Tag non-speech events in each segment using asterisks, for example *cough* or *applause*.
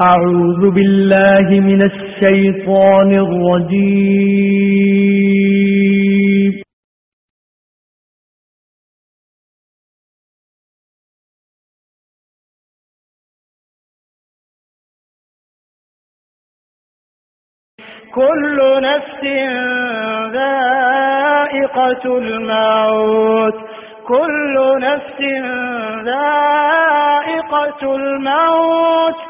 أعوذ بالله من الشيطان الرجيم. كل نفس ذائقة الموت. كل نفس ذائقة الموت.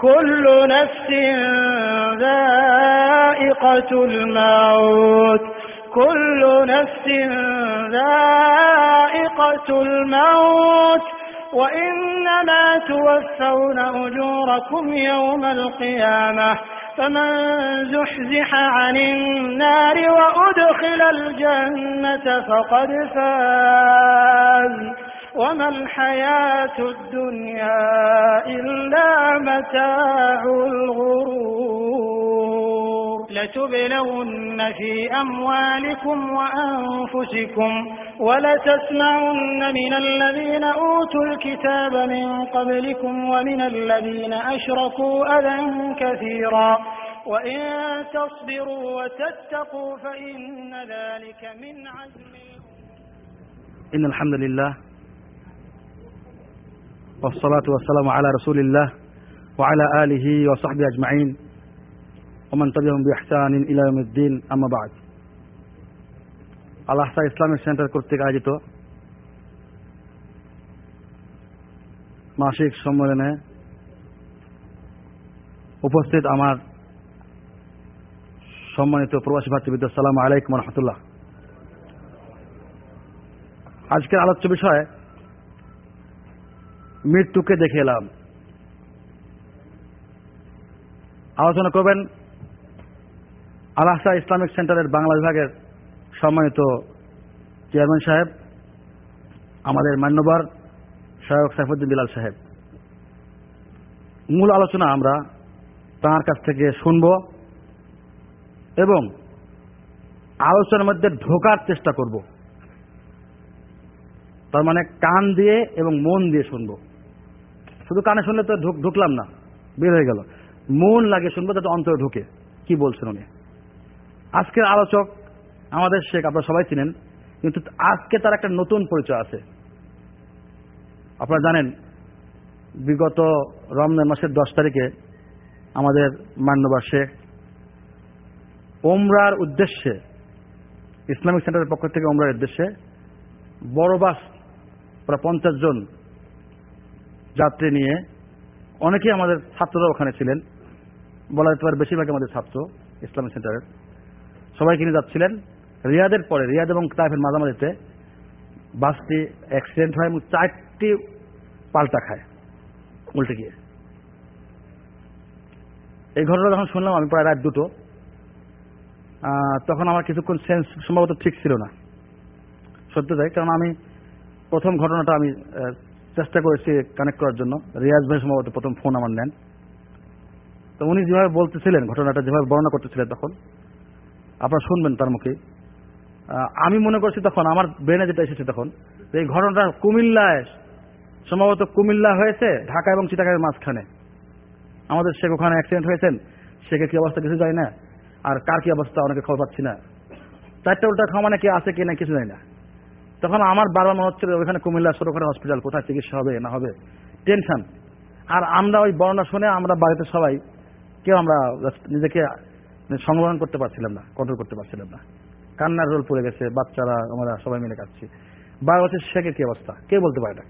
كل نفس ذائقة الموت. كل نفس ذائقة الموت. وإنما توفون أجوركم يوم القيامة. فمن زحزح عن النار وأدخل الجنة فقد فاز. وما الحياة الدنيا إلا متاع الغرور. لتبلغن في أموالكم وأنفسكم ولتسمعن من الذين أوتوا الكتاب من قبلكم ومن الذين أشركوا أذى كثيرا. وإن تصبروا وتتقوا فإن ذلك من عزم إن الحمد لله والصلاة والسلام على رسول الله وعلى آله وصحبه أجمعين ومن تبعهم بإحسان إلى يوم الدين أما بعد আলাহসা Islamic centre কর্তৃক আয়োজিত মাসিক সম্মেলনে উপস্থিত আমার সম্মানিত প্রবাসী ভাতৃবৃদ্ধ সালাম আলাইকুম রহমতুল্লাহ আজকের আলোচ্য বিষয় মৃত্যুকে দেখে এলাম। আলোচনা করবেন আলাহসা ইসলামিক সেন্টারের বাংলা বিভাগের সম্মানিত চেয়ারম্যান সাহেব, আমাদের মান্যবর সহায়ক সাইফুদ্দিন বিলাল সাহেব। মূল আলোচনা আমরা তাঁর কাছ থেকে শুনব এবং আলোচনার মধ্যে ঢোকার চেষ্টা করব। তার মানে কান দিয়ে এবং মন দিয়ে শুনব। শুধু কানে শুনলে তো ঢুকলাম না, বের হয়ে গেল। মন লাগে শুনব, যাতে অন্তরে ঢুকে। কি বলছেন উনি? আজকের আলোচক আমাদের শেখ, আপনারা সবাই চিনেন, কিন্তু আজকে তার একটা নতুন পরিচয় আছে। আপনারা জানেন, বিগত রমজান মাসের দশ তারিখে আমাদের মান্যবার শেখ ওমরার উদ্দেশ্যে, ইসলামিক সেন্টারের পক্ষ থেকে ওমরার উদ্দেশ্যে বড় বাস, প্রায় পঞ্চাশ জন যাত্রী নিয়ে অনেকেই আমাদের ছাত্ররা ওখানে ছিলেন। বলা যেতে পারে বেশিরভাগ আমাদের ছাত্র, ইসলামিক সেন্টারের। সবাইকে নিয়ে যাচ্ছিলেন। রিয়াদের পরে, রিয়াদ এবং তাইফের মাঝামাঝিতে বাসটি অ্যাক্সিডেন্ট হয় এবং চারটি পাল্টা খায়, উল্টে গিয়ে। এই ঘটনা যখন শুনলাম, আমি প্রায় রাত দুটো তখন আমার কিছুক্ষণ সেন্স সম্ভবত ঠিক ছিল না। সত্যি তাই, কারণ আমি প্রথম ঘটনাটা আমি চেষ্টা করেছি কানেক্ট করার জন্য। রিয়াজ ভাই সম্ভবত প্রথম ফোন আমার নেন। তো উনি যেভাবে বলতেছিলেন, ঘটনাটা যেভাবে বর্ণনা করতেছিলেন তখন, আপনারা শুনবেন তার মুখে। আমি মনে করছি তখন, আমার ব্রেনে যেটা এসেছে তখন এই ঘটনাটা কুমিল্লায়, সম্ভবত কুমিল্লা হয়েছে, ঢাকা এবং চিটাগাঁয়ের মাঝখানে। আমাদের শেখ ওখানে অ্যাক্সিডেন্ট হয়েছেন শেখের কি অবস্থা কিছু যায় না, আর কার কি অবস্থা, অনেকে খবর পাচ্ছি না। চারটা উল্টা খাওয়া মানে কি আছে কি না কিছু যায় না। তখন আমার বারবার মনে হচ্ছিল ওইখানে কুমিল্লা ছোটখাটো হসপিটাল কোথায় চিকিৎসা হবে, না হবে টেনশন আর আমরা ওই বর্ণনা শুনে আমরা বাড়িতে সবাই কেউ আমরা নিজেকে সংবরণ করতে পারছিলাম না কন্ট্রোল করতে পারছিলাম না। কান্নার রোল পড়ে গেছে, বাচ্চারা, আমরা সবাই মিলে কাঁদছি। বারো বছর শেখের কি অবস্থা? কে বলতে পারে না।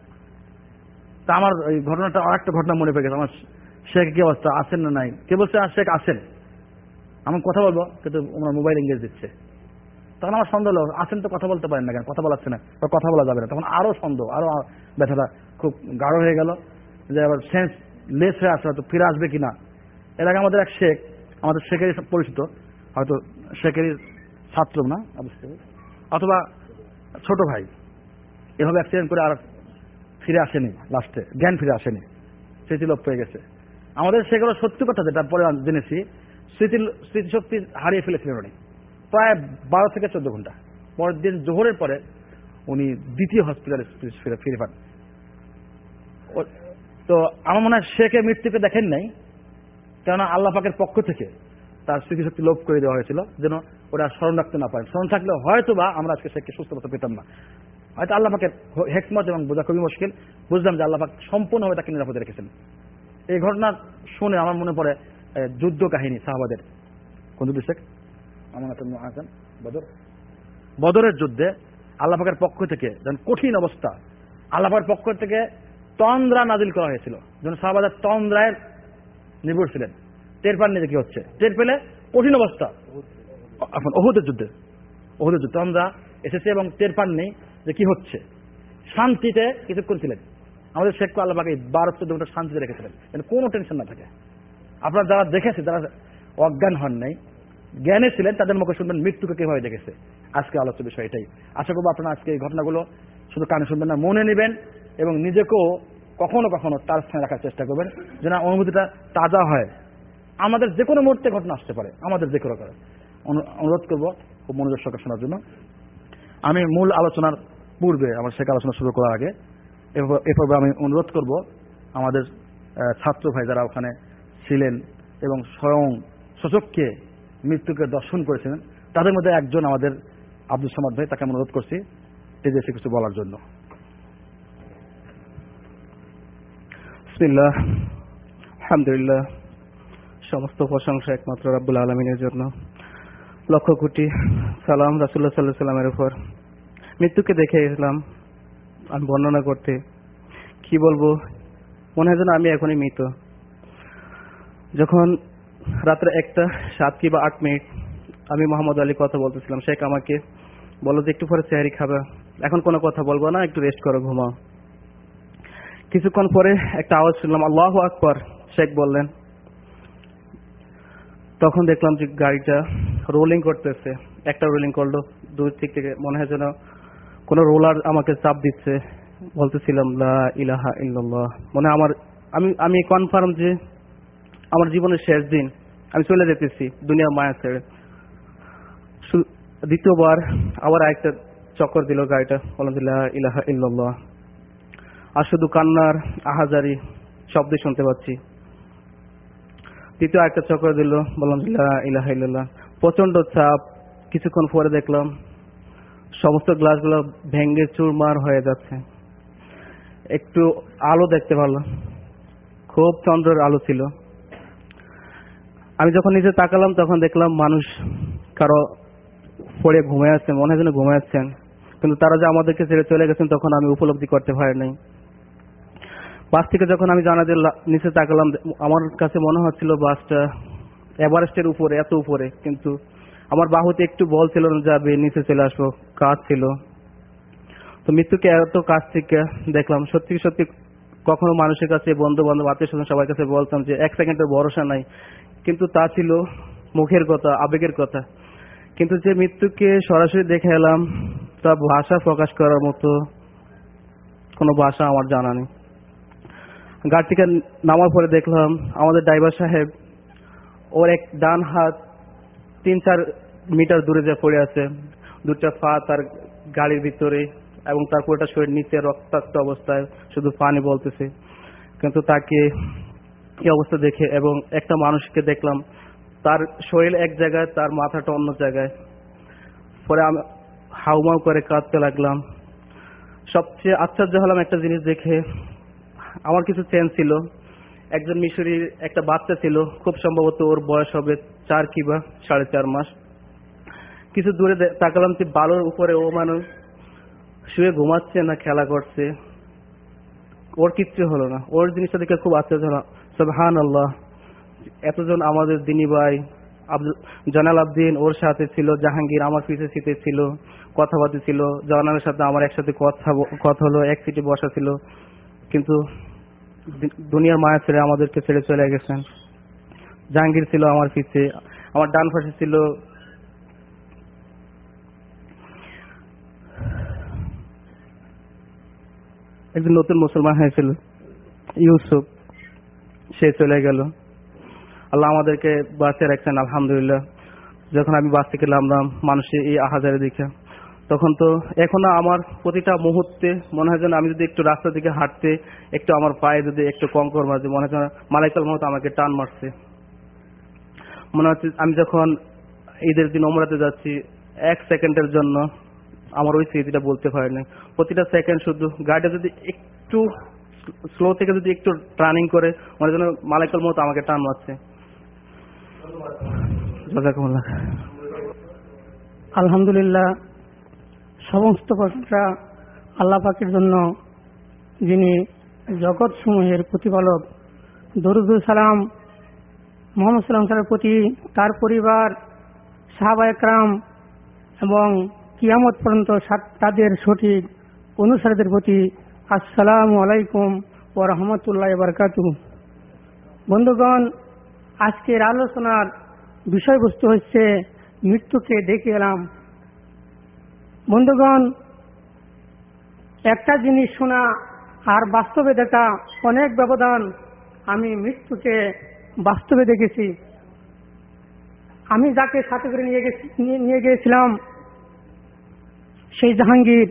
তা আমার এই ঘটনাটা আর একটা ঘটনা মনে পড়ে গেছে, আমার শেখ কি অবস্থা, আছেন না নাই? কে বলছে, আর শেখ আসেন আমি কথা বলব, কিন্তু আমার মোবাইল এঙ্গেজ দিচ্ছে। তখন আমার সন্দেহ হলো আছেন তো কথা বলতে পারেন না কেন? কথা বলাচ্ছে না, বা কথা বলা যাবে না। তখন আরও সন্দেহ, আরও ব্যথাটা খুব গাঢ় হয়ে গেল যে আবার সেন্স লেস হয়ে আসে হয়তো ফিরে আসবে কিনা। এর আগে আমাদের এক শেখ, আমাদের শেখেরই পরিচিত, হয়তো শেখেরই ছাত্র না অথবা ছোট ভাই, এভাবে অ্যাক্সিডেন্ট করে আর ফিরে আসেনি লাস্টে জ্ঞান ফিরে আসেনি, স্মৃতিলোপ পেয়ে গেছে। আমাদের সেগুলো সত্যি কথা যেটা পরে জেনেছি স্মৃতি স্মৃতিশক্তি হারিয়ে ফেলেছিলেন উনি। প্রায় বারো থেকে চোদ্দ ঘণ্টা। পরের দিন জোহরের পরে উনি দ্বিতীয় হসপিটালে ফিরে ফিরে পান। তো আমার মনে হয় শেখে মৃত্যুকে দেখেন নাই, কেননা আল্লাহ পাকের পক্ষ থেকে তার স্মৃতিশক্তি লোপ করে দেওয়া হয়েছিল যেন ওরা স্মরণ রাখতে না পারে। স্মরণ থাকলে হয়তো বা আমরা আজকে শেখকে সুস্থ করতে পেতাম না। হয়তো আল্লাহ পাকের হেকমত এবং বোঝা খুবই মুশকিল। বুঝলাম যে আল্লাহ পাক সম্পূর্ণভাবে তাকে নিরাপদে রেখেছেন। এই ঘটনা শুনে আমার মনে পড়ে যুদ্ধ কাহিনী সাহাবাদের। কোন শেখ? বদর। বদরের যুদ্ধে আল্লাহ পাকের পক্ষ থেকে যখন কঠিন অবস্থা, আল্লাহ পাকের পক্ষ থেকে তন্দ্রা নাজিল করা হয়েছিল। যেন সাহাবাদের তন্দ্রায় নির্ভর ছিলেন। টের পাননি যে কি হচ্ছে। টের পেলে কঠিন অবস্থা। এখন অহুদের যুদ্ধে অহুদের যুদ্ধে তন্দ্রা এসেছে এবং টের পাননি যে কি হচ্ছে। শান্তিতে কিছুক্ষণ ছিলেন। আমাদের শেখ আল্লাহ পাকে বারো চোদ্দ ঘণ্টা শান্তিতে রেখেছিলেন। কোনো টেনশন না থাকে। আপনারা যারা দেখেছে, যারা অজ্ঞান হন নাই জ্ঞানে ছিলেন, তাদের মুখে শুনবেন মৃত্যুকে কীভাবে দেখেছে। আজকে আলোচ্য বিষয় এটাই। আশা করব আপনারা আজকে এই ঘটনাগুলো শুধু কানে শুনবেন না, মনে নেবেন এবং নিজেকেও কখনো কখনো তার স্থানে রাখার চেষ্টা করবেন যেন অনুভূতিটা তাজা হয়। আমাদের যে কোনো মুহূর্তে ঘটনা আসতে পারে, আমাদের যে কোনো অনুরোধ করব খুব মনোযোগ সহকারে শোনার জন্য। আমি মূল আলোচনার পূর্বে, আমার শেখ আলোচনা শুরু করার আগে এভাবে- আমি অনুরোধ করব, আমাদের ছাত্র ভাই যারা ওখানে ছিলেন এবং স্বয়ং সচককে মৃত্যুকে দর্শন করেছিলেন। তাদের মধ্যে একজন আমাদের আব্দুল সামাদ ভাই, তাকে অনুরোধ করছি এসে কিছু বলার জন্য। বিসমিল্লাহ, আলহামদুলিল্লাহ, সমস্ত প্রশংসা একমাত্র রাব্বুল আলমিনের জন্য। লক্ষ কোটি সালাম রাসুল্লাহ সাল্লাহ সাল্লামের উপর। মৃত্যুকে দেখে এলাম, আমি বর্ণনা করতে। কি বলব? মনে হয় যেন আমি এখনই মৃত। যখন রাত্রে একটা, সাত কি বা আট মিনিট আমি মোহাম্মদ আলী কথা বলতেছিলাম। শেখ আমাকে বলো যে একটু পরে চেহারি খাবে। এখন কোনো কথা বলব না, একটু রেস্ট করো, ঘুমাও। কিছুক্ষণ পরে একটা আওয়াজ শুনলাম, আল্লাহ আকবর শেখ বললেন। তখন দেখলাম যে গাড়িটা রোলিং করতেছে। একটা রোলিং করল, দূর দিক থেকে মনে হয় যেন কোন রোলার আমাকে চাপ দিচ্ছে। বলতেছিলাম, লা ইলাহা ইল্লাল্লাহ মনে আমার আমি আমি কনফার্ম যে আমার জীবনের শেষ দিন। আমি চলে যেতেছি দুনিয়া মায়া ছেড়ে। দ্বিতীয়বার আবার একটা চক্কর দিল গাড়িটা। লা ইলাহা ইল্লাল্লাহ। আর শুধু কান্নার আহাজারি শব্দ শুনতে পাচ্ছি। তৃতীয় একটা চক্র দিল, বললাম ইলাহা ইল্লাল্লাহ। প্রচণ্ড চাপ। কিছুক্ষণ পরে দেখলাম সমস্ত গ্লাসগুলো ভেঙ্গে চুরমার হয়ে যাচ্ছে। একটু আলো দেখতে পারলাম। খুব চন্দ্রের আলো ছিল। আমি যখন নিচে তাকালাম, তখন দেখলাম মানুষ কারও পড়ে ঘুমিয়ে আসছে, মনে হয় যেন ঘুমিয়ে আসছেন। কিন্তু তারা যে আমাদেরকে ছেড়ে চলে গেছেন, তখন আমি উপলব্ধি করতে পারি নাই। বাস থেকে যখন আমি জানা যে লা- নিচে তাকালাম, আমার কাছে মনে হচ্ছিল বাসটা এভারেস্টের উপরে, এত উপরে। কিন্তু আমার বাহুতে একটু বল ছিল না যাবে নিচে চলে আসব, কাজ ছিল। তো মৃত্যুকে এত কাছ থেকে দেখলাম, সত্যি সত্যি কখনো মানুষের কাছে বন্ধু বান্ধব আত্মীয় স্বজন সবার কাছে বলতাম যে, এক সেকেন্ডের ভরসা নাই। কিন্তু তা ছিল মুখের কথা, আবেগের কথা। কিন্তু যে মৃত্যুকে সরাসরি দেখে এলাম, তা ভাষা প্রকাশ করার মতো কোনো ভাষা আমার জানা নেই। গাড়ি থেকে নামার পরে দেখলাম, আমাদের ড্রাইভার সাহেব ওর এক ডান হাত তিন চার মিটার দূরে যে পড়ে আছে, দুটা পা তার গাড়ির ভিতরে এবং তার পুরোটা শরীর নিচে রক্তাক্ত অবস্থায় শুধু পানি বলতেছে। কিন্তু তাকে এই অবস্থা দেখে এবং একটা মানুষকে দেখলাম, তার শরীর এক জায়গায়, তার মাথাটা অন্য জায়গায়। পরে আমি হাউমাউ করে কাঁদতে লাগলাম। সবচেয়ে আশ্চর্য হলাম একটা জিনিস দেখে, আমার কিছু চেন ছিল। একজন মিশরির একটা বাচ্চা ছিল, খুব সম্ভবত ওর বয়স হবে চার কিবা সাড়ে চার মাস। কিছু দূরে তাকালাম যে বালুর উপরে ও মানুষ শুয়ে ঘুমাচ্ছে না, খেলা করছে। ওর কিচ্ছু হলো না। ওর জিনিসটা দেখে খুব আশ্চর্য হলো হান আল্লাহ এতজন আমাদের দিনী ভাই জনাল আবদিন ওর সাথে ছিল, জাহাঙ্গীর আমার পিছে সিটে ছিল, কথাবার্তা ছিল, জনালের সাথে আমার একসাথে কথা কথা হলো, এক সিটে বসা ছিল। কিন্তু দুনিয়ার মায়া ছেড়ে আমাদেরকে ছেড়ে চলে গেছেন। জাহাঙ্গীর ছিল আমার পিছে, আমার ডান পাশে ছিল একজন নতুন মুসলমান হয়েছিল, ইউসুফ। সে চলে গেল। আল্লাহ আমাদেরকে বাঁচিয়ে রাখছেন, আলহামদুলিল্লাহ। যখন আমি বাস থেকে নামলাম মানুষের এই আহাজারে দেখে তখন তো এখনও আমার প্রতিটা মুহূর্তে মনে হয় যেন আমি যদি একটু রাস্তা দিকে হাঁটতে, একটু আমার পায়ে যদি একটু কঙ্কর মারছে মনে হয় মালাইকাল মহত আমাকে টান মারছে। মনে হচ্ছে আমি যখন ঈদের দিন ওমরাতে যাচ্ছি, এক সেকেন্ডের জন্য আমার ওই স্মৃতিটা বলতে পারেনি প্রতিটা সেকেন্ড শুধু গাড়িটা যদি একটু স্লো থেকে যদি একটু টার্নিং করে, মনে যেন মালাইকাল মতো আমাকে টান মারছে। আলহামদুলিল্লাহ, সমস্ত প্রশংসা আল্লাহ পাকের জন্য, যিনি জগৎ সমূহের প্রতিপালক দরুদুল সালাম, মোহাম্মদ সাল্লাম সালের প্রতি, তার পরিবার সাহাবা একরাম এবং কিয়ামত পর্যন্ত তাদের সঠিক অনুসারীদের প্রতি আসসালামু আলাইকুম ও রহমতুল্লাহ বারকাতু বন্ধুগণ, আজকের আলোচনার বিষয়বস্তু হচ্ছে মৃত্যুকে ডেকে এলাম। বন্ধুগণ, একটা জিনিস শোনা আর বাস্তবে দেখা অনেক ব্যবধান আমি মৃত্যুকে বাস্তবে দেখেছি। আমি যাকে সাথে করে নিয়ে গেছি নিয়ে গিয়েছিলাম সেই জাহাঙ্গীর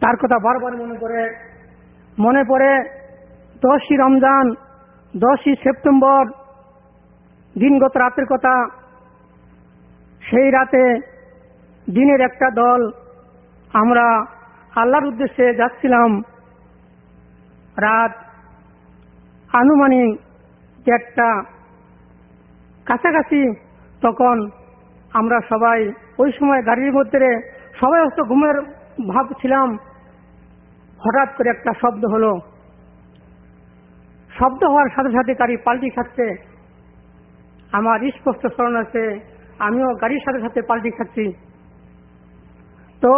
তার কথা বারবার মনে পড়ে। মনে পড়ে, দশই রমজান, দশই সেপ্টেম্বর, দিনগত রাতের কথা। সেই রাতে দিনের একটা দল, আমরা আল্লাহর উদ্দেশ্যে যাচ্ছিলাম। রাত আনুমানিক একটা কাছাকাছি তখন আমরা সবাই ওই সময় গাড়ির মধ্যে সবাই হয়তো ঘুমের ভাব ছিলাম। হঠাৎ করে একটা শব্দ হলো। শব্দ হওয়ার সাথে সাথে গাড়ি পাল্টি খাচ্ছে। আমার স্পষ্ট স্মরণ আছে, আমিও গাড়ির সাথে সাথে পাল্টি খাচ্ছি। তো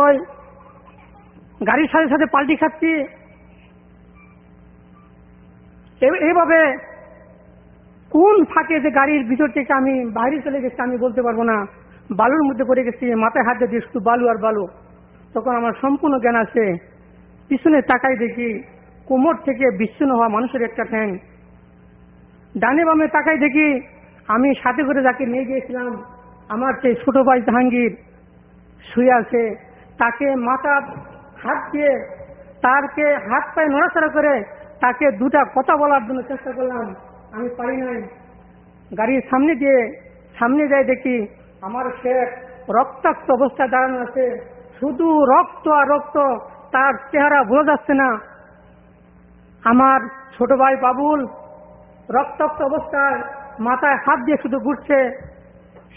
গাড়ির সাথে সাথে পাল্টি খাচ্ছি। এইভাবে কোন ফাঁকে যে গাড়ির ভিতর থেকে আমি বাইরে চলে গেছি আমি বলতে পারব না। বালুর মধ্যে পড়ে গেছি, মাথায় হাত দিয়ে শুধু বালু আর বালু। তখন আমার সম্পূর্ণ জ্ঞান আছে পিছনে তাকাই দেখি, কোমর থেকে বিচ্ছিন্ন হওয়া মানুষের একটা ঠ্যাং। ডানে বামে তাকাই দেখি, আমি সাথে করে যাকে নিয়ে গিয়েছিলাম, আমার সেই ছোট ভাই জাহাঙ্গীর শুয়ে আছে। তাকে মাথা হাত দিয়ে, তারকে হাত পায়ে নড়াচড়া করে তাকে দুটা কথা বলার জন্য চেষ্টা করলাম। আমি পারি নাই। গাড়ির সামনে দিয়ে, সামনে যাই দেখি আমার শেখ রক্তাক্ত অবস্থায় দাঁড়ানো আছে। শুধু রক্ত আর রক্ত, তার চেহারা বোঝা যাচ্ছে না। আমার ছোট ভাই বাবুল রক্তাক্ত অবস্থায় মাথায় হাত দিয়ে শুধু ঘুরছে।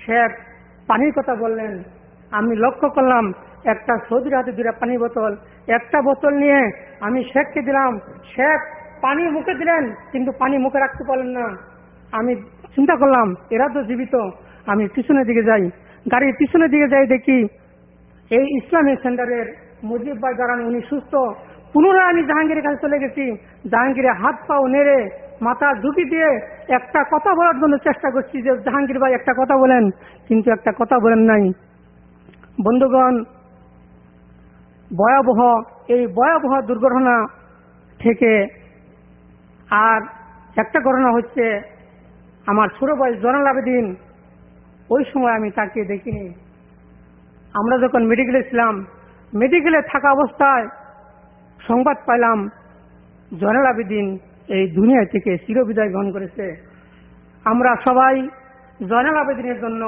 শেখ পানির কথা বললেন। আমি লক্ষ্য করলাম, একটা সৌদির হাতে দুটা পানি বোতল। একটা বোতল নিয়ে আমি শেখকে দিলাম শেখ পানি মুখে দিলেন, কিন্তু পানি মুখে রাখতে পারলেন না। আমি চিন্তা করলাম, এরা তো জীবিত। আমি পিছনের দিকে যাই। গাড়ির পিছনের দিকে যাই দেখি এই ইসলামিক সেন্টারের মুজিব ভাই দাঁড়ান, উনি সুস্থ। পুনরায় আমি জাহাঙ্গীরের কাছে চলে গেছি। জাহাঙ্গীরের হাত পাও নেড়ে, মাথা ঝুঁকি দিয়ে একটা কথা বলার জন্য চেষ্টা করছি যে, জাহাঙ্গীর ভাই একটা কথা বলেন, কিন্তু একটা কথা বলেন নাই। বন্ধুগণ, ভয়াবহ, এই ভয়াবহ দুর্ঘটনা থেকে আর একটা ঘটনা হচ্ছে, আমার ছোট ভাই জনাল আবেদিন ওই সময় আমি তাকে দেখিনি। আমরা যখন মেডিকেলে ছিলাম মেডিকেলে থাকা অবস্থায় সংবাদ পাইলাম, জয়নাল আবেদিন এই দুনিয়া থেকে চিরবিদায় গ্রহণ করেছে। আমরা সবাই জয়নাল আবেদিনের জন্য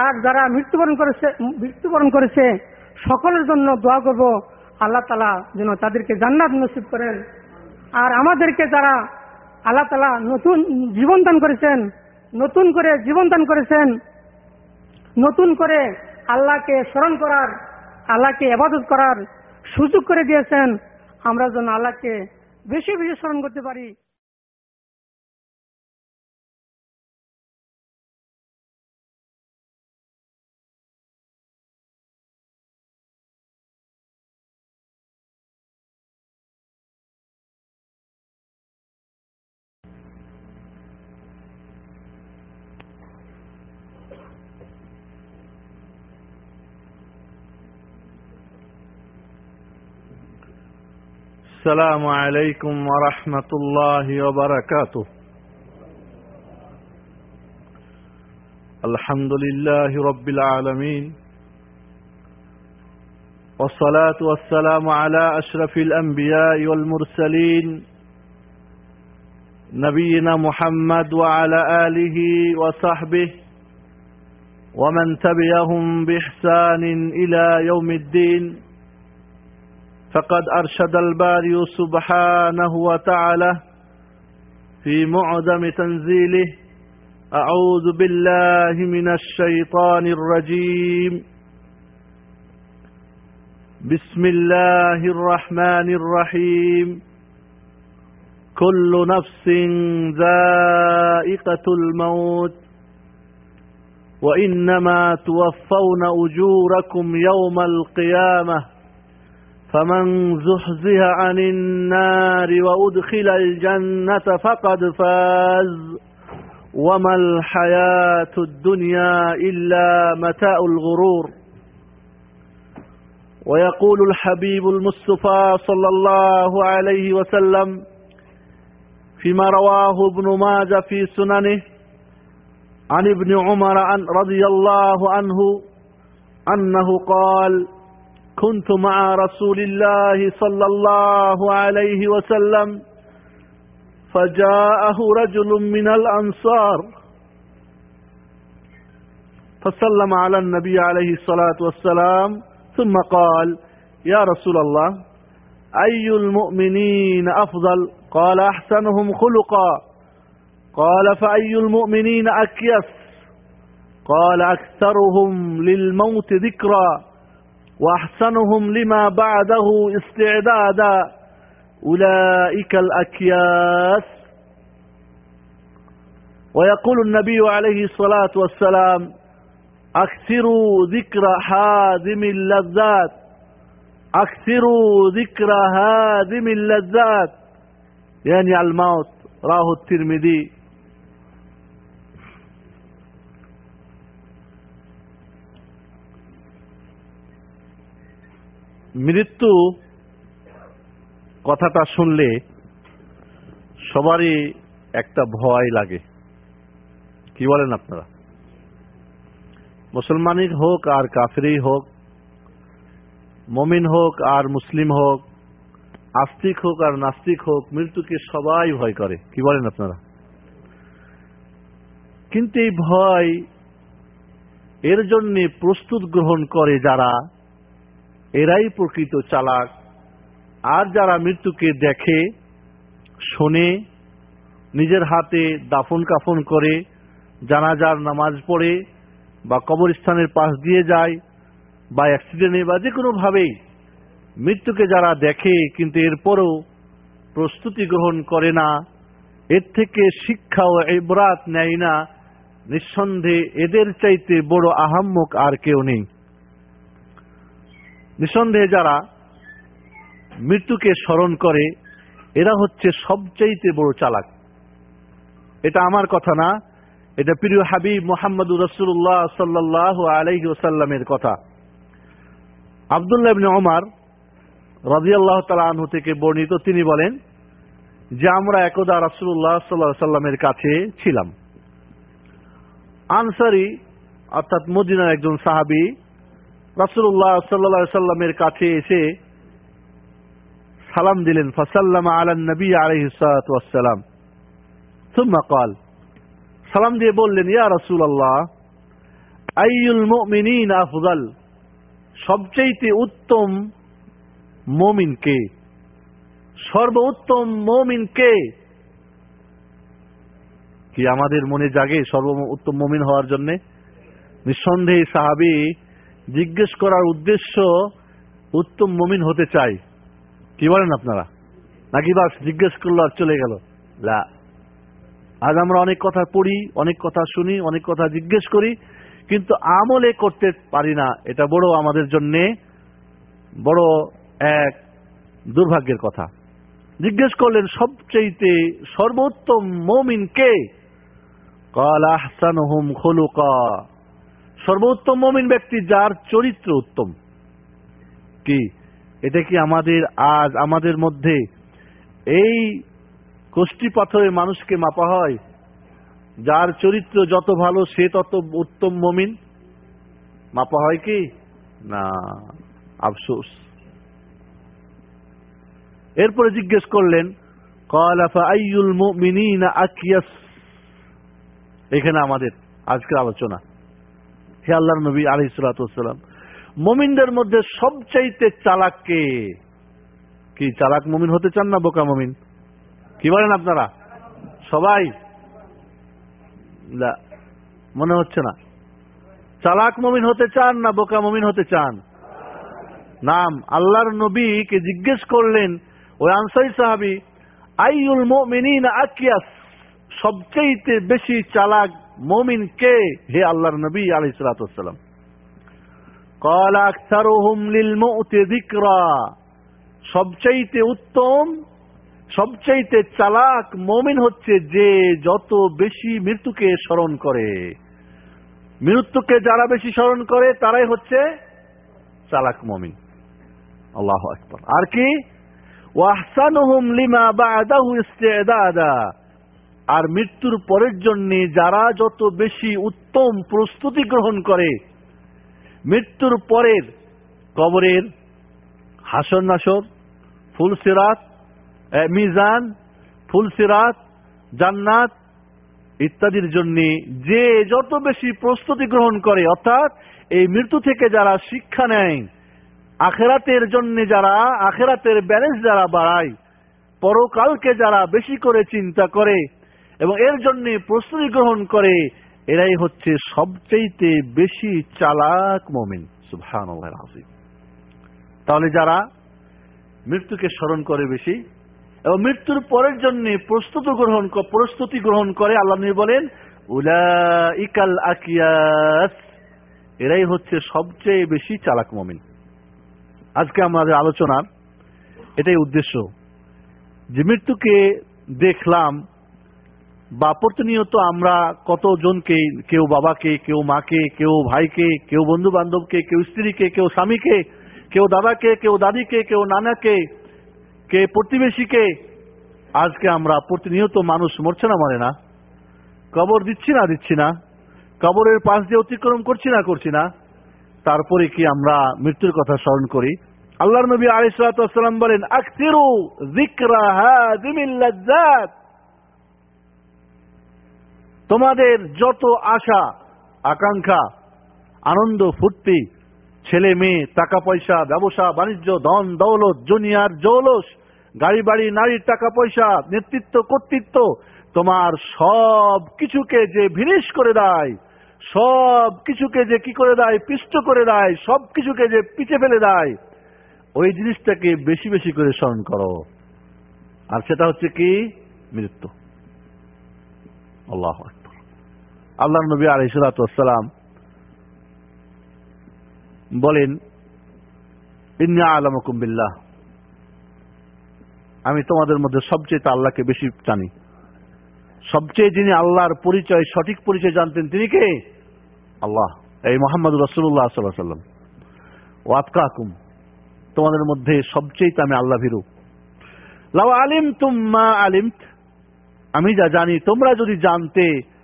আর যারা মৃত্যুবরণ করেছে মৃত্যুবরণ করেছে, সকলের জন্য দোয়া করব, আল্লাহ তালা যেন তাদেরকে জান্নাত নসিব করেন। আর আমাদেরকে যারা আল্লাহ তালা নতুন জীবন দান করেছেন নতুন করে জীবন দান করেছেন। নতুন করে আল্লাহকে স্মরণ করার, আল্লাহকে এবাদত করার সুযোগ করে দিয়েছেন। আমরা যেন আল্লাহকে বেশি বেশি স্মরণ করতে পারি। السلام عليكم ورحمة الله وبركاته. الحمد لله رب العالمين. والصلاة والسلام على أشرف الأنبياء والمرسلين. نبينا محمد وعلى آله وصحبه. ومن تبعهم بإحسان إلى يوم الدين. فقد أرشد الباري سبحانه وتعالى في معدم تنزيله أعوذ بالله من الشيطان الرجيم. بسم الله الرحمن الرحيم. كل نفس ذائقة الموت. وإنما توفون أجوركم يوم القيامة. فمن زحزح عن النار وأدخل الجنة فقد فاز. وما الحياة الدنيا إلا متاع الغرور. ويقول الحبيب المصطفى صلى الله عليه وسلم فيما رواه ابن ماجه في سننه عن ابن عمر عن رضي الله عنه أنه قال كنت مع رسول الله صلى الله عليه وسلم فجاءه رجل من الأنصار فسلم على النبي عليه الصلاة والسلام ثم قال يا رسول الله أي المؤمنين أفضل؟ قال أحسنهم خلقا. قال فأي المؤمنين أكيس؟ قال أكثرهم للموت ذكرا. وأحسنهم لما بعده استعدادا. أولئك الأكياس. ويقول النبي عليه الصلاة والسلام أكثروا ذكر حازم اللذات. أكثروا ذكر هادم اللذات. يعني الموت راه الترمذي. মৃত্যু কথাটা শুনলে সবারই একটা ভয় লাগে। কি বলেন আপনারা? মুসলমানই হোক আর কাফেরই হোক, মমিন হোক আর মুসলিম হোক, আস্তিক হোক আর নাস্তিক হোক, মৃত্যুকে সবাই ভয় করে। কি বলেন আপনারা? কিন্তু এই ভয় এর জন্য প্রস্তুত গ্রহণ করে যারা এরাই প্রকৃত চালাক। আর যারা মৃত্যুকে দেখে, শোনে, নিজের হাতে দাফন কাফন করে, জানাজার নামাজ পড়ে, বা কবরস্থানের পাশ দিয়ে যায়, বা অ্যাক্সিডেন্টে, বা যে কোনোভাবেই মৃত্যুকে যারা দেখে, কিন্তু এরপরও প্রস্তুতি গ্রহণ করে না, এর থেকে শিক্ষা ও এবরাত নেয় না, নিঃসন্দেহে এদের চাইতে বড় আহাম্মক আর কেউ নেই। নিঃসন্দেহে যারা মৃত্যুকে স্মরণ করে, এরা হচ্ছে সবচাইতে বড় চালাক। এটা আমার কথা না, এটা প্রিয় হাবিব মোহাম্মদ রসুল্লাহ সাল্লাহ আলাইহি ওসাল্লামের কথা। আবদুল্লাহ ওমর রাজিয়াল্লাহ তালা থেকে বর্ণিত, তিনি বলেন, যে আমরা একদা রাসুল্লাহ সাল্লাহ সাল্লামের কাছে ছিলাম। আনসারি, অর্থাৎ মদিনার একজন সাহাবি রাসুল্লাহ সাল্লা সাল্লামের কাছে এসে সালাম দিলেন, ফসাল্লাম আলান নবী আলহিসাম সুম্মা সালাম দিয়ে বললেন, ইয়া রসুল আল্লাহ আইউল মুমিনিন আফজাল সবচেয়ে উত্তম মমিনকে সর্বোত্তম মমিন কে? কি আমাদের মনে জাগে সর্ব উত্তম মমিন হওয়ার জন্য? নিঃসন্দেহে সাহাবি জিজ্ঞেস করার উদ্দেশ্য উত্তম মমিন হতে চাই। কি বলেন আপনারা? নাকি বাস জিজ্ঞেস করল আর চলে গেল? লা। আজ আমরা অনেক কথা পড়ি, অনেক কথা শুনি, অনেক কথা জিজ্ঞেস করি, কিন্তু আমলে করতে পারি না। এটা বড় আমাদের জন্যে বড় এক দুর্ভাগ্যের কথা। জিজ্ঞেস করলেন সবচেয়েতে সর্বোত্তম মমিন কে? কাল আহসানুহুম খলুকা। সর্বোত্তম মমিন ব্যক্তি যার চরিত্র উত্তম। কি? এটা কি আমাদের আজ, আমাদের মধ্যে এই কোষ্ঠী পাথরে মানুষকে মাপা হয়? যার চরিত্র যত ভালো, সে তত উত্তম মমিন। মাপা হয় কি? না, আফসোস। এরপরে জিজ্ঞেস করলেন এখানে আমাদের আজকের আলোচনা। হে আল্লাহর নবী আলাইহিস সালাতু মমিনদের মধ্যে সবচাইতে চালাক কে কি চালাক মমিন হতে চান না বোকা মমিন? কি বলেন আপনারা? সবাই? মনে হচ্ছে না। চালাক মমিন হতে চান না বোকা মমিন হতে চান? নাম, আল্লাহর নবীকে জিজ্ঞেস করলেন, ওই আনসারি সাহাবি আইউল মুমিনিন আকিয়াস? সবচেয়ে বেশি চালাক মমিন কে? হে আল্লাহর নবী আলি সালাম। সবচাইতে উত্তম, সবচাইতে চালাক মমিন হচ্ছে যে যত বেশি মৃত্যুকে স্মরণ করে। মৃত্যুকে যারা বেশি স্মরণ করে, তারাই হচ্ছে চালাক মমিন। আল্লাহ আর কি? ওয়াহসানুহুম লিমা বাদাহু ইস্তেদাদা। আর মৃত্যুর পরের জন্য যারা যত বেশি উত্তম প্রস্তুতি গ্রহণ করে মৃত্যুর পরের কবরের হাসর নাসর ফুল সিরাত এ, মিজান ফুল সিরাত জান্নাত ইত্যাদির জন্য যে যত বেশি প্রস্তুতি গ্রহণ করে অর্থাৎ এই মৃত্যু থেকে যারা শিক্ষা নেয় আখেরাতের জন্য যারা আখেরাতের ব্যালেন্স যারা বাড়ায় পরকালকে যারা বেশি করে চিন্তা করে এবং এর জন্য প্রস্তুতি গ্রহণ করে, এরাই হচ্ছে সবচেয়ে বেশি চালাক মমিন। তাহলে যারা মৃত্যুকে স্মরণ করে বেশি, এবং মৃত্যুর পরের জন্য প্রস্তুত গ্রহণ প্রস্তুতি গ্রহণ করে, আল্লাহ বলেন উলা ইকাল আকিয়াস এরাই হচ্ছে সবচেয়ে বেশি চালাক মমিন। আজকে আমাদের আলোচনার এটাই উদ্দেশ্য যে মৃত্যুকে দেখলাম বা প্রতিনিয়ত আমরা কতজনকে, কেউ বাবাকে, কেউ মাকে, কেউ ভাইকে, কেউ বন্ধু বান্ধবকে কেউ স্ত্রীকে, কেউ স্বামীকে, কেউ দাদাকে, কেউ দাদিকে, কেউ নানাকে, কে প্রতিবেশীকে, আজকে আমরা প্রতিনিয়ত মানুষ মরছে না, মরে না। কবর দিচ্ছি না দিচ্ছি না। কবরের পাশ দিয়ে অতিক্রম করছি না করছি না। তারপরে কি আমরা মৃত্যুর কথা স্মরণ করি? আল্লাহর নবী আলাইসালাম বলেন যিকরা হাযিমিল লাজ্জাত। তোমাদের যত আশা, আকাঙ্ক্ষা, আনন্দ, ফুর্তি, ছেলে মেয়ে, টাকা পয়সা, ব্যবসা, বাণিজ্য, ধন, দৌলত, জুনিয়ার, জৌলস, গাড়ি বাড়ি, নারীর টাকা পয়সা, নেতৃত্ব, কর্তৃত্ব, তোমার সব কিছুকে যে ভিনিশ করে দেয়, সব কিছুকে যে কি করে দেয়, পিষ্ট করে দেয়, সব কিছুকে যে পিছে ফেলে দেয়, ওই জিনিসটাকে বেশি বেশি করে স্মরণ করো। আর সেটা হচ্ছে কি? মৃত্যু। আল্লাহ আল্লাহ নবী আলহিসাম বলেন, ইন্না আলমকুম বিল্লাহ। আমি তোমাদের মধ্যে সবচেয়ে আল্লাহকে বেশি জানি। সবচেয়ে যিনি আল্লাহর পরিচয়, সঠিক পরিচয় জানতেন তিনি কে? আল্লাহ, এই মোহাম্মদ রসুল্লাহ সাল্লাহ সাল্লাম ওয়াতকাকুম, তোমাদের মধ্যে সবচেয়ে আমি আল্লাহ ভীরু। লাও আলিম তুম্মা আলিম আমি যা জানি তোমরা যদি জানতে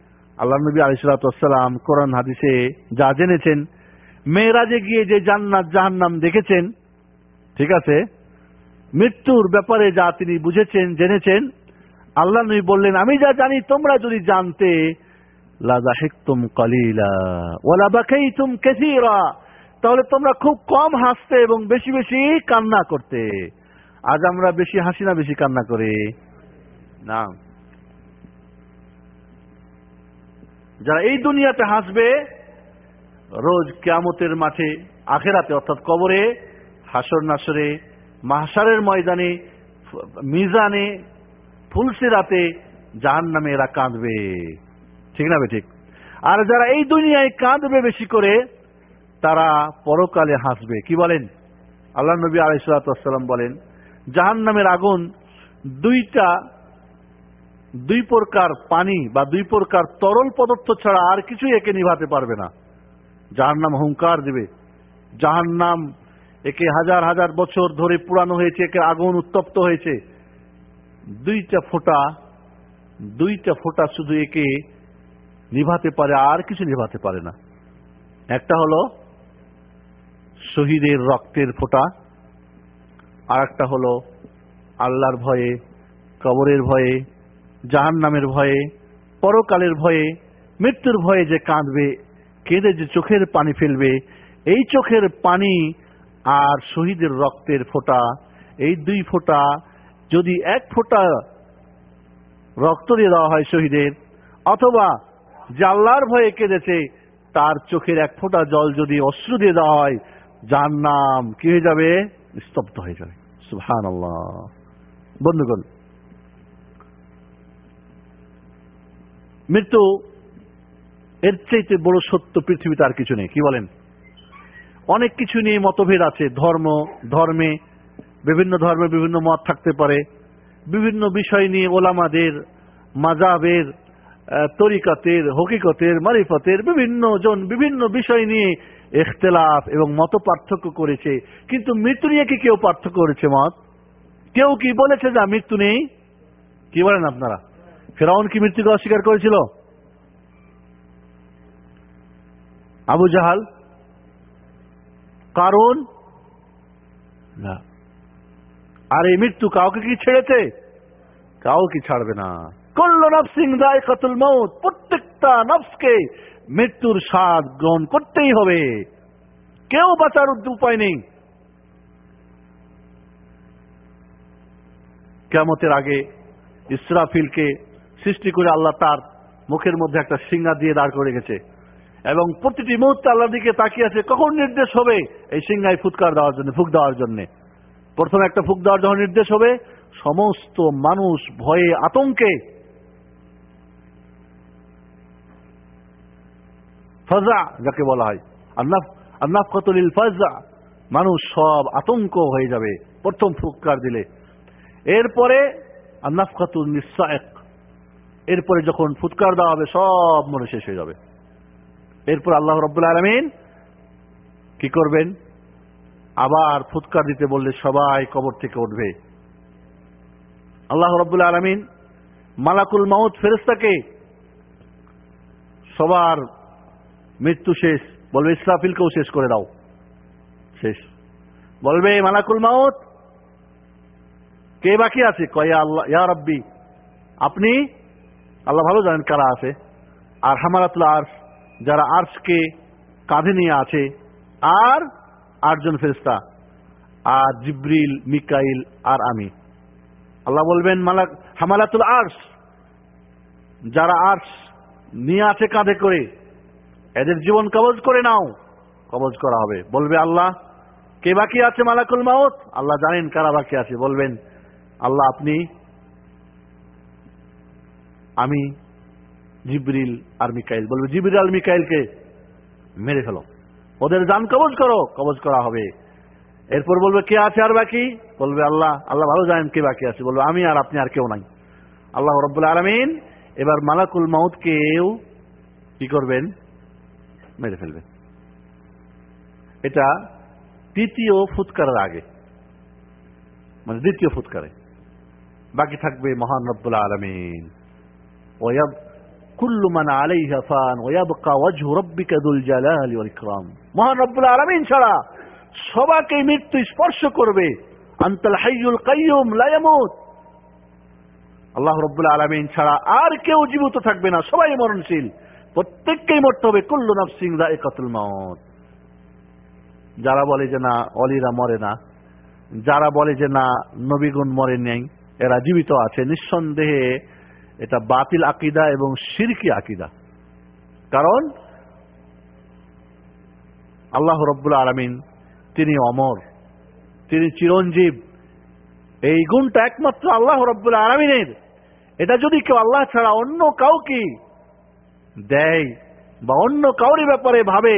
আল্লাহ নবী আলিসাল্লাম কোরআন হাদিসে যা জেনেছেন, মেয়েরাজে গিয়ে যে জান্নাত জাহান্নাম দেখেছেন, ঠিক আছে, মৃত্যুর ব্যাপারে যা তিনি বুঝেছেন, জেনেছেন, আল্লাহ নবী বললেন, আমি যা জানি তোমরা যদি জানতে তাহলে তোমরা খুব কম হাসতে এবং বেশি বেশি কান্না করতে। আজ আমরা বেশি হাসি না, বেশি কান্না করে। না। যারা এই দুনিয়াতে হাসবে, রোজ কেয়ামতের মাঠে, আখেরাতে, অর্থাৎ কবরে হাসর নাসরে মাহসারের ময়দানে, মিজানে, ফুলসিরাতে জাহান নামে এরা কাঁদবে। ঠিক না ঠিক? আর যারা এই দুনিয়ায় কাঁদবে বেশি করে, তারা পরকালে হাসবে। কি বলেন? আল্লাহ নবী আলাইসালাম বলেন জাহান নামের আগুন দুইটা দুই প্রকার পানি বা দুই প্রকার তরল পদার্থ ছাড়া আর কিছুই একে নিভাতে পারবে না। যাহার নাম হুঙ্কার দেবে। যাহার নাম একে হাজার হাজার বছর ধরে পুরানো হয়েছে, একে আগুন উত্তপ্ত হয়েছে, দুইটা ফোঁটা দুইটা ফোঁটা শুধু একে নিভাতে পারে, আর কিছু নিভাতে পারে না। একটা হলো শহীদের রক্তের ফোঁটা আর একটা হলো আল্লাহর ভয়ে, কবরের ভয়ে জাহান নামের ভয়ে, পরকালের ভয়ে, মৃত্যুর ভয়ে যে কাঁদবে, কেঁদে যে চোখের পানি ফেলবে, এই চোখের পানি আর শহীদের রক্তের ফোঁটা, এই দুই ফোঁটা যদি এক ফোঁটা রক্ত দিয়ে দেওয়া হয় শহীদের, অথবা যে আল্লাহর ভয়ে কেঁদেছে, তার চোখের এক ফোঁটা জল যদি অশ্রু দিয়ে দেওয়া হয় যার নাম কি হয়ে যাবে? স্তব্ধ হয়ে যাবে। সুহান আল্লাহ বন্ধুগণ মৃত্যু এর চাইতে বড় সত্য পৃথিবীতে আর কিছু নেই। কি বলেন? অনেক কিছু নিয়ে মতভেদ আছে। ধর্ম, ধর্মে, বিভিন্ন ধর্মে বিভিন্ন মত থাকতে পারে। বিভিন্ন বিষয় নিয়ে ওলামাদের মাজাবের তরিকাতের, হকিকতের, মারিফতের বিভিন্ন জন বিভিন্ন বিষয় নিয়ে এখতেলাফ এবং মত পার্থক্য করেছে। কিন্তু মৃত্যু নিয়ে কি কেউ পার্থক্য করেছে মত? কেউ কি বলেছে যে মৃত্যু নেই? কি বলেন আপনারা? ফেরাউন কি মৃত্যুকে অস্বীকার করেছিল? আবু জাহাল? কারণ? না। আর এই মৃত্যু কাউকে কি ছেড়েছে? কাউ কি ছাড়বে না। কল্ল নফসিং দায় কাতুল মৌত প্রত্যেকটা নফসকে মৃত্যুর স্বাদ গ্রহণ করতেই হবে। কেউ বাঁচার উপায় নেই। কেমতের আগে ইসরাফিলকে সৃষ্টি করে আল্লাহ তার মুখের মধ্যে একটা সিঙ্গা দিয়ে দাঁড় করে গেছে এবং প্রতিটি মুহূর্তে আল্লাহর দিকে তাকিয়ে আছে, কখন নির্দেশ হবে এই সিংহায় ফুৎকার দেওয়ার জন্য, ফুক দেওয়ার জন্য? প্রথমে একটা ফুক দেওয়ার যখন নির্দেশ হবে, সমস্ত মানুষ ভয়ে আতঙ্কে। ফাজা যাকে বলা হয় আল্লাহ আল্লাহ কতলিল ফাজা। মানুষ সব আতঙ্ক হয়ে যাবে, প্রথম ফুৎকার দিলে। এরপরে আন্নাফ খাতুল নিঃসায়ক এরপরে যখন ফুৎকার দেওয়া হবে, সব মনে শেষ হয়ে যাবে। এরপর আল্লাহ রব্বুল আলমিন কি করবেন? আবার ফুৎকার দিতে বললে সবাই কবর থেকে উঠবে। আল্লাহ রব্বুল আলমিন মালাকুল মাউদ ফেরেস্তাকে সবার মৃত্যু শেষ, বলবে, ইসরাফিলকেও শেষ করে দাও। শেষ। বলবে, মালাকুল মাউত, কে বাকি আছে? কয়া আল্লাহ, ইয়া রব্বি, আপনি আল্লাহ ভালো জানেন কারা আছে। আর হামারাতুল আর্স যারা আর্সকে কাঁধে নিয়ে আছে, আর আটজন ফেরিস্তা আর জিব্রিল, মিকাইল, আর আমি। আল্লাহ বলবেন, মালাক, হামালাতুল আর্স যারা আর্স নিয়ে আছে কাঁধে করে, এদের জীবন কবজ করে নাও, কবজ করা হবে। বলবে আল্লাহ, কে বাকি আছে মালাকুল মাউত? আল্লাহ জানেন কারা বাকি আছে। বলবেন, আল্লাহ আপনি আমি জিবরিল আর মিকাইল বলবে, জিবরিল আর মিকাইলকে মেরে ফেলো। ওদের যান কবজ করো, কবজ করা হবে। এরপর বলবে, কে আছে আর বাকি? বলবে, আল্লাহ আল্লাহ ভালো জানেন কে বাকি আছে। বলবে, আমি আর আপনি আর কেউ নাই। আল্লাহ রব্বুল আলমিন এবার মালাকুল মাউতকেও কি করবেন? মেরে ফেলবেন। এটা তৃতীয় ফুৎকারের আগে। মানে দ্বিতীয় ফুৎকারে। বাকি থাকবে মহান রব্বুল আলমিন। ছাড়া সবাইকে মৃত্যু স্পর্শ করবে। আনতাল হাইয়ুল কাইয়ুম লা ইয়ামুত। আল্লাহ ছাড়া আর কেউ জীবিত থাকবে না, সবাই মরণশীল। প্রত্যেককেই মরতে হবে, কুল্লু নাফসিং যায়কাতুল মাউত। যারা বলে যে না, অলিরা মরে না। যারা বলে যে না, নবীগুণ মরে নেই, এরা জীবিত আছে, নিঃসন্দেহে এটা বাতিল আকিদা এবং সিরকি আকিদা। কারণ আল্লাহ রব্বুল আলমিন তিনি অমর, তিনি চিরঞ্জীব। এই গুণটা একমাত্র আল্লাহ রব্বুল আলমিনের। এটা যদি কেউ আল্লাহ ছাড়া অন্য কাউকে দেয় বা অন্য কাউরি ব্যাপারে ভাবে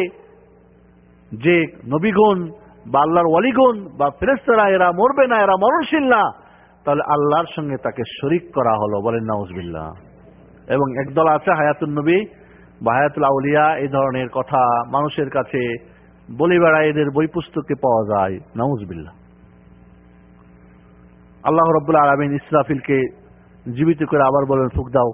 যে নবীগুণ বা আল্লাহর ওয়ালিগুণ বা ফেরেস্তারা এরা মরবে না, এরা মরণশীল না তাহলে আল্লাহর সঙ্গে তাকে শরিক করা হলো বলেন নাউজবিল্লা এবং একদল আছে হায়াতুল নবী বা হায়াতুল আউলিয়া, এই ধরনের কথা মানুষের কাছে বলে বেড়ায়, এদের বই পুস্তকে পাওয়া যায় নাউজবিল্লা আল্লাহ রব্বুল আলমিন ইসরাফিলকে জীবিত করে আবার বলেন, ফুক দাও।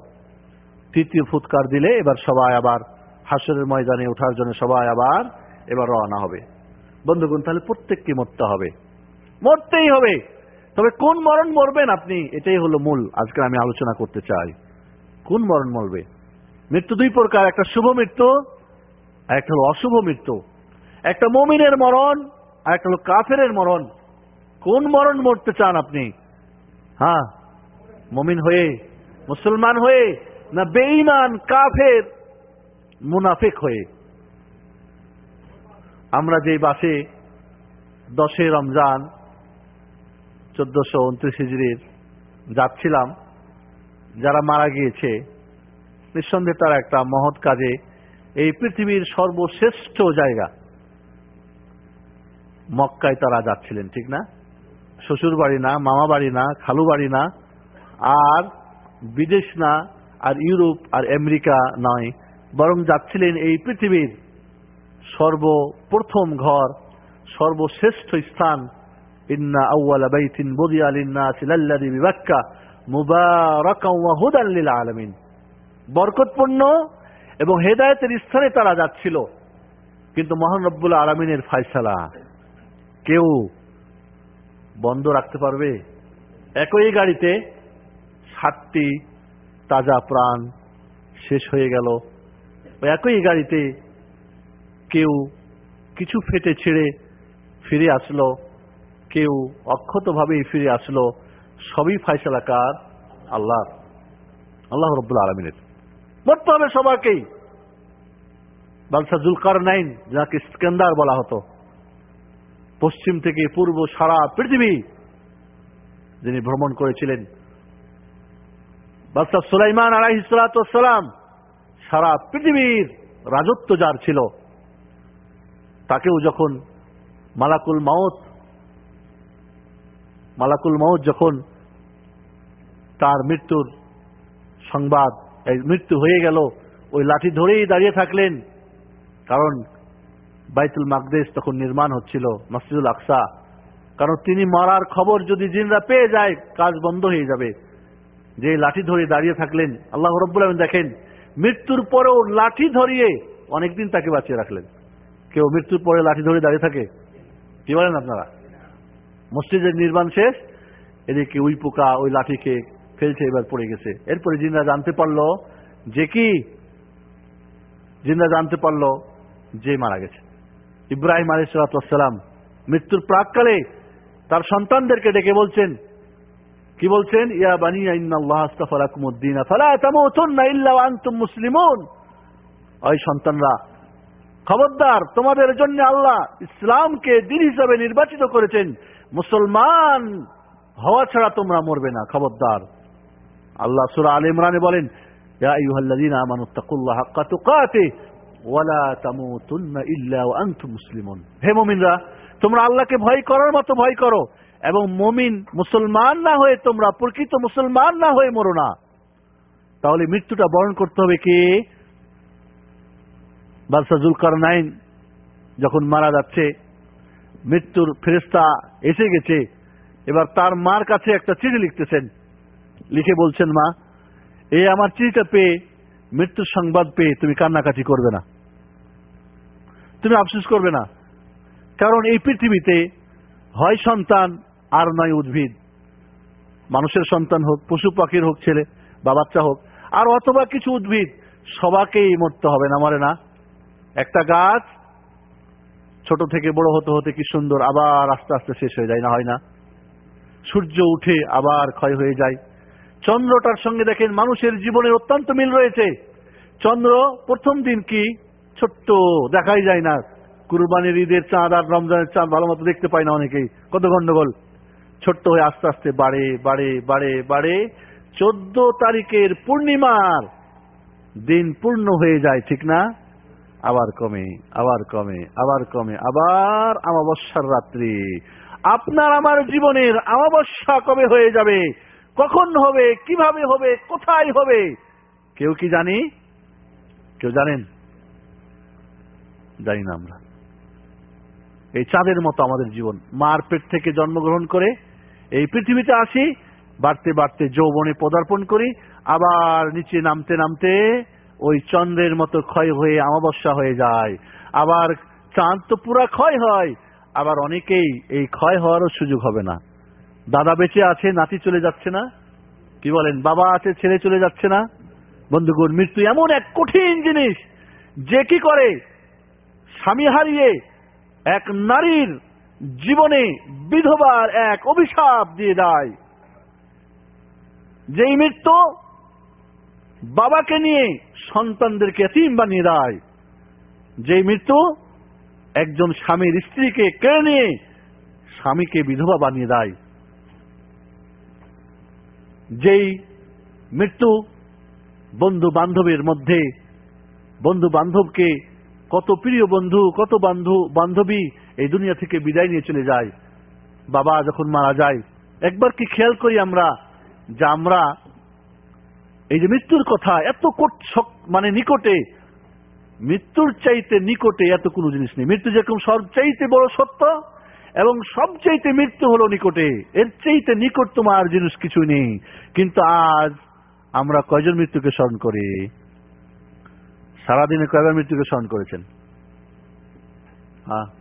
তৃতীয় ফুৎকার দিলে এবার সবাই আবার হাসরের ময়দানে ওঠার জন্য সবাই আবার এবার রওনা হবে। বন্ধুগণ, তাহলে প্রত্যেককে মরতে হবে। মরতেই হবে। তবে কোন মরণ মরবেন আপনি? এটাই হলো মূল। আজকে আমি আলোচনা করতে চাই। কোন মরণ মরবে? মৃত্যু দুই প্রকার, একটা শুভ মৃত্যু আর একটা হলো অশুভ মৃত্যু। একটা মমিনের মরণ আর একটা হলো কাফেরের মরণ। কোন মরণ মরতে চান আপনি? হ্যাঁ? মমিন হয়ে, মুসলমান হয়ে না বেঈমান, কাফের, মুনাফিক হয়ে? আমরা যে বাসে দশে রমজান চোদ্দশো উনত্রিশ হিজড়ির যাচ্ছিলাম, যারা মারা গিয়েছে, নিঃসন্দেহে তারা একটা মহৎ কাজে এই পৃথিবীর সর্বশ্রেষ্ঠ জায়গা। মক্কায় তারা যাচ্ছিলেন, ঠিক না? শ্বশুর বাড়ি না, মামা বাড়ি না, খালু বাড়ি না, আর বিদেশ না, আর ইউরোপ, আর আমেরিকা নয়, বরং যাচ্ছিলেন এই পৃথিবীর সর্বপ্রথম ঘর, সর্বশ্রেষ্ঠ স্থান ইন্না আউয়ালা বাইতিন বুদিয়া লিন-নাসি লাল্লাযী বিবাক্কা মুবারাকাও ওয়া হুদাল লিল আলামিন বরকতপূর্ণ এবং হেদায়েতের স্থানে তারা যাচ্ছিল। কিন্তু মহান রব্বুল আলামিনের ফয়সালা কেউ বন্ধ রাখতে পারবে? একই গাড়িতে সাতটি তাজা প্রাণ শেষ হয়ে গেল। একই গাড়িতে কেউ কিছু ফেটে ছেড়ে ফিরে আসলো। কেউ অক্ষতভাবেই ফিরে আসলো, সবই ফাইসালা কার আল্লাহ আল্লাহ রব্বুল আলমিনের। মরতে হবে সবাইকেই। বালসা জুলকার নাইন যাকে স্কেন্দার বলা হতো, পশ্চিম থেকে পূর্ব সারা পৃথিবী যিনি ভ্রমণ করেছিলেন। বাদশাহ সুলাইমান আলাইসালাম সারা পৃথিবীর রাজত্ব যার ছিল। তাকেও যখন মালাকুল মাউত মালাকুল মাউত যখন তার মৃত্যুর সংবাদ, এই মৃত্যু হয়ে গেল, ওই লাঠি ধরেই দাঁড়িয়ে থাকলেন। কারণ বাইতুল মাকদেশ তখন নির্মাণ হচ্ছিল মসজিদুল আকসা। কারণ তিনি মারার খবর যদি জিনরা পেয়ে যায়, কাজ বন্ধ হয়ে যাবে। যে লাঠি ধরে দাঁড়িয়ে থাকলেন, আল্লাহ রব্বুল আলম দেখেন, মৃত্যুর পরেও লাঠি ধরিয়ে অনেকদিন তাকে বাঁচিয়ে রাখলেন। কেউ মৃত্যুর পরে লাঠি ধরে দাঁড়িয়ে থাকে? কি বলেন আপনারা? মসজিদের নির্মাণ শেষ, এদিকে উই পোকা, ওই লাঠিকে ফেলছে, এবার পড়ে গেছে। এরপরে জিনরা জানতে পারল যে কি? জিনরা জানতে পারল যে মারা গেছে। ইব্রাহিম আলিসালাম মৃত্যুর প্রাককালে তার সন্তানদেরকে ডেকে বলছেন, কি বলছেন? ইয়া বানিয়া ওই সন্তানরা, খবরদার, তোমাদের জন্য আল্লাহ ইসলামকে দিন হিসাবে নির্বাচিত করেছেন। মুসলমান হওয়া ছাড়া তোমরা মরবে না, খবরদার। আল্লাহ সূরা আলে ইমরানে বলেন হে তোমরা আল্লাহকে ভয় করার মতো ভয় করো এবং মমিন মুসলমান না হয়ে তোমরা প্রকৃত মুসলমান না হয়ে মরো না। তাহলে মৃত্যুটা বরণ করতে হবে কি? বাদশাহ জুলকার নাইন যখন মারা যাচ্ছে মৃত্যুর ফেরেস্তা এসে গেছে। এবার তার মার কাছে একটা চিঠি লিখতেছেন। লিখে বলছেন, মা এই আমার চিঠিটা পেয়ে মৃত্যুর সংবাদ পেয়ে তুমি কান্নাকাটি করবে না। তুমি আফসোস করবে না। কারণ এই পৃথিবীতে হয় সন্তান আর নয় উদ্ভিদ। মানুষের সন্তান হোক, পশু পাখির হোক, ছেলে বা বাচ্চা হোক, আর অথবা কিছু উদ্ভিদ, সবাকেই মরতে হবে না, মারে না। একটা গাছ ছোট থেকে বড় হতে হতে কি সুন্দর, আবার আস্তে আস্তে শেষ হয়ে যায়, না হয় না? সূর্য উঠে আবার ক্ষয় হয়ে যায়। চন্দ্রটার সঙ্গে দেখেন মানুষের জীবনের অত্যন্ত মিল রয়েছে। চন্দ্র প্রথম দিন কি ছোট্ট দেখাই যায় না। কুরবানির ঈদের চাঁদ আর রমজানের চাঁদ ভালো মতো দেখতে পায় না অনেকেই। কত গন্ডগোল। ছোট্ট হয়ে আস্তে আস্তে বাড়ে বাড়ে বাড়ে বাড়ে। চোদ্দ তারিখের পূর্ণিমার দিন পূর্ণ হয়ে যায়, ঠিক না? আবার কমে আবার কমে আবার কমে, আবার আমাবস্যার রাত্রি। আপনার আমার জীবনের আমাবস্যা কবে হয়ে যাবে? কখন হবে? কীভাবে হবে? কোথায় হবে? কেউ কি জানি? কেউ জানেন? জানি না আমরা। এই চাঁদের মতো আমাদের জীবন। মার পেট থেকে জন্মগ্রহণ করে এই পৃথিবীতে আসি, বাড়তে বাড়তে যৌবনে পদার্পণ করি, আবার নিচে নামতে নামতে ওই চন্দ্রের মতো ক্ষয় হয়ে আমাবস্যা হয়ে যায়। আবার চাঁদ তো পুরা ক্ষয় হয়, আবার অনেকেই এই ক্ষয় হওয়ারও সুযোগ হবে না। দাদা বেঁচে আছে, নাতি চলে যাচ্ছে না। কি বলেন, বাবা আছে, ছেলে চলে যাচ্ছে না। বন্ধুগণ, মৃত্যু এমন এক কঠিন জিনিস, যে কি করে স্বামী হারিয়ে এক নারীর জীবনে বিধবার এক অভিশাপ দিয়ে দেয়। যেই মৃত্যু বাবাকে নিয়ে সন্তানদেরকে এতিম বানিয়ে দেয়। যে মৃত্যু একজন স্বামীর স্ত্রীকে কেড়ে নিয়ে স্বামীকে বিধবা বানিয়ে দেয়। যেই মৃত্যু বন্ধু বান্ধবের মধ্যে বন্ধু বান্ধবকে কত প্রিয় বন্ধু, কত বন্ধু, বান্ধবী এই দুনিয়া থেকে বিদায় নিয়ে চলে যায়। বাবা যখন মারা যায়, একবার কি খেয়াল করি আমরা যে আমরা এই যে মৃত্যুর কথা, এত মানে নিকটে, মৃত্যুর চাইতে নিকটে এত কোনো জিনিস নেই। মৃত্যু যেরকম সবচাইতে বড় সত্য, এবং সবচাইতে মৃত্যু হলো নিকটে। এর চাইতে নিকট তোমার জিনিস কিছু নেই। কিন্তু আজ আমরা কয়জন মৃত্যুকে স্মরণ করি? সারাদিনে কয়বার মৃত্যুকে স্মরণ করেছেন? হ্যাঁ।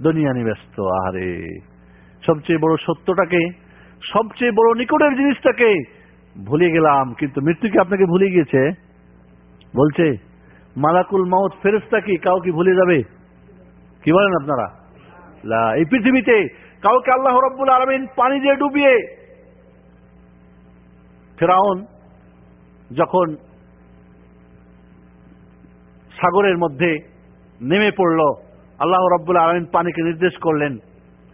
দুনিয়ানি ব্যস্ত, আহারে। সবচেয়ে বড় সত্যটাকে সবচেয়ে বড় নিকটের জিনিসটাকে ভুলে গেলাম, কিন্তু মৃত্যু কি আপনাকে ভুলে গিয়েছে? বলছে, মালাকুল মাউত ফেরেস্তা কি কাউকে ভুলে যাবে? কি বলেন আপনারা? এই পৃথিবীতে কাউকে আল্লাহ রব্বুল আলমিন পানি দিয়ে ডুবিয়ে ফেরাউন যখন সাগরের মধ্যে নেমে পড়ল, আল্লাহ রব্বুল আলমিন পানিকে নির্দেশ করলেন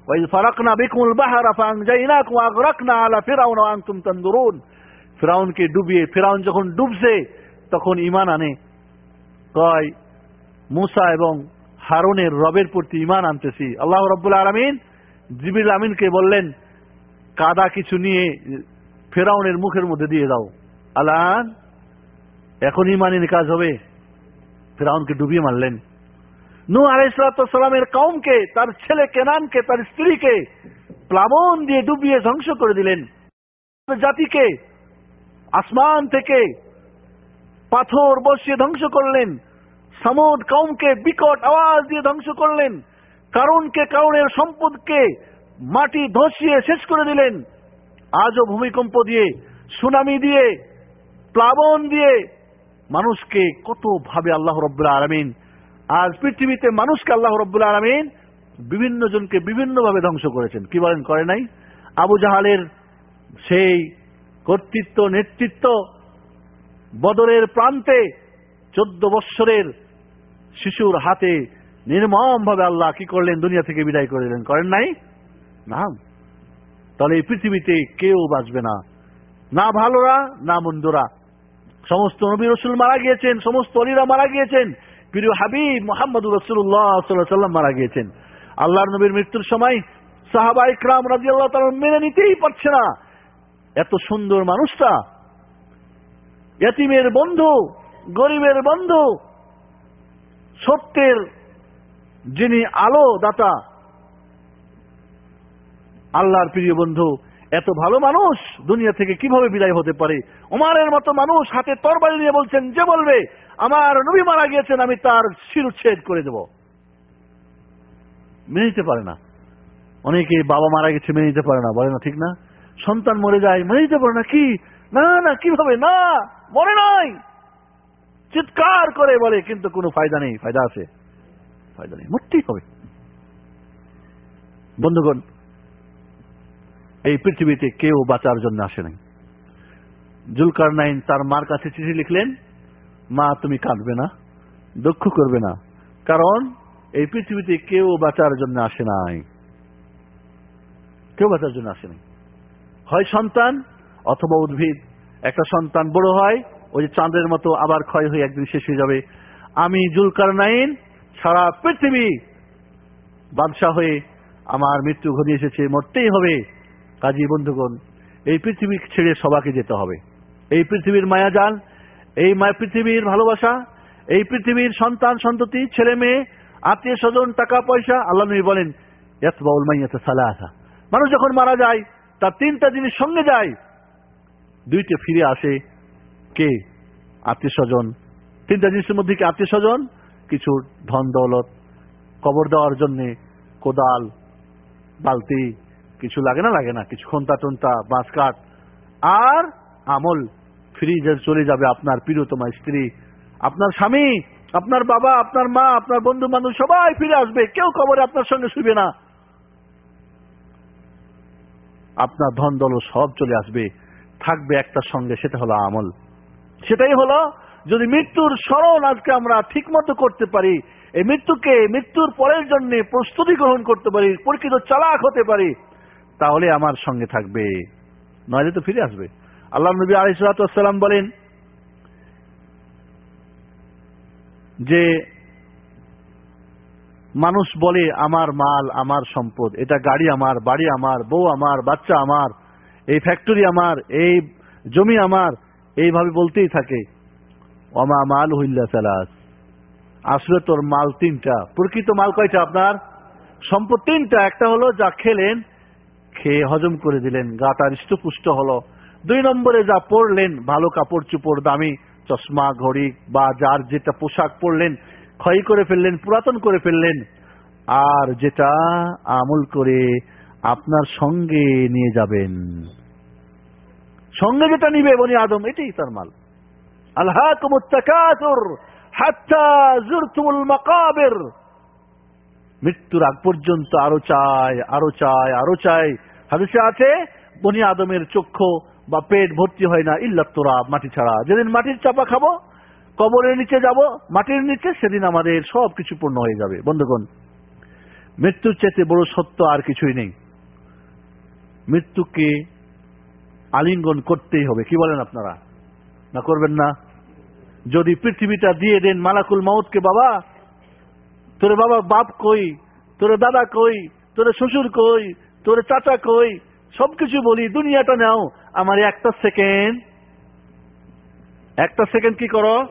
وإذ فرقنا بكم البحر فأنجيناكم وأغرقنا على فرعون وأنتم تنظرون ফেরাউনকে ডুবিয়ে ফেরাউন যখন ডুবছে তখন ইমান আনে কয় মুসা এবং হারুনের রবের প্রতি ইমান আনতেছি আল্লাহ রব্বুল আলমিন জিবিল আমিনকে বললেন কাদা কিছু নিয়ে ফেরাউনের মুখের মধ্যে দিয়ে দাও আলান এখন ইমানের কাজ হবে ফেরাউনকে ডুবিয়ে মারলেন নু আলাইসালামের কৌমকে তার ছেলে কেনানকে তার স্ত্রীকে প্লাবন দিয়ে ডুবিয়ে ধ্বংস করে দিলেন। জাতিকে আসমান থেকে পাথর বসিয়ে ধ্বংস করলেন। সমুদ কৌমকে বিকট আওয়াজ দিয়ে ধ্বংস করলেন। কারণকে কারণের সম্পদকে মাটি ধসিয়ে শেষ করে দিলেন। আজও ভূমিকম্প দিয়ে, সুনামি দিয়ে, প্লাবন দিয়ে মানুষকে কত ভাবে আল্লাহ রব্বুল্লাহ আলমিন আজ পৃথিবীতে মানুষকে আল্লাহ রব্বুল্লাহ আলমিন বিভিন্ন জনকে বিভিন্ন ভাবে ধ্বংস করেছেন। কি বলেন? করে নাই? আবু জাহালের সেই কর্তৃত্ব, নেতৃত্ব বদরের প্রান্তে চোদ্দ বৎসরের শিশুর হাতে নির্মম ভাবে আল্লাহ কি করলেন? দুনিয়া থেকে বিদায় করে দিলেন। করেন নাই? না তাহলে এই পৃথিবীতে কেউ বাঁচবে না। না ভালোরা, না মন্দরা। সমস্ত নবী রসুল মারা গিয়েছেন, সমস্ত অলিরা মারা গিয়েছেন। প্রিয় হাবিব মোহাম্মদ রসুল্লাহ সাল্লাম মারা গিয়েছেন। আল্লাহর নবীর মৃত্যুর সময় সাহাবা ইকরাম রাজি আল্লাহ মেনে নিতেই পারছে না। এত সুন্দর মানুষটা এতিমের বন্ধু, গরিবের বন্ধু, সত্যের যিনি আলো দাতা আল্লাহর প্রিয় বন্ধু, এত ভালো মানুষ দুনিয়া থেকে কীভাবে বিদায় হতে পারে? ওমারের মতো মানুষ হাতে তরবারি নিয়ে বলছেন, যে বলবে আমার নবী মারা গিয়েছেন, আমি তার শিরুচ্ছেদ করে দেব। মেনে নিতে পারে না। অনেকে বাবা মারা গেছে, মেনে নিতে পারে না। বলে না, ঠিক না? সন্তান মরে যায়, মেনে নিতে পারে না। কি? না না, কীভাবে? না, মরে নাই। চিৎকার করে বলে, কিন্তু কোনো ফায়দা নেই। ফায়দা আছে? ফায়দা নেই। মরতেই হবে। বন্ধুগণ, এই পৃথিবীতে কেউ বাঁচার জন্য আসে নাই। জুলকার নাইন তার মার কাছে চিঠি লিখলেন মা তুমি কাঁদবে না, দুঃখ করবে না, কারণ এই পৃথিবীতে কেউ বাঁচার জন্য আসে নাই। কেউ বাঁচার জন্য আসে নাই। হয় সন্তান অথবা উদ্ভিদ, একটা সন্তান বড় হয়, ওই চাঁদের মতো আবার ক্ষয় হয়ে একদিন শেষ হয়ে যাবে। আমি জুলকার নাইন সারা পৃথিবী বাদশাহ হয়ে আমার মৃত্যু ঘনিয়ে এসেছে, মরতেই হবে। কাজী বন্ধুগণ, এই পৃথিবী ছেড়ে সবাকে যেতে হবে। এই পৃথিবীর মায়াজাল এই পৃথিবীর ভালোবাসা, এই পৃথিবীর সন্তান, সন্ততি, ছেলে মেয়ে, আত্মীয় স্বজন, টাকা, পয়সা, আল্লাহ নবী বলেন, ইয়াতবাউল মাইয়াতে সালাহা মানুষ যখন মারা যায়, তার তিনটা জিনিস সঙ্গে যায়। দুইটা ফিরে আসে, কে? আত্মীয় স্বজন। তিনটা জিনিসের মধ্যে কি? আত্মীয় স্বজন, কিছু ধন দৌলত, কবর দেওয়ার জন্যে কোদাল, বালতি, কিছু লাগে না লাগে না, কিছু খন্তা টন্তা, বাঁশ কাঠ, আর আমল। ফ্রিজে চলে যাবে, আপনার প্রিয়তমা স্ত্রী, আপনার স্বামী, আপনার বাবা, আপনার মা, আপনার বন্ধু বান্ধব, সবাই ফিরে আসবে। কেউ কবরে আপনার সঙ্গে শুবে না। আপনার ধন দল সব চলে আসবে। থাকবে একটা সঙ্গে, সেটা হলো আমল। সেটাই হলো, যদি মৃত্যুর স্মরণ আজকে আমরা ঠিক মতো করতে পারি, এই মৃত্যুকে মৃত্যুর পরের জন্য প্রস্তুতি গ্রহণ করতে পারি পরীক্ষিত চালাক হতে পারি, তাহলে আমার সঙ্গে থাকবে। নইলে তো ফিরে আসবে। আল্লাহ নবী আলিসাল্লাম বলেন যে মানুষ বলে, আমার মাল, আমার সম্পদ, এটা গাড়ি আমার, বাড়ি আমার, বউ আমার, বাচ্চা আমার, এই ফ্যাক্টরি আমার, এই জমি আমার, এইভাবে বলতেই থাকে। অমা মাল হইল্লা সালাস। আসলে তোর মাল তিনটা। প্রকৃত মাল কয়টা আপনার? সম্পদ তিনটা। একটা হলো যা খেলেন, খেয়ে হজম করে দিলেন গাটা হৃষ্টপুষ্ট হলো। দুই নম্বরে যা পড়লেন ভালো কাপড়, চুপড়, দামি, চশমা, ঘড়ি, বা যার যেটা পোশাক পরলেন, ক্ষয় করে ফেললেন, পুরাতন করে ফেললেন, আর যেটা আমল করে আপনার সঙ্গে নিয়ে যাবেন। সঙ্গে যেটা নিবে বনি আদম, এটাই তার মাল। আল্লাহ মৃত্যুর আগ পর্যন্ত আরও চায় আরও চায় আরও চায়। হাদিসে আছে, বনি আদমের চক্ষু বা পেট ভর্তি হয় না ইল্লা তোরা মাটি ছাড়া। যেদিন মাটির চাপা খাব, কবরের নিচে যাব, মাটির নিচে সেদিন আমাদের সব কিছু পূর্ণ হয়ে যাবে। বন্ধুগণ, মৃত্যুর চেতে বড় সত্য আর কিছুই নেই। মৃত্যুকে আলিঙ্গন করতেই হবে। কি বলেন আপনারা? না করবেন না? যদি পৃথিবীটা দিয়ে দেন মালাকুল মাউতকে, বাবা, তোরে বাবা বাপ কই? তোরে দাদা কই? তোরে শ্বশুর কই? তোরে চাচা কই? সবকিছু বলি, দুনিয়াটা নাও। আমার একটা সেকেন্ড। একটা সেকেন্ড কি করো?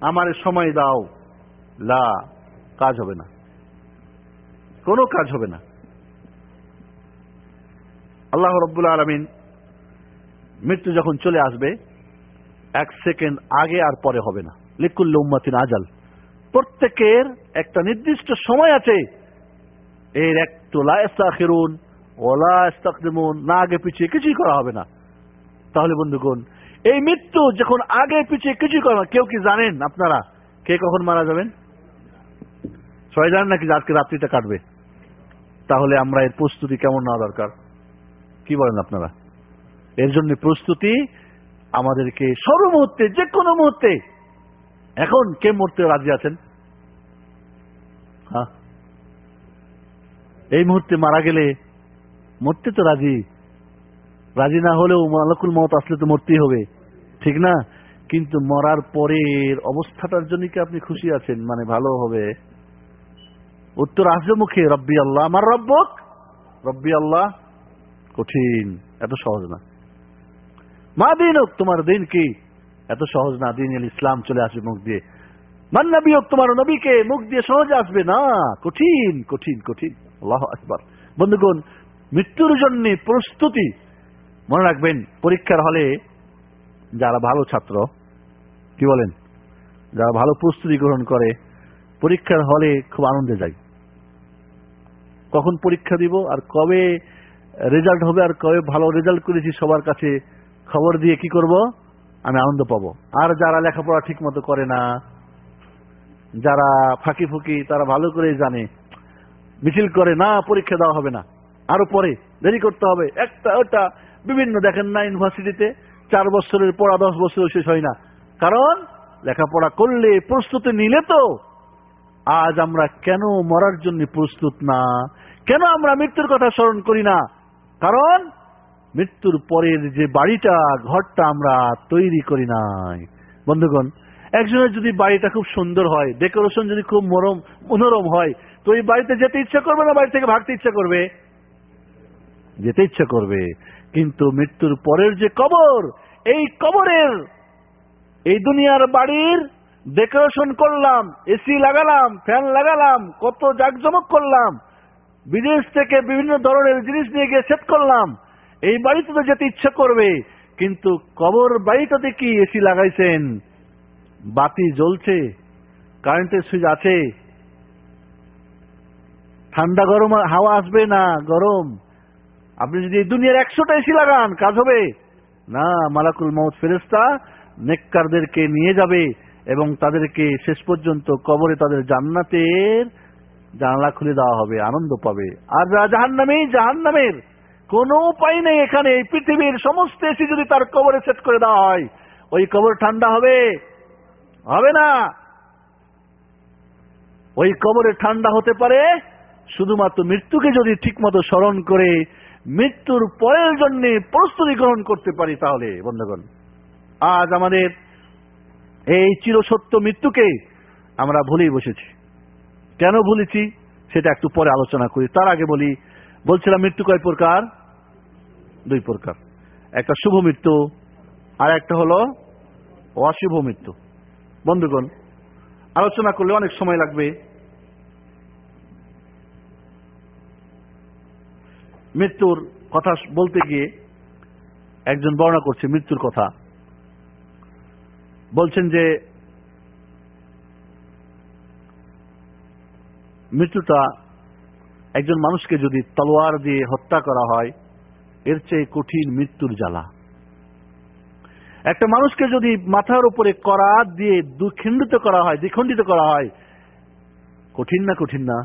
আমার সময় দাও। লা, কাজ হবে না। কোনো কাজ হবে না। আল্লাহ রব্বুল আলমিন মৃত্যু যখন চলে আসবে, এক সেকেন্ড আগে আর পরে হবে না। লিকুল্ল উম্মাতিন আজাল। প্রত্যেকের একটা নির্দিষ্ট সময় আছে। এর একটু লাস্তাখিরুন না আগে পিছিয়ে কিছুই করা হবে না। তাহলে বন্ধুগণ, এই মৃত্যু যখন আগে পিছিয়ে কিছুই করা কেউ কি জানেন আপনারা? কে কখন মারা যাবেন? সবাই জানেন নাকি আজকে রাত্রিটা কাটবে? তাহলে আমরা এর প্রস্তুতি কেমন নেওয়া দরকার? কি বলেন আপনারা? এর জন্য প্রস্তুতি আমাদেরকে সর্বমুহূর্তে, যে কোনো মুহূর্তে। এখন কে মরতে রাজি আছেন? হ্যাঁ? এই মুহূর্তে মারা গেলে মরতে তো রাজি। রাজি না হলেও মালাকুল মত আসলে তো মরতেই হবে। ঠিক না? কিন্তু মরার পরের অবস্থাটার জন্য কি আপনি খুশি আছেন? মানে ভালো হবে। উত্তর আসবে মুখে, রব্বি আল্লাহ, আমার রব্বক রব্বি আল্লাহ, কঠিন, এত সহজ না। মা দিন তোমার দিন কি? এত সহজ না, দিন ইসলাম চলে আসবে মুখ দিয়ে। মান নবী হোক, তোমার নবীকে মুখ দিয়ে সহজে আসবে। না, কঠিন কঠিন কঠিন। আল্লাহ আকবার। বন্ধুগণ মৃত্যুর জন্য প্রস্তুতি। মনে রাখবেন, পরীক্ষার হলে যারা ভালো ছাত্র, কি বলেন? যারা ভালো প্রস্তুতি গ্রহণ করে, পরীক্ষার হলে খুব আনন্দে যায় কখন পরীক্ষা দিব আর কবে রেজাল্ট হবে আর কবে ভালো রেজাল্ট করেছি সবার কাছে খবর দিয়ে কি করব? আমি আনন্দ পাবো। আর যারা লেখাপড়া ঠিক মতো করে না, যারা ফাঁকি ফুকি তারা ভালো করে জানে। মিছিল করে না, পরীক্ষা দেওয়া হবে না। আরও পরে দেরি করতে হবে। একটা, ওটা, বিভিন্ন দেখেন না ইউনিভার্সিটিতে চার বছরের পড়া, দশ বছর শেষ হয় না। কারণ লেখাপড়া করলে প্রস্তুতি নিলে তো আজ আমরা কেন মরার জন্য প্রস্তুত না? কেন আমরা মৃত্যুর কথা স্মরণ করি না? কারণ মৃত্যুর পরের যে বাড়িটা, ঘরটা আমরা তৈরি করি নাই। বন্ধুগণ, একজনের যদি বাড়িটা খুব সুন্দর হয়, ডেকোরেশন যদি খুব মনোরম হয়, তো এই বাড়িতে যেতে ইচ্ছা করবে না, বাড়ি থেকে ভাগতে ইচ্ছা করবে? যেতে ইচ্ছা করবে। কিন্তু মৃত্যুর পরের যে কবর, এই কবরের এই দুনিয়ার বাড়ির ডেকোরেশন করলাম, এসি লাগালাম, ফ্যান লাগালাম, কত জাকজমক করলাম, বিদেশ থেকে বিভিন্ন ধরনের জিনিস নিয়ে গিয়ে সেট করলাম, এই বাড়িতে তো যেতে ইচ্ছা করবে। কিন্তু কবর বাড়িটাতে কি এসি লাগাইছেন? বাতি জ্বলছে, কারেন্টের সুইচ আছে। ঠান্ডা গরম হাওয়া আসবে না গরম? আপনি যদি এই দুনিয়ার একশোটা এসি লাগান কাজ হবে। না, মালাকুল মৌত ফেরেস্তা নেককারদেরকে নিয়ে যাবে এবং তাদেরকে শেষ পর্যন্ত কবরে তাদের জান্নাতের জানলা খুলে দেওয়া হবে, আনন্দ পাবে। আর জাহান্নামেই জাহান্নামের কোনো উপায় নেই এখানে, এই পৃথিবীর সমস্ত এসি যদি তার কবরে সেট করে দেওয়া হয়, ওই কবর ঠান্ডা হবে। হবে না। ওই কবরে ঠান্ডা হতে পারে, শুধুমাত্র মৃত্যুকে যদি ঠিকমতো স্মরণ করে মৃত্যুর পরের জন্য প্রস্তুতি গ্রহণ করতে পারি তাহলে, বন্ধুগণ। আজ আমাদের এই চিরসত্য মৃত্যুকে আমরা ভুলেই বসেছি। কেন ভুলেছি সেটা একটু পরে আলোচনা করি। তার আগে বলি, বলছিলাম মৃত্যু কয় প্রকার? দুই প্রকার। একটা শুভ মৃত্যু, আর একটা হলো অশুভ মৃত্যু। বন্ধুগণ, আলোচনা করলে অনেক সময় লাগবে। মৃত্যুর কথা বলতে গিয়ে একজন বর্ণনা করছে মৃত্যুর কথা। বলছেন যে, মৃত্যুটা একজন মানুষকে যদি তলোয়ার দিয়ে হত্যা করা হয়, এর চেয়ে কঠিন মৃত্যুর জ্বালা। একটা মানুষকে যদি মাথার উপরে করাত দিয়ে দুখণ্ডিত করা হয়, দ্বিখণ্ডিত করা হয়, কঠিন না কঠিন না?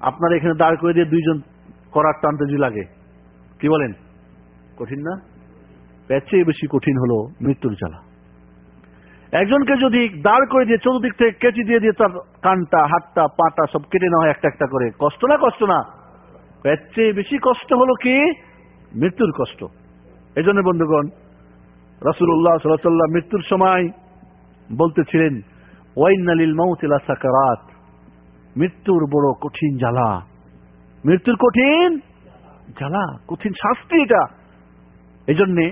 আপনার এখানে দাঁড় করে দিয়ে দুইজন করার টানতে যদি লাগে, কি বলেন? কঠিন না? চেয়ে বেশি কঠিন হলো মৃত্যুর জ্বালা। একজনকে যদি দাঁড় করে দিয়ে চতুর্দিক থেকে কেচি দিয়ে দিয়ে তার কানটা, হাতটা, পাটা সব কেটে নেওয়া একটা একটা করে, কষ্ট না কষ্ট না? এর চেয়ে বেশি কষ্ট হলো কি? মৃত্যুর কষ্ট। এই জন্য বন্ধুগণ রসুল্লাহ সাল্লাহ মৃত্যুর সময় বলতেছিলেন ওয়াইনালিল মৌতিলা সাকারাত মৃত্যুর বড় কঠিন জ্বালা। মৃত্যুর কঠিন জ্বালা, কঠিন শাস্তি এটা। এই জন্যে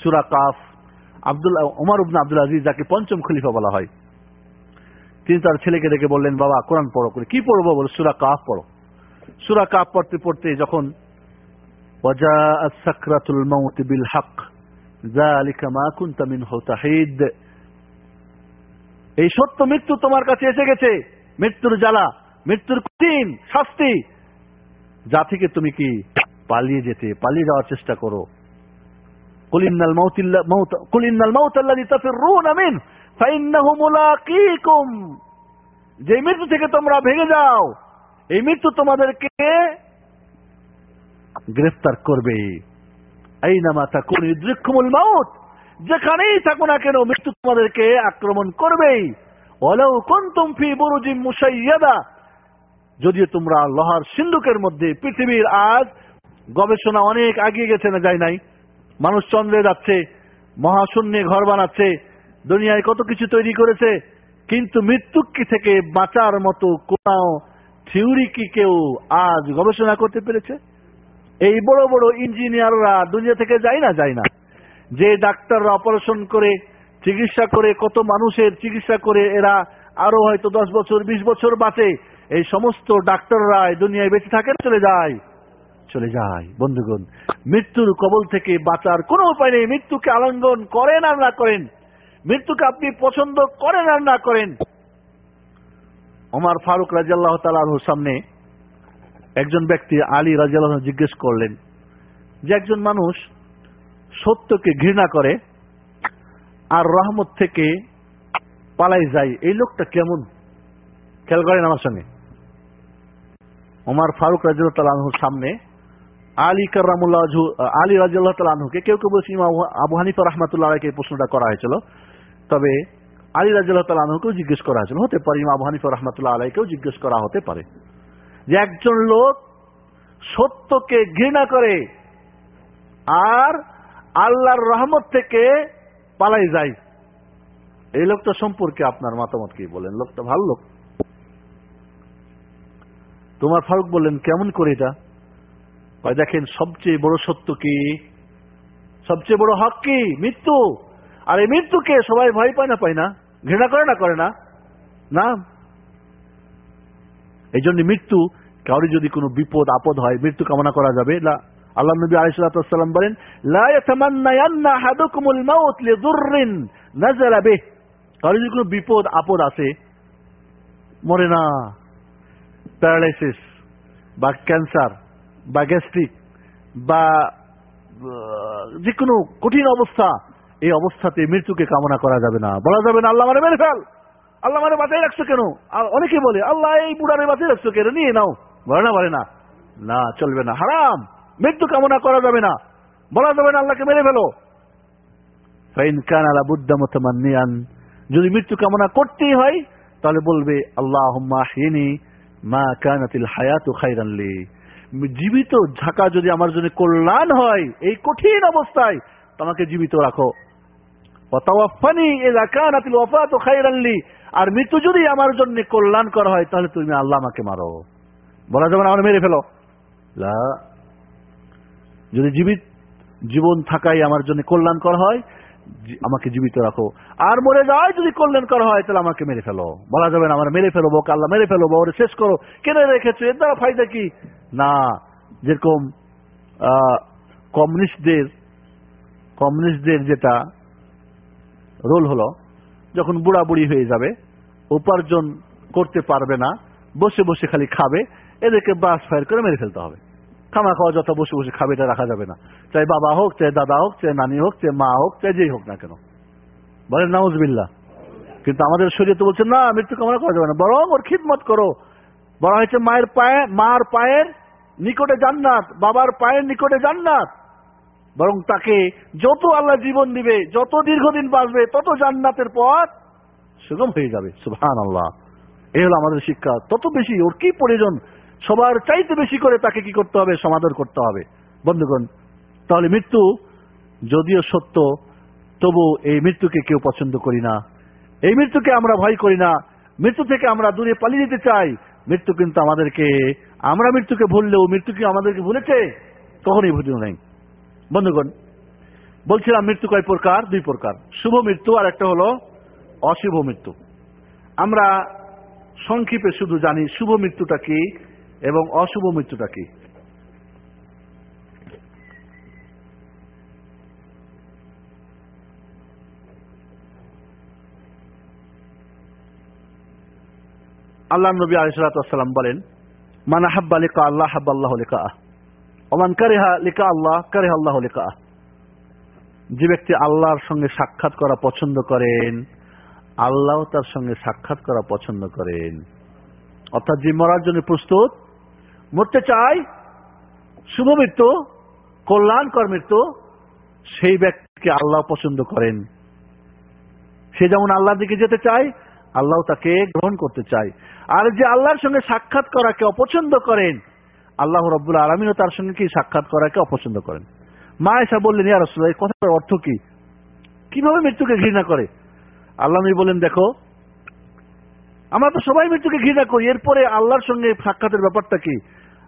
সুরা কাফ আব্দুল, ওমর উবনা আব্দুল আজিজ যাকে পঞ্চম খলিফা বলা হয়, তিনি তার ছেলেকে ডেকে বললেন, বাবা, কোরআন পড়ো করে। কি বলে, সুরা কাফ পড়ো। সুরা কাফ পড়তে পড়তে যখন এই সত্য মৃত্যু তোমার কাছে এসে গেছে। মৃত্যুর জ্বালা, মৃত্যুর কঠিন শাস্তি। যা থেকে তুমি কি পালিয়ে যেতে, পালিয়ে যাওয়ার চেষ্টা করো। কুলিন্নাল যে মৃত্যু থেকে তোমরা ভেঙে যাও, এই মৃত্যু তোমাদেরকে গ্রেফতার করবে। আইনামা তাকুন ইদরিকুমুল মাউত, যেখানেই থাকো না কেন মৃত্যু তোমাদেরকে আক্রমণ করবেই। ওয়ালাউ কুনতুম ফি বুরুজিন মুশাইয়াদা যদিও তোমরা লোহার সিন্ধুকের মধ্যে পৃথিবীর আজ গবেষণা অনেক আগিয়ে গেছে না যায় নাই। মানুষ চন্দ্রে যাচ্ছে, মহাশূন্যে ঘর বানাচ্ছে, দুনিয়ায় কত কিছু তৈরি করেছে, কিন্তু মৃত্যু কি থেকে বাঁচার মতো কোন থিওরি কি কেউ আজ গবেষণা করতে পেরেছে? এই বড় বড় ইঞ্জিনিয়াররা দুনিয়া থেকে যায় না যায় না। যে ডাক্তাররা অপারেশন করে, চিকিৎসা করে, কত মানুষের চিকিৎসা করে, এরা আরও হয়তো দশ বছর, বিশ বছর বাঁচে। এই সমস্ত ডাক্তাররা দুনিয়ায় বেঁচে থাকে চলে যায়। চলে যায়, বন্ধুগণ। মৃত্যুর কবল থেকে বাঁচার কোনো উপায় নেই। মৃত্যুকে আলঙ্গন করেন আর না করেন। মৃত্যুকে আপনি পছন্দ করেন আর না করেন। ওমার ফারুক রাজিয়াল্লাহ তালাহুর সামনে একজন ব্যক্তি আলী রাজিয়াল্লাহ জিজ্ঞেস করলেন যে একজন মানুষ সত্যকে ঘৃণা করে আর রহমত থেকে পালাই যায়। এই লোকটা কেমন? খেয়াল করেন আমার সঙ্গে। ওমর ফারুক রাজিউল্লাহ সামনে, আলী কার্রামুল্লাহ আলী রাজিউল্লাহ তালাহুকে কেউ কেউ বলছে আবু হানিফা রহমাতুল্লাহ প্রশ্নটা করা হয়েছিল। তবে আলী রাজিউল্লাহ তালাহুকেও জিজ্ঞেস করা হয়েছিল। হতে পারে ইমাম আবু হানিফা রহমাতুল্লাহ আলাইকেও জিজ্ঞেস করা হতে পারে। যে একজন লোক সত্যকে ঘৃণা করে আর আল্লাহর রহমত থেকে পালাই যায়। এই লোকটা সম্পর্কে আপনার মতামত কি বলেন? লোকটা ভালো লোক। তোমার ফারুক বললেন, কেমন করে এটা? ভাই দেখেন, সবচেয়ে বড় সত্য কি? সবচেয়ে বড় হক কি? মৃত্যু। আর এই মৃত্যুকে সবাই ভয় পায় না পায় না। ঘৃণা করে না করে না। না। এই জন্য মৃত্যু কাউরি যদি কোনো বিপদ, আপদ হয়, মৃত্যু কামনা করা যাবে। না আল্লাহ নবী আলাইসাল্লাম বলেন কারও যদি কোনো বিপদ, আপদ আছে মরে না। প্যারালাইসিস বা ক্যান্সার বা গ্যাস্ট্রিক বা যে কোনো কঠিন অবস্থা, এই অবস্থাতে মৃত্যুকে কামনা করা যাবে না। বলা যাবে না, আল্লাহ মানে মেরে ফেল। আল্লাহ মানে বাঁচাই রাখছো কেন? অনেকে বলে, আল্লাহ এই বুড়ারে বাঁচাই রাখছো কেন? নিয়ে নাও। বলে না বলে না। না, চলবে না। হারাম। মৃত্যু কামনা করা যাবে না। বলা যাবে না, আল্লাহকে মেরে ফেলো। ফাইন কান আলা বুদ্ধা মতমান্নিয়ান। যদি মৃত্যু কামনা করতেই হয়, তাহলে বলবে আল্লাহ হিনি মা কানাতিল হায়াতু খাইরানলি জীবিত ঝাঁকা যদি আমার জন্য কল্যাণ হয়, এই কঠিন অবস্থায়, তোমাকে জীবিত রাখো। আর মৃত্যু যদি আমার জন্য কল্যাণ করা হয়, তাহলে তুমি আল্লাহ আমাকে মারো। বলা যাবে আমার মেরে ফেলো। যদি জীবিত জীবন থাকাই আমার জন্য কল্যাণ করা হয় আমাকে জীবিত রাখো। আর মরে যায় যদি কল্যাণ করা হয়, তাহলে আমাকে মেরে ফেলো। বলা যাবে না, আমার মেরে ফেলো আল্লাহ মেরে ফেলো ওরে শেষ করো। কেন রেখেছো, এর দ্বারা ফায়দা কি? না, যেরকম কমিউনিস্টদের কমিউনিস্টদের যেটা রোল হলো, যখন বুড়া বুড়ি হয়ে যাবে, উপার্জন করতে পারবে না, বসে বসে খালি খাবে, এদেরকে বাস ফায়ার করে মেরে ফেলতে হবে। খামা খাওয়া যত বসে বসে খাবে, এটা রাখা যাবে না। চাই বাবা হোক, চাই দাদা হোক, চাই নানি হোক, চাই মা হোক, চাই যেই হোক না কেন। বলেন নাউজবিল্লা কিন্তু আমাদের শরীর তো বলছে, না, মৃত্যু কামনা করা যাবে না। বরং ওর খিদমত করো। বলা হয়েছে মায়ের পায়ে, মার পায়ের নিকটে জান্নাত, বাবার পায়ের নিকটে জান্নাত। বরং তাকে যত আল্লাহ জীবন দিবে, যত দীর্ঘদিন বাঁচবে, তত জান্নাতের পথ সুগম হয়ে যাবে। সুহান আল্লাহ এই হলো আমাদের শিক্ষা। তত বেশি ওর কি প্রয়োজন? সবার চাইতে বেশি করে তাকে কি করতে হবে? সমাদর করতে হবে। বন্ধুগণ, তাহলে মৃত্যু যদিও সত্য, তবু এই মৃত্যুকে কেউ পছন্দ করি না। এই মৃত্যুকে আমরা ভয় করি না। মৃত্যু থেকে আমরা দূরে পালিয়ে যেতে চাই। মৃত্যু কিন্তু আমাদেরকে, আমরা মৃত্যুকে ভুললেও মৃত্যু কি আমাদেরকে ভুলেছে? কখনই ভুলিও নাই। বন্ধুগণ, বলছিলাম মৃত্যু কয় প্রকার? দুই প্রকার। শুভ মৃত্যু আর একটা হলো অশুভ মৃত্যু। আমরা সংক্ষেপে শুধু জানি শুভ মৃত্যুটা কি? এবং অশুভ মৃত্যুটা কি? আল্লাহ নবী আলিসাল্লাম বলেন, মান হাব্বা লিকা আল্লাহ হাব্বা আল্লাহ লিকা ওমান কারেহা লিকা আল্লাহ, কারেহা আল্লাহ লিকা যে ব্যক্তি আল্লাহর সঙ্গে সাক্ষাৎ করা পছন্দ করেন আল্লাহ তার সঙ্গে সাক্ষাৎ করা পছন্দ করেন। অর্থাৎ যে মরার জন্য প্রস্তুত মরতে চায়, শুভ মৃত্যু কল্যাণকর মৃত্যু, সেই ব্যক্তিকে আল্লাহ পছন্দ করেন। সে যেমন আল্লাহর দিকে যেতে চায়, আল্লাহ তাকে গ্রহণ করতে চায়। আর যে আল্লাহর সঙ্গে সাক্ষাৎ করাকে অপছন্দ করেন, আল্লাহ রব্বুল আলমিনও তার সঙ্গে কি সাক্ষাৎ করাকে অপছন্দ করেন। মা এসা বললেন, ইয়া রসুল্লাহ এই কথাটার অর্থ কি? কীভাবে মৃত্যুকে ঘৃণা করে? আল্লাহ নবী বলেন দেখো, আমরা তো সবাই মৃত্যুকে ঘৃণা করি, এরপরে আল্লাহর সঙ্গে সাক্ষাতের ব্যাপারটা কি?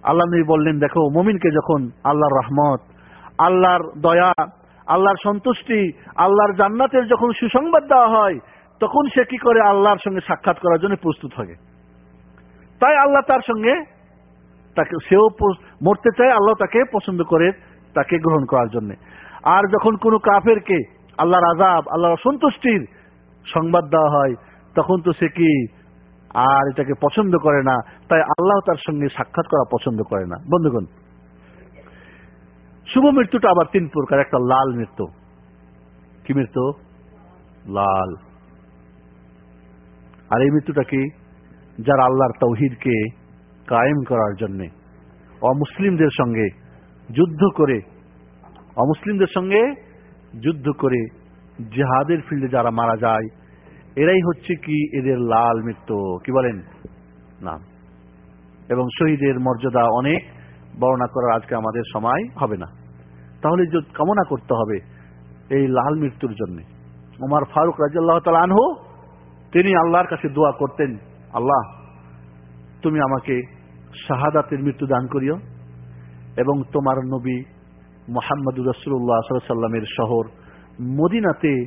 আল্লাহ নবী বললেন, দেখো, মমিনকে যখন আল্লাহর রহমত, আল্লাহর দয়া, আল্লাহর সন্তুষ্টি, আল্লাহর জান্নাতের যখন সুসংবাদ দেওয়া হয়, তখন সে কি করে আল্লাহর সঙ্গে সাক্ষাৎ করার জন্য প্রস্তুত হয় তাই আল্লাহ তার সঙ্গে তাকে, সেও মরতে চায়, আল্লাহ তাকে পছন্দ করে তাকে গ্রহণ করার জন্য। আর যখন কোনো কাফেরকে আল্লাহর আজাব আল্লাহর অসন্তুষ্টির সংবাদ দেওয়া হয়, তখন তো সে কি আর এটাকে পছন্দ করে না, তাই আল্লাহ তার সঙ্গে সাক্ষাৎ করা পছন্দ করে না। বন্ধুগণ, শুভ মৃত্যুটা আবার তিন প্রকার, একটা লাল মৃত্যু। কি মৃত্যু? লাল। আর এই মৃত্যুটা কি? যারা আল্লাহর তৌহিদকে কায়েম করার জন্য অমুসলিমদের সঙ্গে যুদ্ধ করে, অমুসলিমদের সঙ্গে যুদ্ধ করে জেহাদের ফিল্ডে যারা মারা যায় এরাই হচ্ছে কি এদের লাল মৃত্যু। কি বলেন? না এবং শহীদের মর্যাদা অনেক, বর্ণনা করার আজকে আমাদের সময় হবে না। তাহলে কামনা করতে হবে এই লাল মৃত্যুর জন্য। ওমার ফারুক রাজিয়াল্লাহ তালা আনহু, তিনি আল্লাহর কাছে দোয়া করতেন, আল্লাহ, তুমি আমাকে শাহাদাতের মৃত্যু দান করিও এবং তোমার নবী মোহাম্মদ রসুল্লাহ সাল্লামের শহর মদিনাতে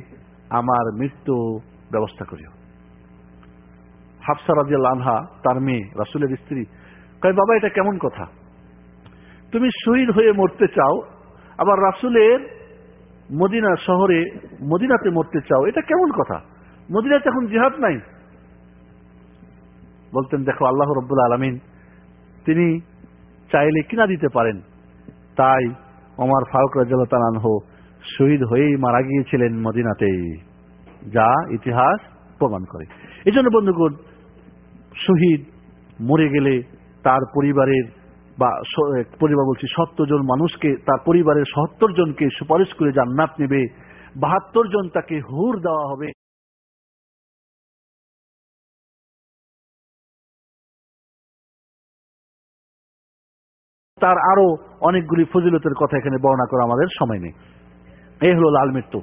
আমার মৃত্যু ব্যবস্থা করিও। হাফসা রাজিয়াল আনহা, তার মেয়ে, রাসুলের স্ত্রী, কয়, বাবা, এটা কেমন কথা? তুমি শহীদ হয়ে মরতে চাও, আবার রাসুলের মদিনা শহরে, মদিনাতে মরতে চাও, এটা কেমন কথা? মদিনাতে এখন জিহাদ নাই। বলতেন, দেখো, আল্লাহ রব্বুল আলমিন, তিনি চাইলে কিনা দিতে পারেন। তাই ওমর ফারুক রাজহ শহীদ হয়েই মারা গিয়েছিলেন মদিনাতেই। যা ইতিহাস প্রমাণ করে। এই জন্য, বন্ধুগণ, শহীদ মরে গেলে তার পরিবারের বা পরিবার বলছি, সত্তর জন মানুষকে, তার পরিবারের সত্তর জনকে সুপারিশ করে জান্নাত নেবে, বাহাত্তর জন তাকে হুর দেওয়া হবে। তার আরও অনেকগুলি ফজিলতের কথা এখানে বর্ণনা করা আমাদের সময় নেই। এই হলো লাল মৃত্যু।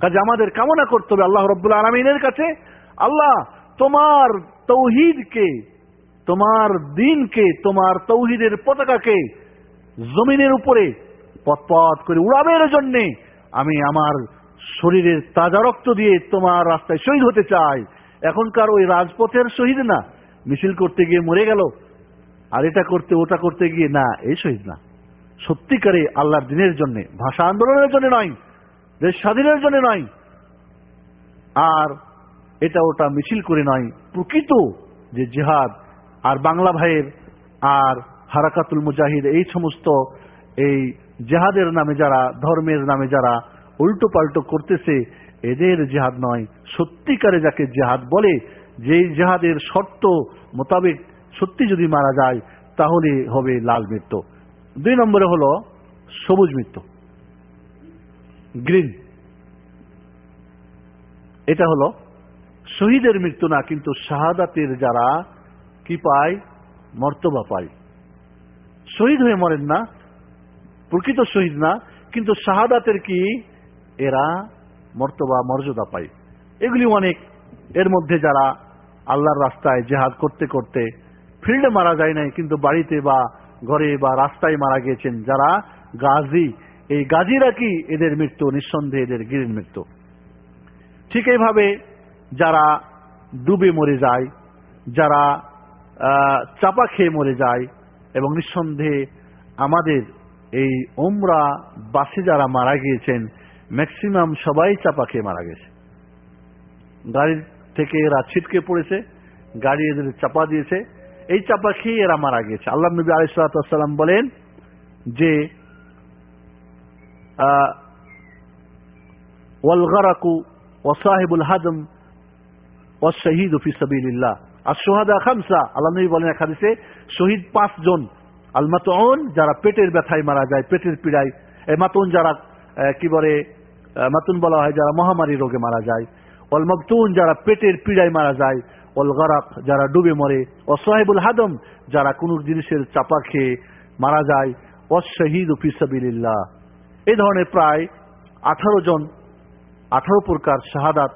কাজে আমাদের কামনা করতে হবে আল্লাহ রব্বুল আলমিনের কাছে। আল্লাহ, তোমার তৌহিদকে, তোমার দিনকে, তোমার তৌহিদের পতাকাকে জমিনের উপরে পথ করে উড়াবের জন্যে আমি আমার শরীরের তাজা রক্ত দিয়ে তোমার রাস্তায় শহীদ হতে চাই। এখনকার ওই রাজপথের শহীদ না, মিছিল করতে গিয়ে মরে গেল। আর এটা করতে, ওটা করতে গিয়ে না, এই শহীদ না। সত্যিকারে আল্লাহর দিনের জন্য, ভাষা আন্দোলনের জন্য নয় দেশ স্বাধীনের জন্য নয় আর এটা ওটা মিছিল করে নয় প্রকৃত যে জেহাদ আর বাংলা ভাইয়ের আর হারাকাতুল মুজাহিদ, এই সমস্ত এই জেহাদের নামে যারা, ধর্মের নামে যারা উল্টো পাল্টো করতেছে, এদের জেহাদ নয়। সত্যিকারে যাকে জেহাদ বলে, যেই জেহাদের শর্ত মোতাবেক সত্যি যদি মারা যায়, তাহলে হবে লাল মৃত্যু। দুই নম্বরে হলো সবুজ মৃত্যু। গ্রিন। এটা হলো শহীদের মৃত্যু না, কিন্তু শাহাদাতের যারা কি পায়? মর্তবা পায়। শহীদ হয়ে মরেন না, প্রকৃত শহীদ না, কিন্তু শাহাদাতের কি? এরা মর্তবা, মর্যাদা পায়। এগুলি অনেক। এর মধ্যে যারা আল্লাহর রাস্তায় জেহাদ করতে করতে ফিল্ডে মারা যায় নাই, কিন্তু বাড়িতে বা ঘরে বা রাস্তায় মারা গিয়েছেন, যারা গাজী এই গাজীরা কি এদের মৃত্যু? নিঃসন্দেহে এদের গিরির মৃত্যু। ঠিক এইভাবে যারা ডুবে মরে যায়, যারা চাপা খেয়ে মরে যায় এবং নিঃসন্দেহে আমাদের এই ওমরা বাসে যারা মারা গিয়েছেন, ম্যাক্সিমাম সবাই চাপা খেয়ে মারা গেছে। গাড়ির থেকে এরা ছিটকে পড়েছে, গাড়ি এদের চাপা দিয়েছে। এই চাপা খেয়ে এরা মারা গিয়েছে। আল্লাহ নবী আলিসাল্লাম বলেন যে আহ, ওয়ালগারাকু ওয়াসাহিবুল হাজম ওয়াশাহিদ ফি সাবিলিল্লাহ। আর সোহাদা খামসা আল্লাহ নবী বলেন শহীদ পাঁচ জন আল যারা পেটের ব্যথায় মারা যায় পেটের পীড়ায় মাতুন যারা কি বলে মাতুন বলা হয় যারা মহামারী রোগে মারা যায় ওয়াল মকতুন যারা পেটের পীড়ায় মারা যায় ওয়াল গারাক যারা ডুবে মরে ও সোহেবুল হাদম যারা কোন জিনিসের চাপা খেয়ে মারা যায় ও শহীদ ফিসাবিল্লাহ এই ধরনের প্রায় আঠারো জন, আঠারো প্রকার শাহাদাত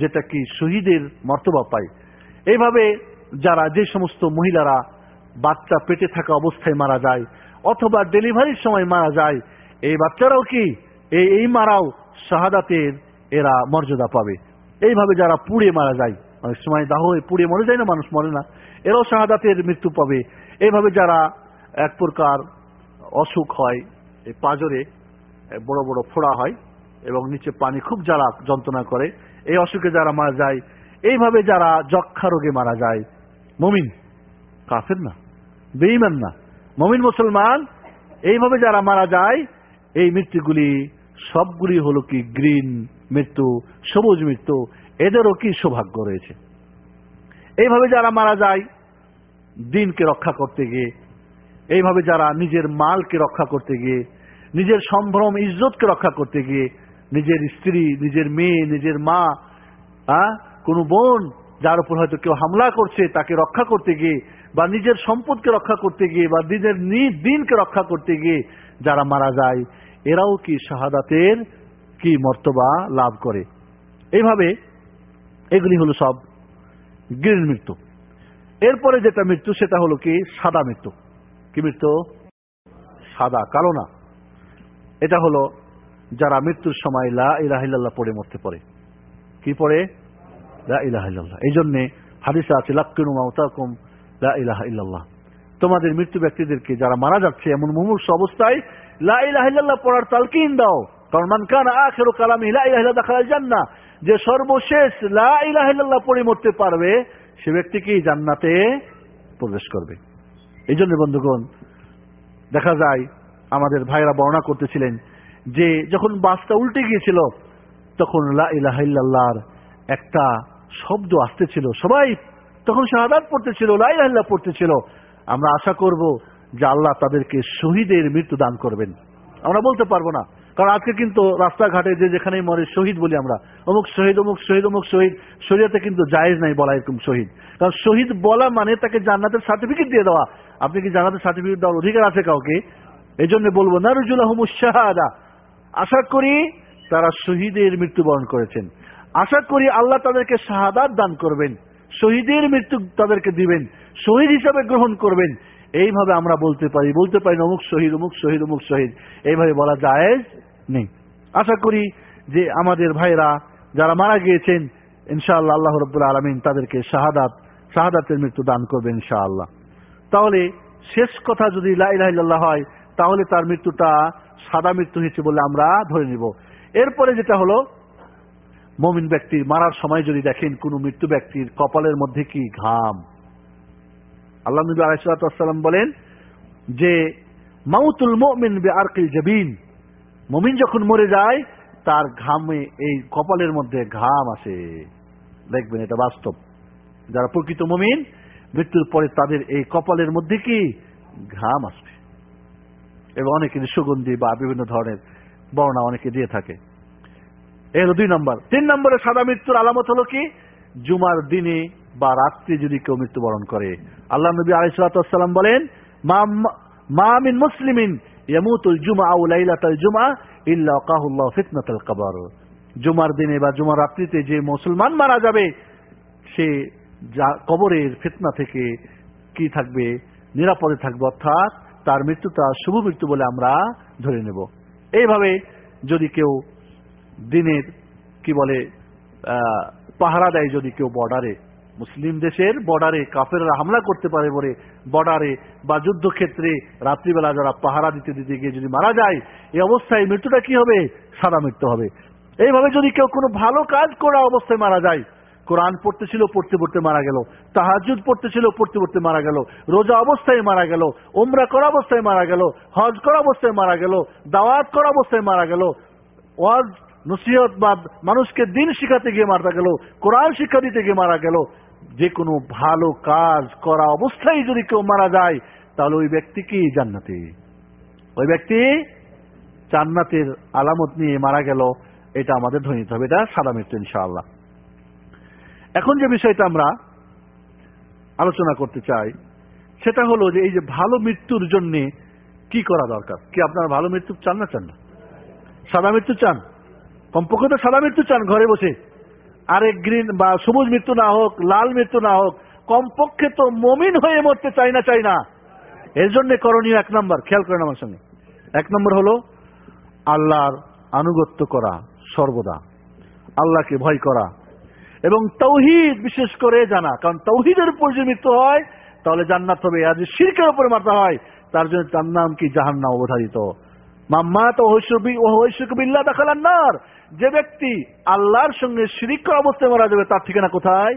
যেটা কি শহীদের মর্তবা পায়। এইভাবে যারা যে সমস্ত মহিলারা বাচ্চা পেটে থাকা অবস্থায় মারা যায় অথবা ডেলিভারির সময় মারা যায়, এই বাচ্চারাও কি এই এই মারাও শাহাদাতের এরা মর্যাদা পাবে। এইভাবে যারা পুড়ে মারা যায়, অনেক সময় দাহ হয়ে পুড়ে মরে যায় না, মানুষ মরে না, এরাও শাহাদাতের মৃত্যু পাবে। এইভাবে যারা এক প্রকার অসুখ হয় পাজরে বড় বড় ফোড়া হয় এবং নিচে পানি খুব জ্বালা যন্ত্রণা করে। এই অসুখে যারা মারা যায়, এইভাবে যারা যক্ষা রোগে মারা যায়, মমিন, কাফের না বেইমান না, মমিন মুসলমান, এইভাবে যারা মারা যায়, এই মৃত্যুগুলি সবগুলি হলো কি গ্রিন মৃত্যু, সবুজ মৃত্যু, এদেরও কি সৌভাগ্য রয়েছে? এইভাবে যারা মারা যায়, দিনকে রক্ষা করতে গিয়ে, এইভাবে যারা নিজের মালকে রক্ষা করতে গিয়ে নিজের সম্ভ্রম ইজ্জতকে রক্ষা করতে গিয়ে নিজের স্ত্রী নিজের মেয়ে নিজের মা আহ, কোনো বোন যার উপর হয়তো কেউ হামলা করছে তাকে রক্ষা করতে গিয়ে বা নিজের সম্পদকে রক্ষা করতে গিয়ে বা নিজের নিজ দিনকে রক্ষা করতে গিয়ে যারা মারা যায় এরাও কি শাহাদাতের কি মর্তবা লাভ করে? এইভাবে এগুলি হলো সব গ্রিন মৃত্যু। এরপরে যেটা মৃত্যু সেটা হলো কি? সাদা মৃত্যু। কি মৃত্যু? সাদা কালো না। এটা হলো যারা মৃত্যুর সময় লা ইলাহিল্লাহ পড়ে মরতে পারে কি পড়ে? লা ইলাহা ইল্লাল্লাহ। এই জন্যে হাদিসে আছে, লাক্কিনু মাউতাকুম লা ইলাহা ইল্লাল্লাহ। তোমাদের মৃত্যু ব্যক্তিদেরকে যারা মারা যাচ্ছে এমন মুমূর্ষ অবস্থায়, লা ইলাহা ইল্লাল্লাহ পড়ার তালকিন দাও। কারণ মান কানা আখিরু কালামি লা ইলাহা ইল্লাল্লাহ দাখালাল জান্নাহ। যে সর্বশেষ লা ইলাহা ইল্লাল্লাহ পড়ে মরতে পারবে, সে ব্যক্তি কি জান্নাতে প্রবেশ করবে। এই জন্য বন্ধুগণ, দেখা যায় আমাদের ভাইরা বর্ণনা করতেছিলেন যে যখন বাসটা উল্টে গিয়েছিল, তখন লা ইলাহা ইল্লাল্লাহর একটা শব্দ আসতেছিল। সবাই তখন শাহাদাত পড়তেছিল, লা ইলাহা পড়তেছিল। আমরা আশা করব যে আল্লাহ তাদেরকে শহীদের মৃত্যু দান করবেন। আমরা বলতে পারব না। কারণ আজকে কিন্তু রাস্তাঘাটে যে যেখানেই মরে শহীদ বলি আমরা, অমুক শহীদ অমুক শহীদ অমুক শহীদ, শরীয়তে কিন্তু জায়েজ নাই বলা এরকম শহীদ। কারণ শহীদ বলা মানে তাকে জান্নাতের সার্টিফিকেট দিয়ে দেওয়া। আপনি কি জান্নাতের সার্টিফিকেট দেওয়ার অধিকার আছে কাউকে? এই জন্য বলব নারুজুল আহমদ শাহাদা। আশা করি তারা শহীদের মৃত্যুবরণ করেছেন। আশা করি আল্লাহ তাদেরকে শাহাদাত দান করবেন, শহীদের মৃত্যু তাদেরকে দিবেন, শহীদ হিসাবে গ্রহণ করবেন। এইভাবে আমরা বলতে পারি বলতে পারি অমুক শহীদ অমুক শহীদ অমুক শহীদ। এইভাবে বলা যায় নেই। আশা করি যে আমাদের ভাইরা যারা মারা গিয়েছেন, ইনশাআল্লাহ আল্লাহ রব্বুল আলমিন তাদেরকে শাহাদাত, শাহাদাতের মৃত্যু দান করবেন ইনশাআল্লাহ। তাহলে শেষ কথা যদি লাইলাহ হয় তাহলে তার মৃত্যুটা সাদা মৃত্যু হয়েছে বলে আমরা ধরে নিব। এরপরে যেটা হলো, মমিন ব্যক্তির মারার সময় যদি দেখেন কোন মৃত্যু ব্যক্তির কপালের মধ্যে কি ঘাম। আল্লাহ নবী আলাইসালাম বলেন যে, মাউতুল মমিন বে আরকিল জবিন। মমিন যখন মরে যায়, তার ঘামে এই কপালের মধ্যে ঘাম আসে। দেখবেন এটা বাস্তব। যারা প্রকৃত মমিন, মৃত্যুর পরে তাদের এই কপালের মধ্যে কি? ঘাম আসবে এবং অনেকে সুগন্ধি বা বিভিন্ন ধরনের বর্ণা অনেকে দিয়ে থাকে। হলো দুই নম্বর। তিন নম্বরে সাদা মৃত্যুর আলামত হলো কি? জুমার দিনে বা রাত্রি যদি কেউ মৃত্যুবরণ করে। আল্লাহ নবী আলাইসালাম বলেন, মা মিন মুসলিমিন ইয়ামুতুল জুমা আউ লাইলাতাল জুমা ইল্লা কাহুল্লাহ ফিতনাতাল কবর। জুমার দিনে বা জুমার রাত্রিতে যে মুসলমান মারা যাবে, সে যা কবরের ফিতনা থেকে কি থাকবে? নিরাপদে থাকবে, অর্থাৎ তার মৃত্যুটা শুভ মৃত্যু বলে আমরা ধরে নেব। এইভাবে যদি কেউ দিনের, কি বলে পাহারা দেয় যদি কেউ বর্ডারে, মুসলিম দেশের বর্ডারে কাফেররা হামলা করতে পারে বলে বর্ডারে বা যুদ্ধক্ষেত্রে রাত্রিবেলা যারা পাহারা দিতে দিতে গিয়ে যদি মারা যায়, এই অবস্থায় মৃত্যুটা কি হবে? সাদা মৃত্যু হবে। এইভাবে যদি কেউ কোনো ভালো কাজ করা অবস্থায় মারা যায় কোরআন পড়তেছিল পড়তে পড়তে মারা গেল। তাহাজুদ পড়তেছিল পড়তে পড়তে মারা গেল। রোজা অবস্থায় মারা গেল। ওমরা করা অবস্থায় মারা গেল। হজ করা অবস্থায় মারা গেল। দাওয়াত করা অবস্থায় মারা গেল। ওয়াজ, নসিহত বা মানুষকে দিন শিখাতে গিয়ে মারা গেল। কোরআন শিক্ষা দিতে গিয়ে মারা গেল। যে কোনো ভালো কাজ করা অবস্থায় যদি কেউ মারা যায়, তাহলে ওই ব্যক্তি কি জান্নাতি? ওই ব্যক্তি জান্নাতের আলামত নিয়ে মারা গেল। এটা আমাদের ধরে নিতে হবে। এটা সাদা মৃত্যু ইনশাআল্লাহ। এখন যে বিষয়টা আমরা আলোচনা করতে চাই, সেটা হলো যে এই যে ভালো মৃত্যুর জন্য কি করা দরকার? কি আপনারা ভালো মৃত্যু চান না চান না? সাদা মৃত্যু চান? কমপক্ষে তো সাদা মৃত্যু চান ঘরে বসে। আরে গ্রিন বা সবুজ মৃত্যু না হোক, লাল মৃত্যু না হোক, কমপক্ষে তো মমিন হয়ে মরতে চাই না চাই না। এর জন্য করণীয় এক নম্বর, খেয়াল করেন আমার সঙ্গে। এক নম্বর হলো আল্লাহর আনুগত্য করা সর্বদা। আল্লাহকে ভয় করা এবং তৌহিদ বিশেষ করে জানা। কারণ তৌহিদের উপর যে মৃত্যু হয়, তাহলে জান্নাত হবে। আর যে শিরকের উপরে মারতে হয়, তার জন্য তার নাম কি? জাহান্নাম অবধারিত। মাম্মা তো মাম্মাত বিল্লাহ দেখালান্নার যে ব্যক্তি আল্লাহর সঙ্গে শিরিক অবস্থায় মারা যাবে, তার ঠিকানা কোথায়?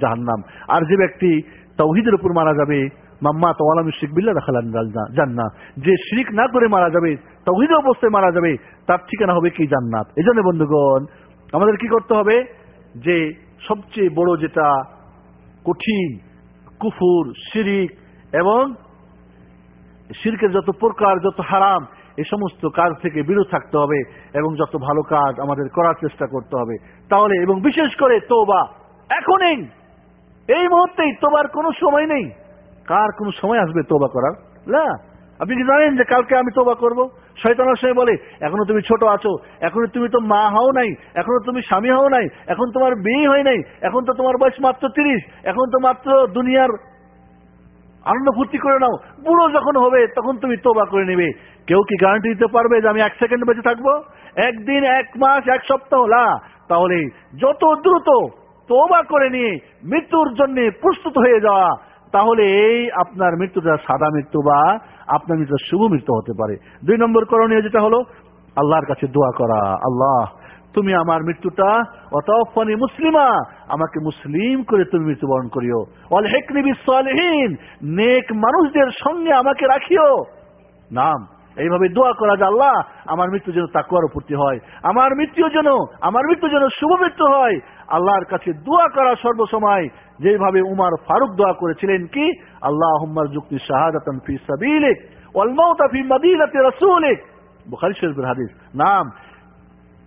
জাহান্নাম। আর যে ব্যক্তি তৌহিদের উপর মারা যাবে মাম্মা তোয়ালাম শিখ বিল্লা দেখালান জান্না যে শিরিক না করে মারা যাবে তৌহিদ অবস্থায় মারা যাবে, তার ঠিকানা হবে কি? জান্নাত। এই জন্য বন্ধুগণ, আমাদের কি করতে হবে? যে সবচেয়ে বড় যেটা কঠিন, কুফুর, শিরিক এবং শিরকের যত প্রকার, যত হারাম এই সমস্ত কাজ থেকে বিরত থাকতে হবে এবং যত ভালো কাজ আমাদের করার চেষ্টা করতে হবে। তাহলে এবং বিশেষ করে তোবা এখনই, এই মুহূর্তেই তোবার কোনো সময় নেই। কার কোনো সময় আসবে তোবা করার? না। আপনি কি জানেন যে কালকে আমি তোবা করব? শয়তানের সময় বলে, এখনও তুমি ছোট আছো, এখনও তুমি তো মা হও নাই, এখনও তুমি স্বামী হও নাই, এখন তোমার বিয়ে হয় নাই, এখন তো তোমার বয়স মাত্র তিরিশ, এখন তো মাত্র দুনিয়ার আনন্দ ফুর্তি করে নাও, বুড়ো যখন হবে তখন তুমি তোবা করে নেবে। কেউ কি গ্যারান্টি দিতে পারবে যে আমি এক সেকেন্ড বেঁচে থাকব? একদিন, এক মাস, এক সপ্তাহ, না। তাহলে যত দ্রুত তোবা করে নিয়ে মৃত্যুর জন্য প্রস্তুত হয়ে যাওয়া তাহলে এই আপনার মৃত্যুটা সাদা মৃত্যু বা আপনার মৃত্যু শুভ মৃত্যু হতে পারে। দুই নম্বর করণীয় যেটা হলো, আল্লাহর কাছে দোয়া করা। আল্লাহ, তুমি আমার মৃত্যুটা অতফানি মুসলিমা, আমাকে মুসলিম করে তুমি মৃত্যুবরণ করিও। অল হেকনি বিশ্বহীন নেক মানুষদের সঙ্গে আমাকে রাখিও। নাম, এইভাবে দোয়া করা যে আল্লাহ, আমার মৃত্যু যেন তাকুয়ার উপরতি হয়। আমার মৃত্যু যেন, আমার মৃত্যু যেন শুভ মৃত্যু হয়। আল্লাহর কাছে দোয়া করা সর্বসময়। যেভাবে উমার ফারুক দোয়া করেছিলেন কি? আল্লাহ যুক্তি শাহাদাতান ফি নাম,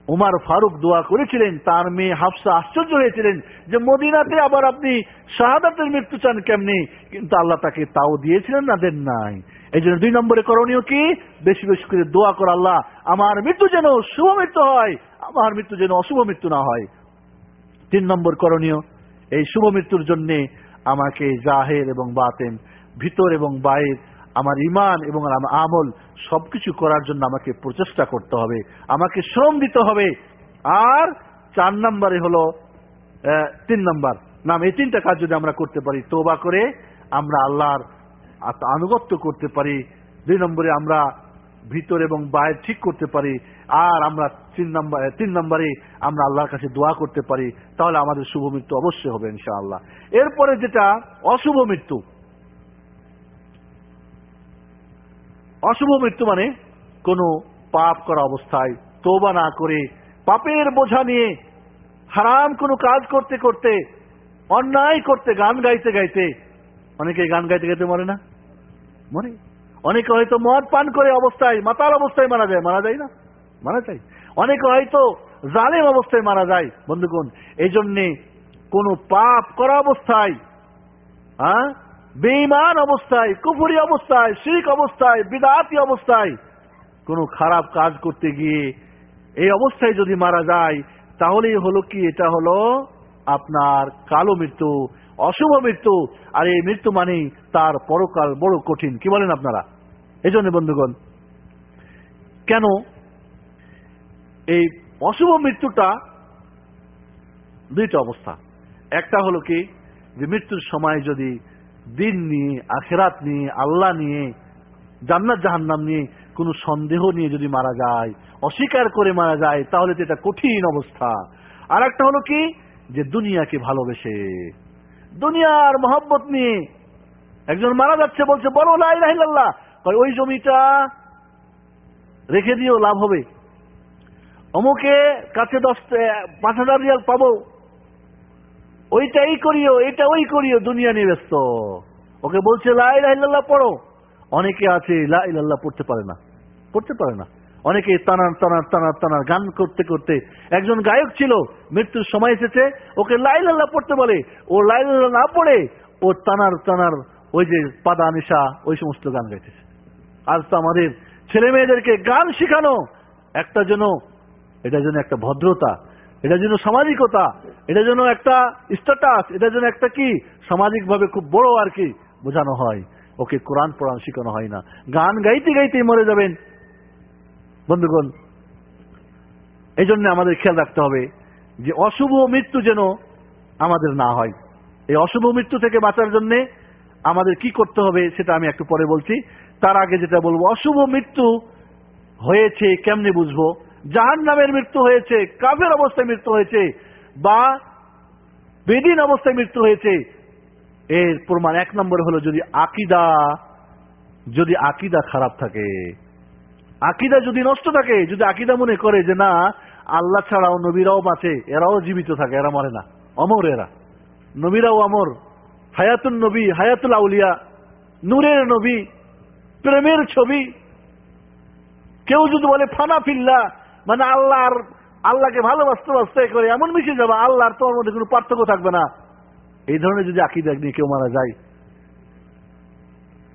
উমার ফারুক দোয়া করেছিলেন, তার মেয়ে হাফসা আশ্চর্য হয়েছিলেন যে মদিনাতে আবার আপনি শাহাদাতের মৃত্যু চান কেমনি? কিন্তু আল্লাহ তাকে তাও দিয়েছিলেন না, দেন নাই। এই জন্য দুই নম্বরে করণীয় কি? বেশি বেশি করে দোয়া কর আল্লাহ, আমার মৃত্যু যেন শুভ মৃত্যু হয়, আমার মৃত্যু যেন অশুভ মৃত্যু না হয়। তিন নম্বর করণীয় এই শুভ মৃত্যুর জন্য আমাকে জাহের এবং বাতেন, ভিতর এবং বাইর আমার ইমান এবং আমল সবকিছু করার জন্য আমাকে প্রচেষ্টা করতে হবে, আমাকে শ্রম দিতে হবে। আর চার নম্বরে হলো তিন নম্বর। নাম এই তিনটা কাজ যদি আমরা করতে পারি তোবা করে আমরা আল্লাহর আনুগত্য করতে পারি। দুই নম্বরে আমরা ভিতর এবং বাইরে ঠিক করতে পারি। আর আমরা তিন নম্বর তিন নম্বরে আমরা আল্লাহর কাছে দোয়া করতে পারি, তাহলে আমাদের শুভ মৃত্যু অবশ্যই হবে, ইনশাআল্লাহ। এরপরে যেটা, অশুভ মৃত্যু। অশুভ মৃত্যু মানে কোনো পাপ করা অবস্থায় তোবা না করে পাপের বোঝা নিয়ে হারাম কোনো কাজ করতে করতে, অন্যায় করতে, গান গাইতে গাইতে অনেকে গান গাইতে গাইতে মরে না? মরে। অনেকে হয়তো মদ পান করে অবস্থায়, মাতাল অবস্থায় মারা যায় মারা যায় না? মারা যায় অনেকে হয়তো জালেম অবস্থায় মারা যায়, বন্ধুগণ। এই জন্যে কোন পাপ করা অবস্থায় হ্যাঁ? বেঈমান অবস্থায়, কুফুরি অবস্থায়, শিরিক অবস্থায়, বিদাতি অবস্থায় কোন খারাপ কাজ করতে গিয়ে এই অবস্থায় যদি মারা যায়, তাহলেই হলো কি? এটা হলো আপনার কালো মৃত্যু, অশুভ মৃত্যু, আর এই মৃত্যু মানেই তার পরকাল বড় কঠিন। কি বলেন আপনারা? এই জন্য বন্ধুগণ, কেন এই অশুভ মৃত্যুটা দুইটা অবস্থা। একটা হলো কি, যে মৃত্যুর সময় যদি দিন নিয়ে, আখেরাত নিয়ে, আল্লাহ নিয়ে, জান্নাত জাহান্নাম নিয়ে কোনো সন্দেহ নিয়ে যদি মারা যায়, অস্বীকার করে মারা যায়, তাহলে তো এটা কঠিন অবস্থা। আর একটা হলো কি, যে দুনিয়াকে ভালোবেসে, দুনিয়ার মহব্বত নিয়ে একজন মারা যাচ্ছে, বলছে, বলো লাইল্লাহ ওই জমিটা রেখে দিয়েও লাভ হবে। অমুকে কাছে দশ পাঁচ হাজার রিয়াল পাবো। ওইটা এই করিও এটা ওই করিও, দুনিয়া নিয়ে ব্যস্ত। ওকে বলছে লাই লাইল্লাহ পড়ো। অনেকে আছে লাই লাইল্লাহ পড়তে পারে না। পড়তে পারে না। অনেকে তানার তানার তানার তানার গান করতে করতে। একজন গায়ক ছিল, মৃত্যুর সময় এসেছে, ওকে লাইলাল্লাহ পড়তে বলে। ও লাইলাল্লাহ না পড়ে, ও তানার তানার ওই যে পাদা নিশা, ওই সমস্ত গান গাইতেছে। আজ তো আমাদের ছেলে মেয়েদেরকে গান শেখানো একটা যেন এটা যেন একটা ভদ্রতা, এটা যেন সামাজিকতা, এটা যেন একটা স্ট্যাটাস এটা যেন একটা কি? সামাজিক ভাবে খুব বড় আর কি বোঝানো হয়। ওকে কোরআন পড়ান শেখানো হয় না। গান গাইতে গাইতেই মরে যাবেন। বন্ধুগণ এই জন্য আমাদের খেয়াল রাখতে হবে যে অশুভ মৃত্যু যেন আমাদের না হয়। এই অশুভ মৃত্যু থেকে বাঁচার জন্য আমাদের কি করতে হবে সেটা আমি একটু পরে বলছি। তার আগে যেটা বলব, অশুভ মৃত্যু হয়েছে কেমনে বুঝব? জাহান নামের মৃত্যু হয়েছে, কাফের অবস্থায় মৃত্যু হয়েছে, বা বেদিন অবস্থায় মৃত্যু হয়েছে। এর প্রমাণ এক নম্বর হলো যদি আকিদা যদি আকিদা খারাপ থাকে, আকিদা যদি নষ্ট থাকে, যদি আকিদা মনে করে যে না, আল্লাহ ছাড়াও নবীরাও বাঁচে, এরাও জীবিত থাকে, এরা মরে না, অমর এরা। নবীরাও অমর হায়াতুল নবী, হায়াতুল আউলিয়া, নূরের নবী, প্রেমের ছবি। কেউ যদি বলে, ফানা ফিল্লা মানে আল্লাহর, আল্লাহকে ভালোবাসতে বাসতে করে এমন মিশে যাবে, আল্লাহর তোমার মধ্যে কোনো পার্থক্য থাকবে না। এই ধরনের যদি আকিদা নিয়ে কেউ মারা যায়,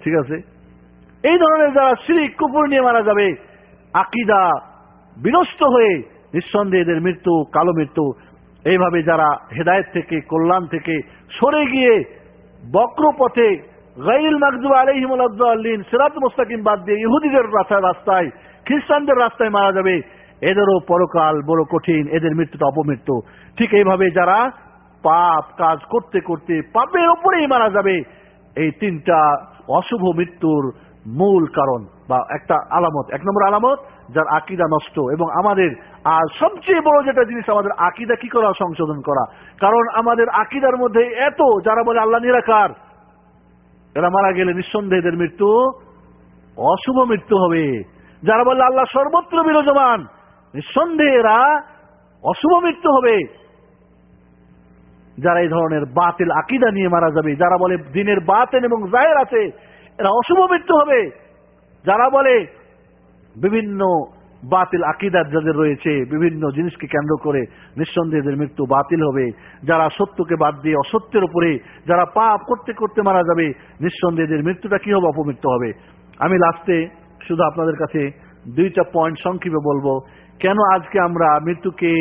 ঠিক আছে? এই ধরনের যারা শ্রী কুপুর নিয়ে মারা যাবে, আকিদা বিনষ্ট হয়ে নিঃসন্দেহে এদের মৃত্যু, কালো মৃত্যু, এইভাবে যারা হেদায়েত থেকে, কল্যাণ থেকে সরে গিয়ে বক্র পথে গাইল মাকদুব আলহিমুল্লাহিন সিরাত মুস্তাকিম বাদ দিয়ে ইহুদিদের রাস্তায়, খ্রিস্টানদের রাস্তায় মারা যাবে এদেরও পরকাল বড় কঠিন, এদের মৃত্যুটা অপমৃত্যু। ঠিক এইভাবে যারা পাপ কাজ করতে করতে পাপের ওপরেই মারা যাবে, এই তিনটা অশুভ মৃত্যুর মূল কারণ বা একটা আলামত। এক নম্বর আলামত, যার আকিদা নষ্ট। এবং আমাদের, আর সবচেয়ে বড় যেটা জিনিস, আমাদের আকিদা কি করা, সংশোধন করা? কারণ আমাদের আকিদার মধ্যে এত, যারা বলে আল্লাহ নিরাকার, এরা মারা গেলে নিঃসন্দেহে এদের মৃত্যু অশুভ মৃত্যু হবে। যারা বলে আল্লাহ সর্বত্র বিরাজমান নিঃসন্দেহে এরা অশুভ মৃত্যু হবে। যারা এই ধরনের বাতিল আকিদা নিয়ে মারা যাবে, যারা বলে দিনের বাতেন এবং জাহের আছে, এরা অশুভ মৃত্যু হবে। যারা বলে বিভিন্ন বাতিল আকিদার যাদের রয়েছে, বিভিন্ন জিনিসকে কেন্দ্র করে নিঃসন্দেহে এদের মৃত্যু বাতিল হবে। যারা সত্যকে বাদ দিয়ে অসত্যের উপরে, যারা পাপ করতে করতে মারা যাবে, নিঃসন্দেহে এদের মৃত্যুটা কি হবে? অপমৃত্যু হবে। আমি লাস্টে শুধু আপনাদের কাছে দুইটা পয়েন্ট সংক্ষেপে বলব। কেন আজকে আমরা মৃত্যুকে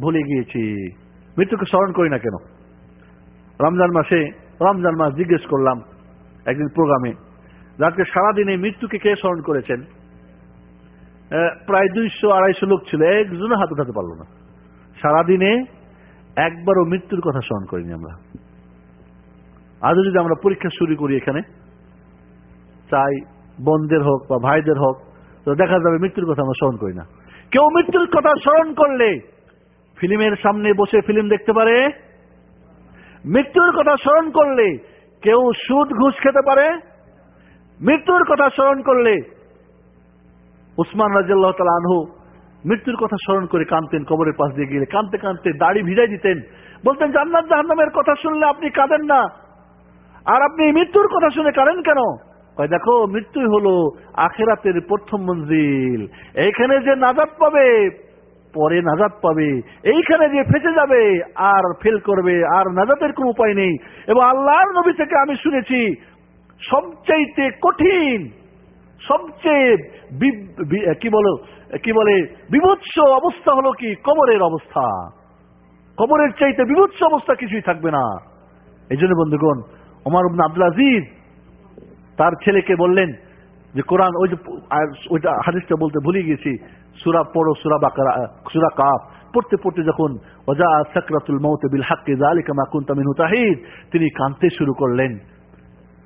ভুলে গিয়েছি? মৃত্যুকে স্মরণ করি না কেন? রমজান মাসে, রমজান মাস জিজ্ঞেস করলাম একদিন প্রোগ্রামে যে আজকে সারাদিনে মৃত্যুকে কে স্মরণ করেছেন? প্রায় দুইশো আড়াইশো লোক ছিল একজনও হাত উঠাতে পারল না। সারাদিনে একবারও মৃত্যুর কথা স্মরণ করিনি আমরা। আজও যদি আমরা পরীক্ষা শুরু করি এখানে, চাই বোনদের হোক বা ভাইদের হোক, তো দেখা যাবে মৃত্যুর কথা আমরা স্মরণ করি না। কেউ মৃত্যুর কথা স্মরণ করলে ফিল্মের সামনে বসে ফিল্ম দেখতে পারে? মৃত্যুর কথা স্মরণ করলে কেউ সুদ ঘুষ খেতে পারে? মৃত্যুর কথা স্মরণ করলে উসমান রাজিয়াল্লাহ তালা আনহু মৃত্যুর কথা স্মরণ করে কানতেন কবরের পাশ দিয়ে গেলে। কানতে কানতে দাড়ি ভিজাই দিতেন। বলতেন, জান্নাত জাহান্নামের কথা শুনলে আপনি কাঁদেন না। আর আপনি মৃত্যুর কথা শুনে কাঁদেন কেন? দেখো, মৃত্যুই হলো আখেরাতের প্রথম মঞ্জিল। এইখানে যে নাজাত পাবে, পরে নাজাত পাবে। এইখানে যে ফেসে যাবে, আর ফেল করবে, আর নাজাতের কোন উপায় নেই। এবং আল্লাহর নবী থেকে আমি শুনেছি, সবচাইতে কঠিন, সবচেয়ে কি বলো, কি বলে, বিভৎস অবস্থা হলো কি? কবরের অবস্থা। কবরের চাইতে বিভৎস অবস্থা কিছুই থাকবে না। এই জন্য বন্ধুগণ ইবনে আব্দুল আজিজ তার ছেলেকে বললেন যে, কোরআন ওই যে ওইটা হাদিসটা বলতে ভুলে গেছি সুরা পড়ো, সুরা বাকারা, সুরা কাপ পড়তে পড়তে যখন ওজা সাকরাতুল মৌত বিল হাক্কে জালিকা মা কুনতা মিনহু তাহিদ, তিনি কাঁদতে শুরু করলেন।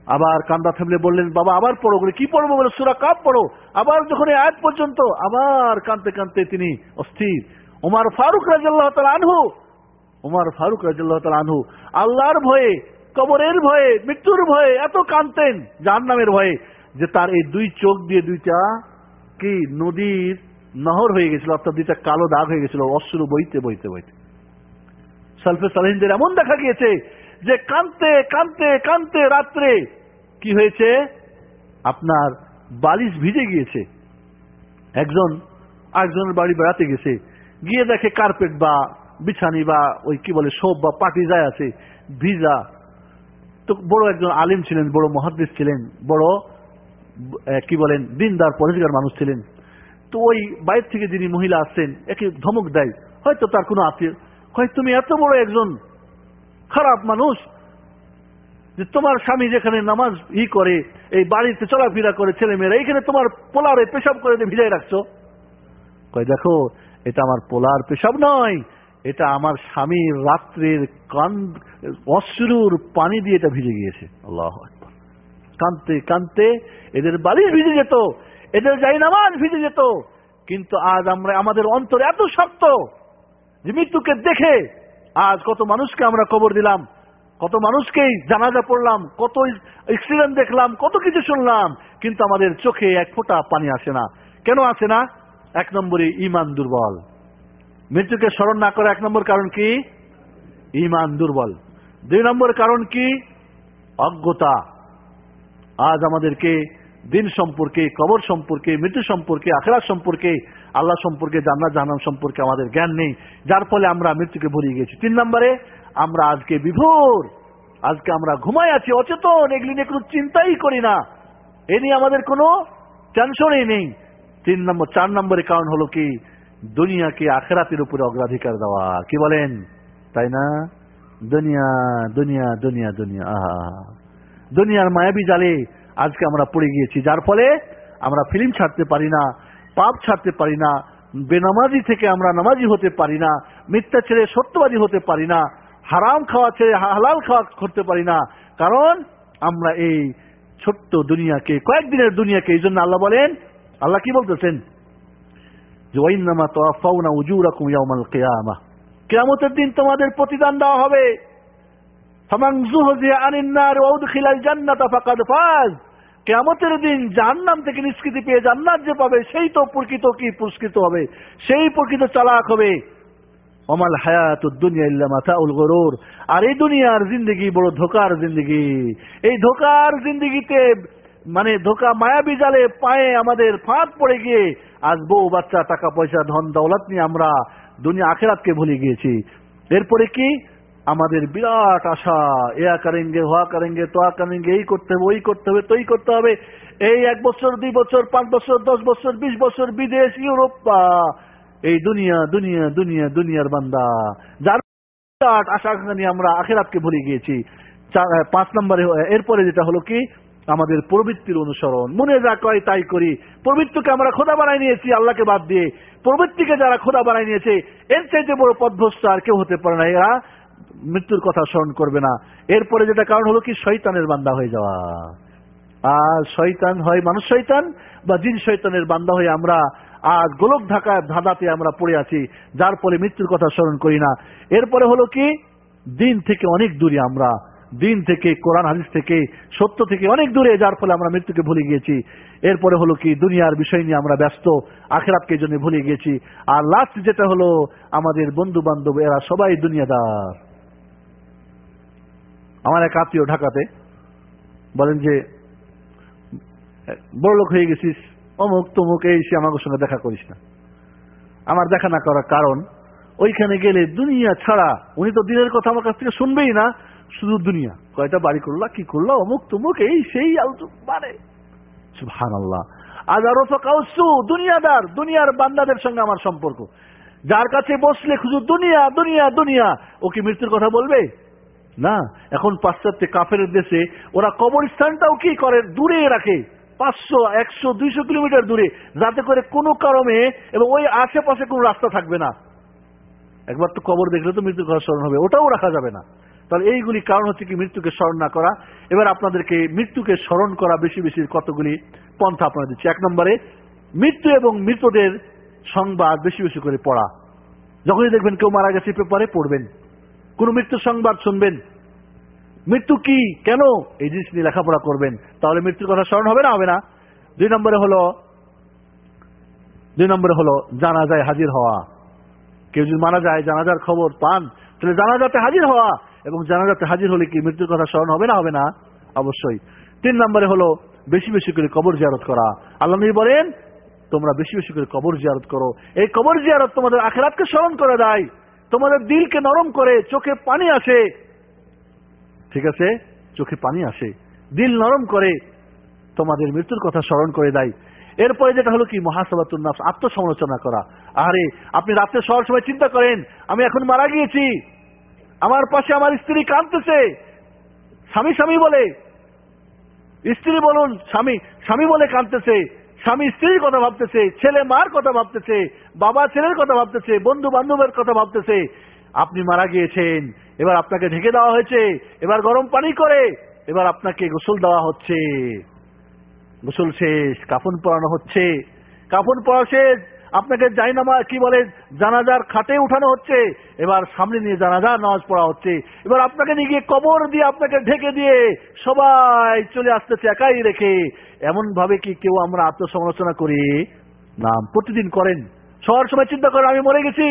আবার কান্দা থামলে বললেন, বাবা, আবার পড়ো বলে কি পড়ব বলে? সুরা কাপ পড়ো। আবার যখন আয়াত পর্যন্ত, আবার কাঁদতে কাঁদতে তিনি অস্থির। ওমার ফারুক তাআলা আনহু ওমার ফারুক তাআলা আনহু, আল্লাহর ভয়ে কবরের ভয়ে, মৃত্যুর ভয়ে এত কাঁদতেন, জাহান্নামের ভয়ে, যে তার এই দুই চোখ দিয়ে দুইটা কি নদীর নহর হয়ে গেছিল, অর্থাৎ দুইটা কালো দাগ হয়ে গেছিল, অশ্রু বইতে বইতে বইতে। সালফে সালহিনদের এমন দেখা গিয়েছে যে কানতে কানতে কানতে রাত্রে কি হয়েছে? আপনার বালিশ ভিজে গিয়েছে। একজন, আরেকজনের বাড়ি বেড়াতে গেছে। গিয়ে দেখে কার্পেট বা বিছানি বা ওই কি বলে সোপ বা পাটি যায় আছে, ভিজা তো বড় একজন আলিম ছিলেন, বড় মহাদ্দেশ ছিলেন, বড় কি বলেন, দিনদার পরিষ্কার মানুষ ছিলেন। তো ওই বাইরে থেকে যিনি মহিলা আসছেন, একে ধমক দেয়, হয়তো তার কোনো আত্মীয় হয় তুমি এত বড় একজন খারাপ মানুষ যে তোমার স্বামী যেখানে নামাজ ই করে, এই বাড়িতে চলাফেরা করে ছেলে মেয়েরা এইখানে তোমার পোলারে পেশাব করে দিয়ে ভিজাই রাখছো? কয়, দেখো, এটা আমার পোলার পেশাব নয় এটা আমার স্বামীর রাত্রের কান অশ্রুর পানি দিয়ে এটা ভিজে গিয়েছে। আল্লাহ। কানতে কানতে এদের বালিশ ভিজে যেত এদের যাই নামাজ ভিজে যেত। কিন্তু আজ আমরা আমাদের অন্তর এত শক্ত যে মৃত্যুকে দেখে আজ কত মানুষকে আমরা কবর দিলাম কত মানুষকেই জানাজা পড়লাম কত এক্সিডেন্ট দেখলাম কত কিছু শুনলাম কিন্তু আমাদের চোখে এক ফোঁটা পানি আসে না। কেন আসে না? এক নম্বরে ইমান দুর্বল। মৃত্যুকে স্মরণ না করা এক নম্বর কারণ কি? ইমান দুর্বল। দুই নম্বর কারণ কি? অজ্ঞতা। আজ আমাদেরকে দিন সম্পর্কে, কবর সম্পর্কে, মৃত্যু সম্পর্কে, আখেরাত সম্পর্কে, আল্লাহ সম্পর্কে, জান্নাত, জাহান্নাম সম্পর্কে আমাদের জ্ঞান নেই। যার ফলে আমরা মৃত্যুকে ভুলিয়ে গেছি তিন নম্বরে, আমরা আজকে বিভোর। আজকে আমরা ঘুমাই আছি, অচেতন, এগুলি নিয়ে কোনো চিন্তাই করি না। এ নিয়ে আমাদের কোনো টেনশনই নেই। তিন নম্বর, চার নম্বরের কারণ হলো কি? দুনিয়াকে আখেরাতের উপরে অগ্রাধিকার দেওয়া। কি বলেন? তাই না? দুনিয়া দুনিয়া দুনিয়া দুনিয়া, আহা দুনিয়ার মায়াবী জালে আজকে আমরা পড়ে গিয়েছি। যার ফলে আমরা ফিল্ম ছাড়তে পারি না, পাপ ছাড়তে পারি না, বেনামাজি থেকে আমরা নামাজি হতে পারি না, মিথ্যা ছেড়ে সত্যবাদী হতে পারি না, হারাম খাওয়া ছেড়ে হালাল খাওয়া করতে পারি না। কারণ আমরা এই ছোট্ট দুনিয়াকে, কয়েকদিনের দুনিয়াকে, এই জন্য আল্লাহ বলেন, আল্লাহ কি বলতেছেন? যে ওয়াইন্নামা তোয়াফাউনা উজুরাকুম ইয়াউমাল কিয়ামা। কিয়ামতের দিন তোমাদের প্রতিদান দেওয়া হবে। ফাজ। দিন জাহান্নাম থেকে নিষ্কৃতি পেয়ে জান্নাত যে পাবে, সেই তো প্রকৃত কি পুরস্কৃত হবে? সেই প্রকৃত চালাক হবে। অমাল হায়াতুদ দুনিয়া ইল্লা মাতাউল গরুর। আর এই দুনিয়ার জিন্দগি বড় ধোকার জিন্দগি। এই ধোকার জিন্দগিতে মানে ধোকা মায়াবী জালে পায়ে আমাদের ফাঁদ পড়ে গিয়ে আজ বউ বাচ্চা, টাকা পয়সা, ধন, দৌলত নিয়ে আমরা দুনিয়া আখেরাতকে ভুলে গিয়েছি। এরপরে কি? আমাদের বিরাট আশা এয়া করেঙ্গে হওয়া করেঙ্গে তোয়া করেঙ্গে, এই করতে হবে, ওই করতে হবে তোই করতে হবে। এই এক বছর, দুই বছর, পাঁচ বছর, দশ বছর, বিশ বছর, বিদেশ, ইউরোপ এই দুনিয়া দুনিয়া দুনিয়া, দুনিয়ার বান্দা। যার আশা নিয়ে আমরা আখেরাতকে ভুলে গিয়েছি। পাঁচ নম্বরে, এরপরে যেটা হলো কি? আমাদের প্রবৃত্তির অনুসরণ। মনে যা কয় তাই করি। প্রবৃত্তিকে আমরা খোদা বানাই নিয়েছি, আল্লাহকে বাদ দিয়ে। প্রবৃত্তিকে যারা খোদা বানাই নিয়েছে, এর চাইতে বড় পদভস্ত আর কেউ হতে পারে না। এরা মৃত্যুর কথা স্মরণ করবে না। এরপরে যেটা কারণ হলো কি? শৈতানের বান্দা হয়ে যাওয়া। আর শয়তান হয় মানুষ শৈতান বা জিন শৈতানের বান্দা হয়ে আমরা আজ গোলক ঢাকা ধাঁধাতে আমরা পড়ে আছি, যার ফলে মৃত্যুর কথা স্মরণ করি না। এরপরে হলো কি? দিন থেকে অনেক দূরে আমরা দিন থেকে, কোরআন, হাদিস থেকে, সত্য থেকে অনেক দূরে, যার ফলে আমরা মৃত্যুকে ভুলে গিয়েছি। এরপরে হলো কি, দুনিয়ার বিষয় নিয়ে আমরা ব্যস্ত, আখেরাতকে জন্য ভুলে গিয়েছি। আর লাস্ট যেটা হলো, আমাদের বন্ধু বান্ধব এরা সবাই দুনিয়াদার। আমার এক আত্মীয় ঢাকাতে, বলেন যে, বড় লোক হয়ে গেছিস, অমুক তমুক, এই, সে আমাদের সঙ্গে দেখা করিস না। আমার দেখা না করার কারণ, ওইখানে গেলে দুনিয়া ছাড়া, উনি তো দিনের কথা আমার কাছ থেকে শুনবেই না শুধু দুনিয়া। কয়টা বাড়ি করলা, কি করল, অমুক তমুক, এই সেই মানে সুহান আল্লাহ আদারো কাউসু দুনিয়াদার, দুনিয়ার বান্দাদের সঙ্গে আমার সম্পর্ক। যার কাছে বসলে শুধু দুনিয়া দুনিয়া দুনিয়া, ও কি মৃত্যুর কথা বলবে? না, এখন পাশ্চাত্যে কাফের দেশে ওরা কবরস্থানটাও কি করে? দূরে রাখে। পাঁচশো, একশো, দুইশো কিলোমিটার দূরে। যাতে করে কোনো কারণে এবং ওই আশেপাশে কোনো রাস্তা থাকবে না। একবার তো কবর দেখলে তো মৃত্যুর কথা স্মরণ হবে। ওটাও রাখা যাবে না। তাহলে এইগুলি কারণ হচ্ছে কি মৃত্যুকে স্মরণ না করা। এবার আপনাদেরকে মৃত্যুকে স্মরণ করা বেশি বেশি কতগুলি পন্থা আপনারা দিচ্ছি। এক নম্বরে, মৃত্যু এবং মৃতদের সংবাদ বেশি বেশি করে পড়া। যখনই দেখবেন কেউ মারা গেছে পেপারে পড়বেন। কোন মৃত্যুর সংবাদ শুনবেন। মৃত্যু কি? কেন? এই জিনিস নিয়ে লেখাপড়া করবেন। তাহলে মৃত্যুর কথা স্মরণ হবে না হবে না? দুই নম্বরে হলো, দুই নম্বরে হলো, জানাজায় হাজির হওয়া। কেউ যদি মারা যায়, জানাজার খবর পান, তাহলে জানাজাতে হাজির হওয়া। এবং জানাজাতে হাজির হলে কি মৃত্যুর কথা স্মরণ হবে না হবে না? অবশ্যই। তিন নম্বরে হলো বেশি বেশি করে কবর জিয়ারত করা। আল্লাহ নবী বলেন, তোমরা বেশি বেশি করে কবর জিয়ারত করো। এই কবর জিয়ারত তোমাদের আখেরাতকে স্মরণ করে দেয়। তোমাদের দিলকে নরম করে চোখে পানি আসে। ঠিক আছে? চোখে পানি আসে। দিল নরম করে তোমাদের মৃত্যুর কথা স্মরণ করে দেয়। এরপরে যেটা হলো কি? মহাসভাতুল নাফস, আত্মসমালোচনা করা। আরে আপনি রাত্রে সবার সময় চিন্তা করেন, আমি এখন মারা গিয়েছি। আমার পাশে আমার স্ত্রী কাঁদতেছে। স্বামী স্বামী বলে, স্ত্রী বলুন, স্বামী স্বামী বলে কাঁদতেছে। স্বামী স্ত্রীর কথা ভাবতেছে, ছেলে মার কথা ভাবতেছে, বাবা ছেলের কথা ভাবতেছে, বন্ধু বান্ধবের কথা ভাবতেছে। আপনি মারা গিয়েছেন, এবার আপনাকে ঢেকে দেওয়া হয়েছে, এবার গরম পানি করে, এবার আপনাকে গোসল দেওয়া হচ্ছে। গোসল শেষ, কাফন পরানো হচ্ছে। কাফন পরা শেষ আপনাকে জাইনামা কি বলে, জানাজার খাটে উঠানো হচ্ছে। এবার সামনে নিয়ে জানাজার নামাজ পড়া হচ্ছে। এবার আপনাকে নিয়ে গিয়ে কবর দিয়ে আপনাকে ঢেকে দিয়ে সবাই চলে আসতেছে একাই রেখে। এমন ভাবে কি কেউ আমরা আত্মসমালোচনা করি? নাম প্রতিদিন করেন। সবার সময় চিন্তা করেন, আমি মরে গেছি।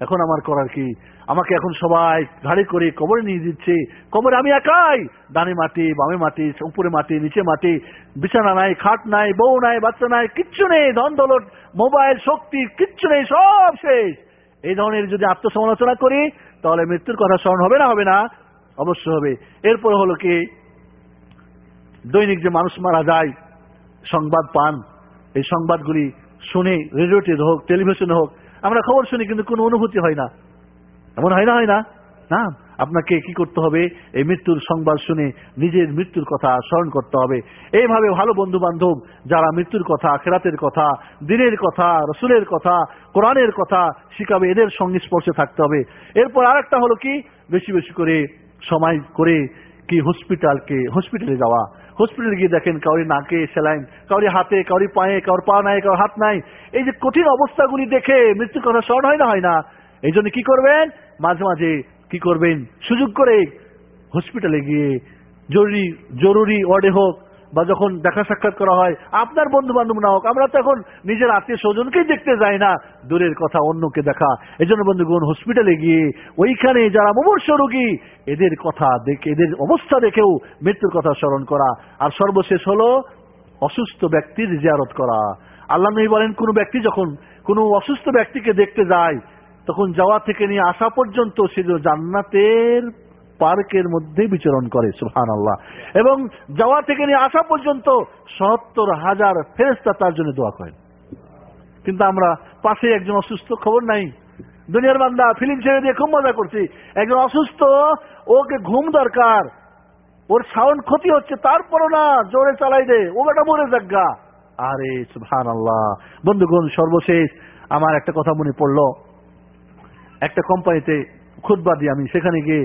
এখন আমার করার কি? আমাকে এখন সবাই ঘাড়ি করে কবরে নিয়ে দিচ্ছে কবরে আমি একাই। ডানে মাটি, বামে মাটি, উপরে মাটি, নিচে মাটি। বিছানা নাই, খাট নাই, বউ নাই, বাচ্চা নাই, কিচ্ছু নেই। ধন দৌলত, মোবাইল, শক্তি, কিচ্ছু নেই, সব শেষ। এই ধরনের যদি আত্মসমালোচনা করি, তাহলে মৃত্যুর কথা স্মরণ হবে না হবে না? অবশ্যই হবে। এরপর হলো কি? দৈনিক যে মানুষ মারা যায়, সংবাদ পান। এই সংবাদগুলি শুনে, রেডিওতে হোক, টেলিভিশনে হোক, আমরা খবর শুনি, কিন্তু কোনো অনুভূতি হয় না। এমন হয় না হয় না? না? আপনাকে কি করতে হবে? এই মৃত্যুর সংবাদ শুনে নিজের মৃত্যুর কথা স্মরণ করতে হবে। এইভাবে ভালো বন্ধু বান্ধব যারা মৃত্যুর কথা খেরাতের কথা, দিনের কথা, রসুলের কথা, কোরআনের কথা শিখাবে, এদের সংস্পর্শে থাকতে হবে। এরপর আরেকটা হলো কি? বেশি বেশি করে সময় করে কি হসপিটালকে, হসপিটালে যাওয়া। হসপিটালে গিয়ে দেখেন কাউরি নাকে সেলাইন কাউরি হাতে, কাউরি পায়ে, কাউর পা নাই, কাউর হাত নাই। এই যে কঠিন অবস্থাগুলি দেখে মৃত্যুর কথা স্মরণ হয় না হয় না। এই জন্য কি করবেন? মাঝে মাঝে কি করবেন? সুযোগ করে হসপিটালে গিয়ে জরুরি জরুরি ওয়ার্ডে হোক বা যখন দেখা সাক্ষাৎ করা হয়, আপনার বন্ধু বান্ধব না হোক, আমরা তো এখন নিজের আত্মীয় স্বজনকেই দেখতে যাই না। দূরের কথা, অন্যকে দেখা। এই জন্য বন্ধুগণ হসপিটালে গিয়ে ওইখানে যারা মুমূর্ষ রোগী, এদের কথা দেখে, এদের অবস্থা দেখেও মৃত্যুর কথা স্মরণ করা। আর সর্বশেষ হলো অসুস্থ ব্যক্তির জিয়ারত করা। আল্লাহ বলেন, কোন ব্যক্তি যখন কোন অসুস্থ ব্যক্তিকে দেখতে যায় তখন যাওয়া থেকে নিয়ে আসা পর্যন্ত সে জান্নাতের পার্কের মধ্যে বিচরণ করে সুহান আল্লাহ এবং যাওয়া থেকে নিয়ে আসা পর্যন্ত সত্তর হাজার ফেরেস্তা তার জন্য দোয়া করেন। কিন্তু আমরা পাশে একজন অসুস্থ খবর নাই। দুনিয়ার বান্দা ফিল্ম ছেড়ে দিয়ে খুব মজা করছি। একজন অসুস্থ, ওকে ঘুম দরকার। ওর সাউন্ড ক্ষতি হচ্ছে, তারপরও না, জোরে চালাই দে। ও বেটা মরে যাজ্ঞা আরে সুহান আল্লাহ বন্ধুগণ, সর্বশেষ আমার একটা কথা মনে পড়ল। একটা কোম্পানিতে খুদবা দিয়ে আমি, সেখানে গিয়ে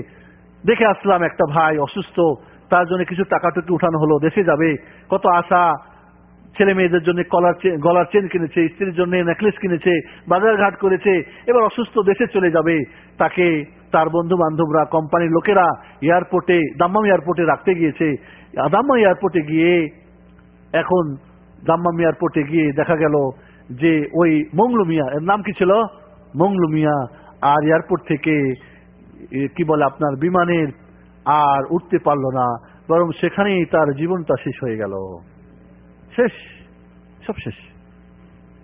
দেখে আসলাম একটা ভাই অসুস্থ, তার জন্য কিছু টাকা টুকি উঠানো হলো, দেশে যাবে, কত আশা, ছেলে মেয়েদের জন্য কলার গলার চেন কিনেছে, স্ত্রীর জন্য নেকলেস কিনেছে, বাজার ঘাট করেছে, এবার অসুস্থ দেশে চলে যাবে, তাকে তার বন্ধু বান্ধবরা কোম্পানির লোকেরা এয়ারপোর্টে, দাম্মাম এয়ারপোর্টে রাখতে গিয়েছে। দাম্মাম এয়ারপোর্টে গিয়ে এখন দাম্মাম এয়ারপোর্টে গিয়ে দেখা গেল যে ওই মংলু মিয়া, এর নাম কি ছিল? মংলু মিয়া। আর এয়ারপোর্ট থেকে কি বলে, আপনার বিমানের আর উঠতে পারল না, বরং সেখানেই তার জীবনটা শেষ হয়ে গেল। শেষ, সব শেষ।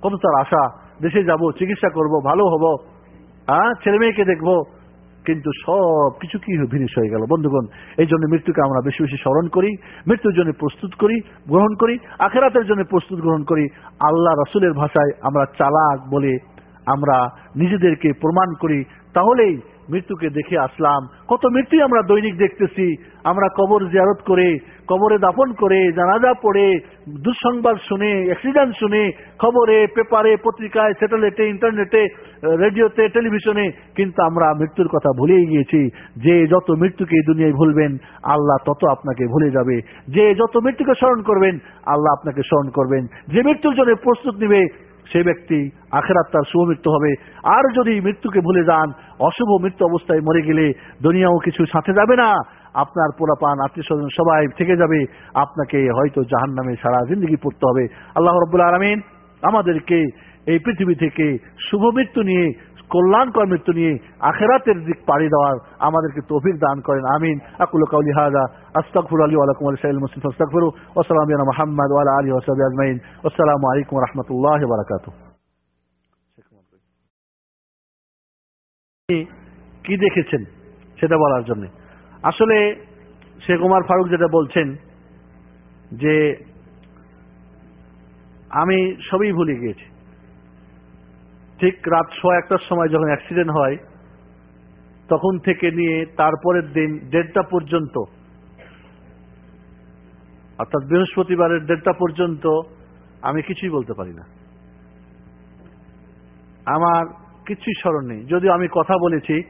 কত তার আশা, দেশে যাব, চিকিৎসা করব, ভালো হব হ্যাঁ ছেলে মেয়েকে দেখব, কিন্তু সব কিছু কি ভিনিশ হয়ে গেল। বন্ধুগণ, এই জন্য মৃত্যুকে আমরা বেশি বেশি স্মরণ করি, মৃত্যুর জন্য প্রস্তুত করি, গ্রহণ করি, আখেরাতের জন্য প্রস্তুত গ্রহণ করি। আল্লাহ রসুলের ভাষায় আমরা চালাক বলে আমরা নিজেদেরকে প্রমাণ করি, তাহলেই মৃত্যুকে দেখে আসলাম। কত মৃত্যু আমরা দৈনিক দেখতেছি। আমরা কবর জিয়ারত করে, কবরে দাফন করে, জানাজা পড়ে, দুঃসংবাদ শুনে, অ্যাক্সিডেন্ট শুনে, খবরে, পেপারে, পত্রিকায়, স্যাটেলাইটে, ইন্টারনেটে, রেডিওতে, টেলিভিশনে, কিন্তু আমরা মৃত্যুর কথা ভুলেই গিয়েছি। যে যত মৃত্যুকে দুনিয়ায় ভুলবেন, আল্লাহ তত আপনাকে ভুলে যাবে। যে যত মৃত্যুকে স্মরণ করবেন, আল্লাহ আপনাকে স্মরণ করবেন। যে মৃত্যুর জন্য প্রস্তুত নিবে সে ব্যক্তি আখেরাত তার শুভ মৃত্যু হবে। আর যদি মৃত্যুকে ভুলে যান, অশুভ মৃত্যু অবস্থায় মরে গেলে দুনিয়াও কিছু সাথে যাবে না। আপনার পোলাপান আত্মীয় স্বজন সবাই থেকে যাবে। আপনাকে হয়তো জাহান নামে সারা জিন্দগি পড়তে হবে। আল্লাহ রবুল্লা আলমিন আমাদেরকে এই পৃথিবী থেকে শুভ মৃত্যু নিয়ে কল্যাণকর মৃত্যু নিয়ে আখেরাতের দিক পাড়ি দেওয়ার আমাদেরকে তৌফিক দান করেন, আমিন। আকুল কাউলি হাজা আস্তাকফুর আলী আলাকুম আলী সাইল মুসলিম আস্তাকফুরু ওসালাম মোহাম্মদ ওয়ালা আলী ওসাবি আজমাইন। আসসালামু আলাইকুম রহমতুল্লাহ বারাকাতু কি দেখেছেন সেটা বলার জন্য? আসলে শেখ উমার ফারুক যেটা বলছেন যে আমি সবই ভুলে গিয়েছি। ঠিক রাত সোয়া একটার সময় যখন অ্যাক্সিডেন্ট হয়, তখন থেকে নিয়ে তারপরের দিন দেড়টা পর্যন্ত, অর্থাৎ বৃহস্পতিবারের দেড়টা পর্যন্ত আমি কিছুই বলতে পারি না। আমার কিছুই স্মরণ নেই। যদিও আমি কথা বলেছি,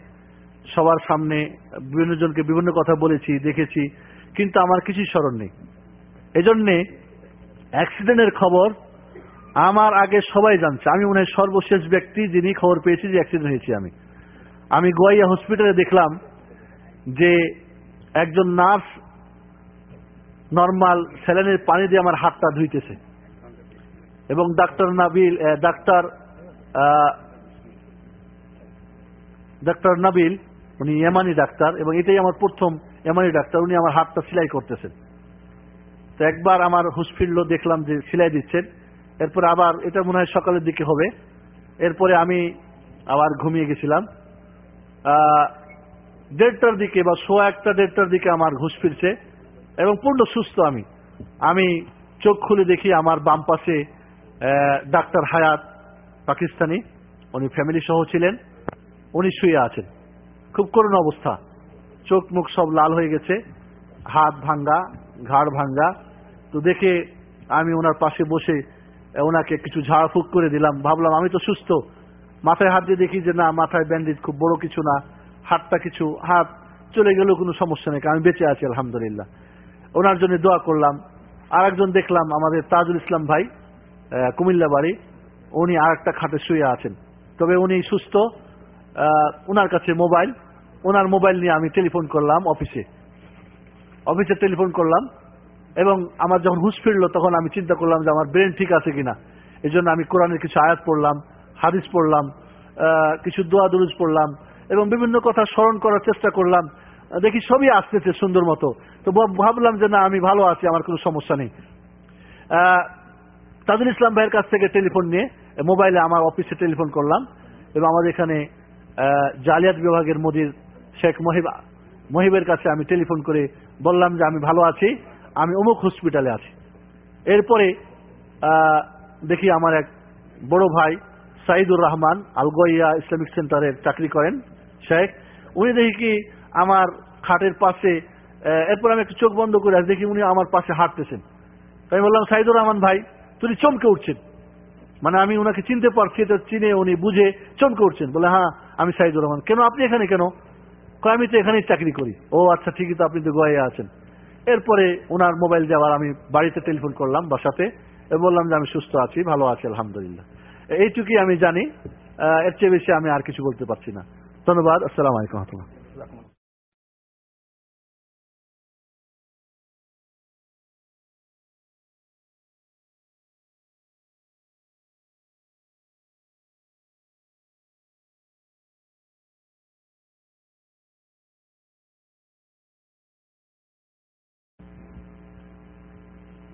সবার সামনে বিভিন্ন জনকে বিভিন্ন কথা বলেছি, দেখেছি, কিন্তু আমার কিছুই স্মরণ নেই। এজন্যে অ্যাক্সিডেন্টের খবর আমার আগে সবাই জানছে। আমি মনে হয় সর্বশেষ ব্যক্তি যিনি খবর পেয়েছি যে অ্যাক্সিডেন্ট হয়েছি আমি। আমি গোয়াইয়া হসপিটালে দেখলাম যে একজন নার্স নর্মাল স্যালাইনের পানি দিয়ে আমার হাতটা ধুইতেছে। এবং doctor Nabil doctor doctor Nabil, উনি এমানি ডাক্তার এবং এটাই আমার প্রথম এমানি ডাক্তার, উনি আমার হাতটা সেলাই করতেছেন। তো একবার আমার ফিরলো, দেখলাম যে সেলাই দিচ্ছেন। এরপর আবার এটা মনে হয় সকালের দিকে হবে। এরপরে আমি আবার ঘুমিয়ে গেছিলাম। দেড়টার দিকে বা সোয়া একটা, দেড়টার দিকে আমার ঘুষ ফিরছে এবং পূর্ণ সুস্থ আমি। আমি চোখ খুলে দেখি আমার বাম পাশে ডাক্তার হায়াত পাকিস্তানি। উনি ফ্যামিলি সহ ছিলেন। উনি শুয়ে আছেন। খুব করুণ অবস্থা। চোখ মুখ সব লাল হয়ে গেছে। হাত ভাঙ্গা, ঘাড় ভাঙ্গা। তো দেখে আমি ওনার পাশে বসে ওনাকে কিছু ঝাড়ফুঁক করে দিলাম। ভাবলাম, আমি তো সুস্থ। মাথায় হাত দিয়ে দেখি যে, না, মাথায় ব্যান্ডেজ খুব বড় কিছু না, হাতটা কিছু, হাত চলে গেলেও কোনো সমস্যা নেই, আমি বেঁচে আছি, আলহামদুলিল্লাহ। ওনার জন্য দোয়া করলাম। আর একজন দেখলাম, আমাদের তাজুল ইসলাম ভাই কুমিল্লা বাড়ি, উনি আর একটা খাটে শুয়ে আছেন। তবে উনি সুস্থ ওনার কাছে মোবাইল ওনার মোবাইল নিয়ে আমি টেলিফোন করলাম অফিসে। অফিসে টেলিফোন করলাম এবং আমার যখন হুশ ফিরলো, তখন আমি চিন্তা করলাম যে আমার ব্রেন ঠিক আছে কিনা। এই জন্য আমি কোরআনের কিছু আয়াত পড়লাম, হাদিস পড়লাম কিছু দোয়া দুরুজ পড়লাম, এবং বিভিন্ন কথা স্মরণ করার চেষ্টা করলাম। দেখি সবই আসতেছে সুন্দর মতো। তো ভাবলাম যে না, আমি ভালো আছি, আমার কোনো সমস্যা নেই। তাজুল ইসলাম ভাইয়ের কাছ থেকে টেলিফোন নিয়ে, মোবাইলে আমার অফিসে টেলিফোন করলাম, এবং আমাদের এখানে জালিয়াত বিভাগের মদির শেখ মহিব মহিবের কাছে আমি টেলিফোন করে বললাম যে আমি ভালো আছি। আমি অমুক হসপিটালে আছি। এরপরে দেখি আমার এক বড় ভাই সাইদুর রহমান আলগোয়া ইসলামিক সেন্টারের চাকরি করেন, শেখ। উনি দেখি কি আমার খাটের পাশে এরপর আমি একটু চোখ বন্ধ করে দেখি উনি আমার পাশে হাঁটতেছেন। তাই বললাম, সাইদুর রহমান ভাই, তুমি চমকে উঠছেন। মানে আমি ওনাকে চিনতে পারছি, এটা চিনে উনি বুঝে চমকে উঠছেন। বলে হ্যাঁ আমি সাইদুর রহমান। কেন? আপনি এখানে কেন? আমি তো এখানেই চাকরি করি। ও আচ্ছা ঠিকই তো, আপনি তো গোয়ায় আছেন। এরপরে ওনার মোবাইল দেওয়ার আমি বাড়িতে টেলিফোন করলাম বাসাতে বললাম যে আমি সুস্থ আছি, ভালো আছি, আলহামদুলিল্লাহ। এইটুকুই আমি জানি এর চেয়ে বেশি আমি আর কিছু বলতে পারছি না। ধন্যবাদ আসসালামাইকুম রহমতুল্লাহ।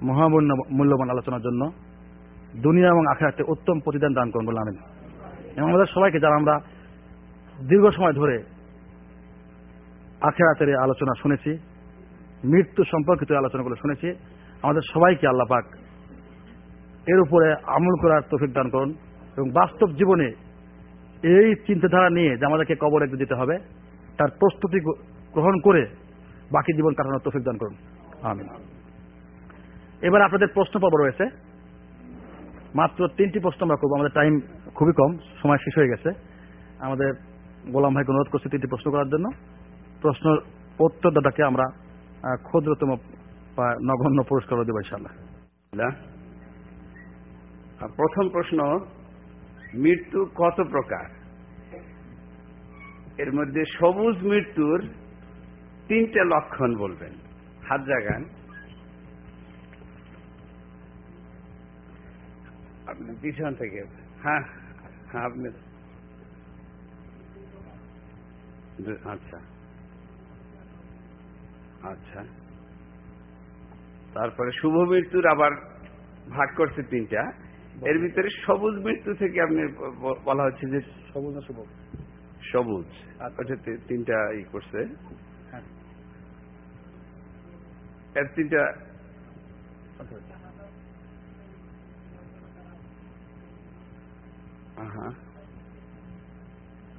মহামূল্য মূল্যবান আলোচনার জন্য দুনিয়া এবং আখেরাতে উত্তম প্রতিদান দান করুন আমিন এবং আমাদের সবাইকে যারা আমরা দীর্ঘ সময় ধরে আখেরাতের আলোচনা শুনেছি, মৃত্যু সম্পর্কিত আলোচনাগুলো শুনেছি, আমাদের সবাইকে আল্লাহ পাক এর উপরে আমল করার তৌফিক দান করুন এবং বাস্তব জীবনে এই চিন্তাধারা নিয়ে যে আমাদেরকে কবর একটু দিতে হবে, তার প্রস্তুতি গ্রহণ করে বাকি জীবন কাটানোর তৌফিক দান করুন। আমিন। এবার আপনাদের প্রশ্ন পর্ব রয়েছে। মাত্র তিনটি প্রশ্ন আমরা করব, আমাদের টাইম খুবই কম, সময় শেষ হয়ে গেছে। আমাদের গোলাম ভাইকে অনুরোধ করছি তিনটি প্রশ্ন করার জন্য। প্রশ্ন উত্তরদাতাকে আমরা ক্ষুদ্রতম নগণ্য পুরস্কার দেবো ইনশাল্লাহ? প্রথম প্রশ্ন, মৃত্যু কত প্রকার? এর মধ্যে সবুজ মৃত্যুর তিনটে লক্ষণ বলবেন। হাত জাগান আপনি পিছন থেকে। হ্যাঁ হ্যাঁ আপনি আচ্ছা। আচ্ছা। তারপরে শুভ মৃত্যুর আবার ভাগ করছে তিনটা। এর ভিতরে সবুজ মৃত্যু থেকে আপনি বলা হচ্ছে যে সবুজ না শুভ সবুজ। ওটা তি- তিনটা ই করছে। হ্যাঁ। এর তিনটা আহা,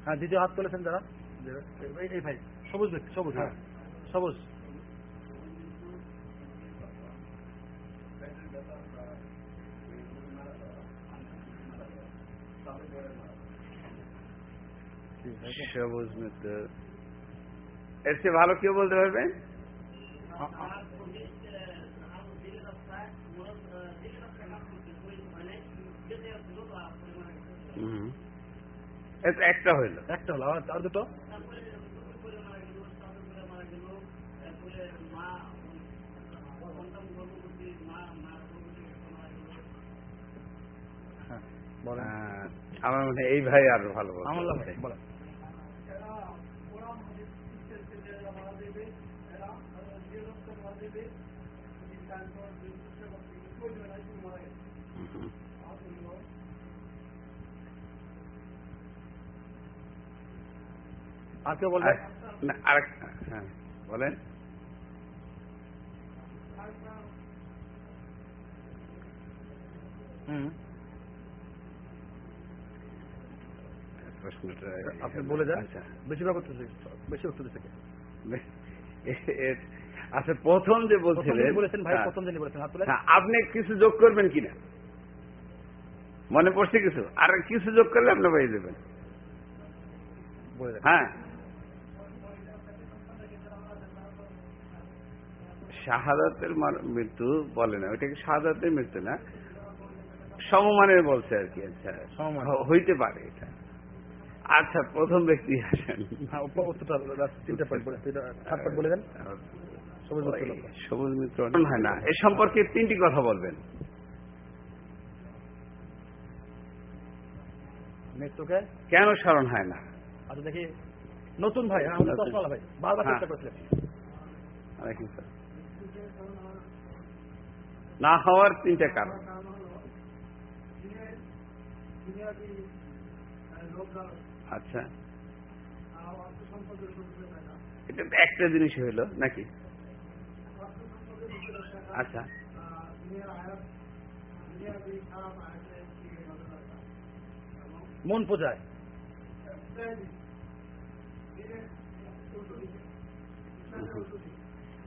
হ্যাঁ দ্বিতীয় হাত তুলেছেন যারা? এই- ভাই সবুজ ব্যক্তি সবুজ হ্যাঁ সবুজ। সবুজ মৃত্যু এর চেয়ে ভালো কেউ বলতে পারবেন একটা হইল। একটা হলো আর দুটো? হ্যাঁ, আমার মনে এই ভাই আর ভালো Mm-hmm. আর কেউ বলবেন আরেক হ্যাঁ বলেন। আপনি বলে যান। আচ্ছা। বেশিরভাগ বেশি উত্তর *laughs* আচ্ছা প্রথম যে প্রথম বলছিলেন বলেছেন ভাই হ্যাঁ। প্রথম যিনি বলেছেন আপনি কিছু যোগ করবেন কিনা? মনে পড়ছে কিছু? আর কিছু যোগ করলে আপনি পাই দেবেন। হ্যাঁ। শাহাদাতের মৃত্যু বলে না ওইটা কি শাহাদাতের মৃত্যু না। সমমানের বলছে আর কি আচ্ছা। হইতে পারে এটা। আচ্ছা প্রথম ব্যক্তি আসেন। সবুজ মিত্র হয় না এ সম্পর্কে তিনটি কথা বলবেন। মৃত্যুকে? কেন স্মরণ হয় না? আচ্ছা দেখি। নতুন ভাই হ্যাঁ ভাই। বারবার হ্যাঁ। চেষ্টা সালাম। না হওয়ার তিনটা কারণ। আচ্ছা। এটা একটা জিনিস হইল নাকি? আচ্ছা। মন পূজায়।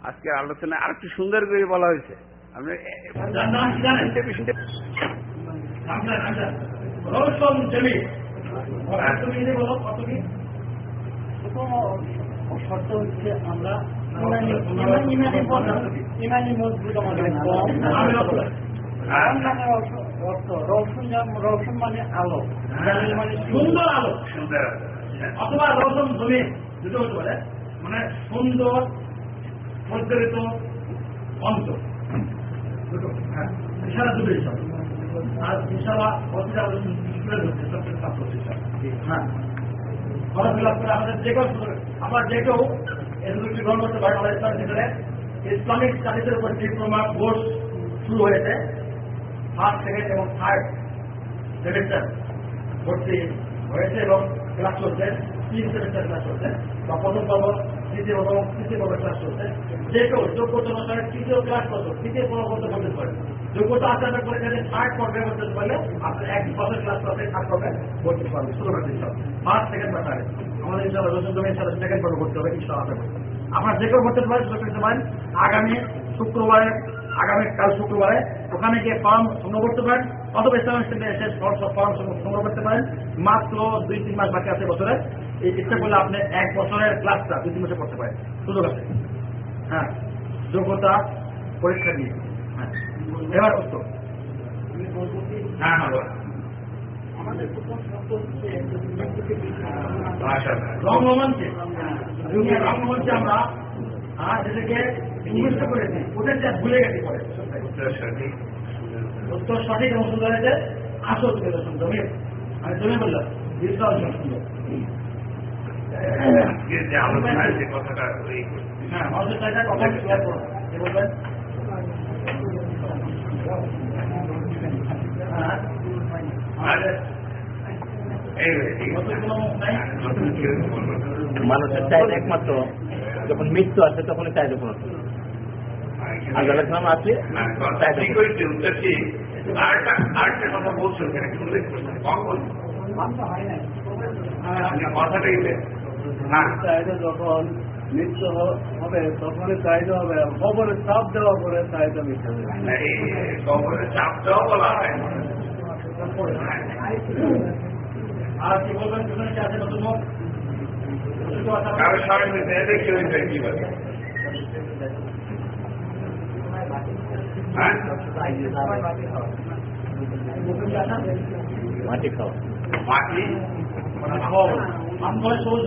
আজকের আলোচনায় আর একটু সুন্দর করে বলা হয়েছে। আপনি শর্ত হচ্ছে আমরা ইমানি ইমানি মজবুত আমাদের হ্যাঁ, অর্থ মানে আলো। মানে সুন্দর আলো। সুন্দর অথবা রসম জমি দুটো হতে পারে। মানে সুন্দর মধ্যবিত্ত অন্ত দুটো আমরা যে কেউ গ্রহণ করতে আমাদের ভিতরে ইসলামিক স্টাডিজের উপর ডিপ্লোমা কোর্স শুরু হয়েছে ফার্স্ট সেকেন্ড এবং থার্ড সেমিস্টার ভর্তি হয়েছে এবং ক্লাস চলছে তিন সেমিস্টার ক্লাস চলছে বা প্রথম পর্ব তৃতীয় পর্ব তৃতীয় পর্বের ক্লাস যে কেউ যোগ্যতা অনুসারে তৃতীয় ক্লাস করতো তৃতীয় পর্ব করতে পারে। যোগ্যতা করে থার্ড পর্বে করতে পারলে আপনি এক বছর ক্লাস করতে থার্ড পর্বে করতে করতে ইচ্ছা সেকেন্ড আমাদের জমি সেকেন্ড পর্ব করতে হবে আপনার যে কেউ করতে সুযোগ করতে আগামী শুক্রবারে, আগামী কাল শুক্রবারে ওখানে গিয়ে ফর্ম সংগ্রহ করতে পারেন। অথবা ইসলাম স্টেটে এসে ফর্ম সংগ্রহ করতে পারেন। মাত্র দুই, তিন মাস বাকি আছে বছরে। ইচ্ছা করলে আপনি এক বছরের ক্লাসটা দুই তিন মাসে করতে পারেন। সুযোগ আছে। হ্যাঁ যোগ্যতা পরীক্ষা দিয়ে। হ্যাঁ এবার উত্তর হ্যাঁ হ্যাঁ আমাদের প্রথম শর্ত হচ্ছে রঙ্গমঞ্চে রঙ্গমঞ্চে আমরা আর যেটাকে ইংলিশ করেছি ওদের যা ভুলে গেছি পরে। উত্তর সঠিক। এবং সুন্দর হয়েছে আসল আমি জমি বললাম সুন্দর কথাটা মানুষের চাহিদা কোনো একমাত্র যখন মৃত্যু। আর আছে কথা চাহিদা ঠিক পূরণ। হয়েছে, উত্তর ঠিক। আরেকটা আরেকটা কথা বলছো সেটা কি উল্লেখ করছ? কখন আপনি কথাটাই দেন। হ্যাঁ চাহিদা যখন মৃত্যু হ- হবে তখনই চাহিদা হবে। খবরে চাপ দেওয়ার পরে চাহিদা মিটে যাবে। না, কবরে চাপ দেওয়া বলা হয়। আর কি বলবেন কি আছে নতুন মুখ নতুন কথা কারও সামনে দেখে কি কি বলে? হ্যাঁ? মাটি খাওয়া মাটি আমি হয় সবুজ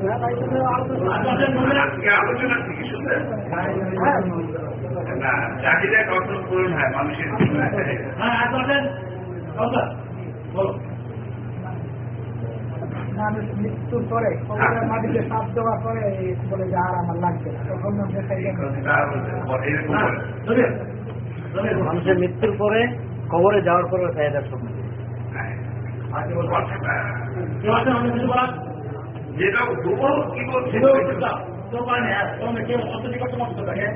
বলে না আজকে আলোচনা থেকে শুনলেন না চাহিদা কখন পূরণ হয় মানুষের হ্যাঁ মানুষ মৃত্যুর পরে মাটিতে সাপ দেওয়ার পরে বলে যে আর আমার লাগবে তখন হ্যাঁ। মানুষের মৃত্যুর পরে কবরে যাওয়ার পরে চাহিদা স্বপ্ন যেটা কি অত থাকে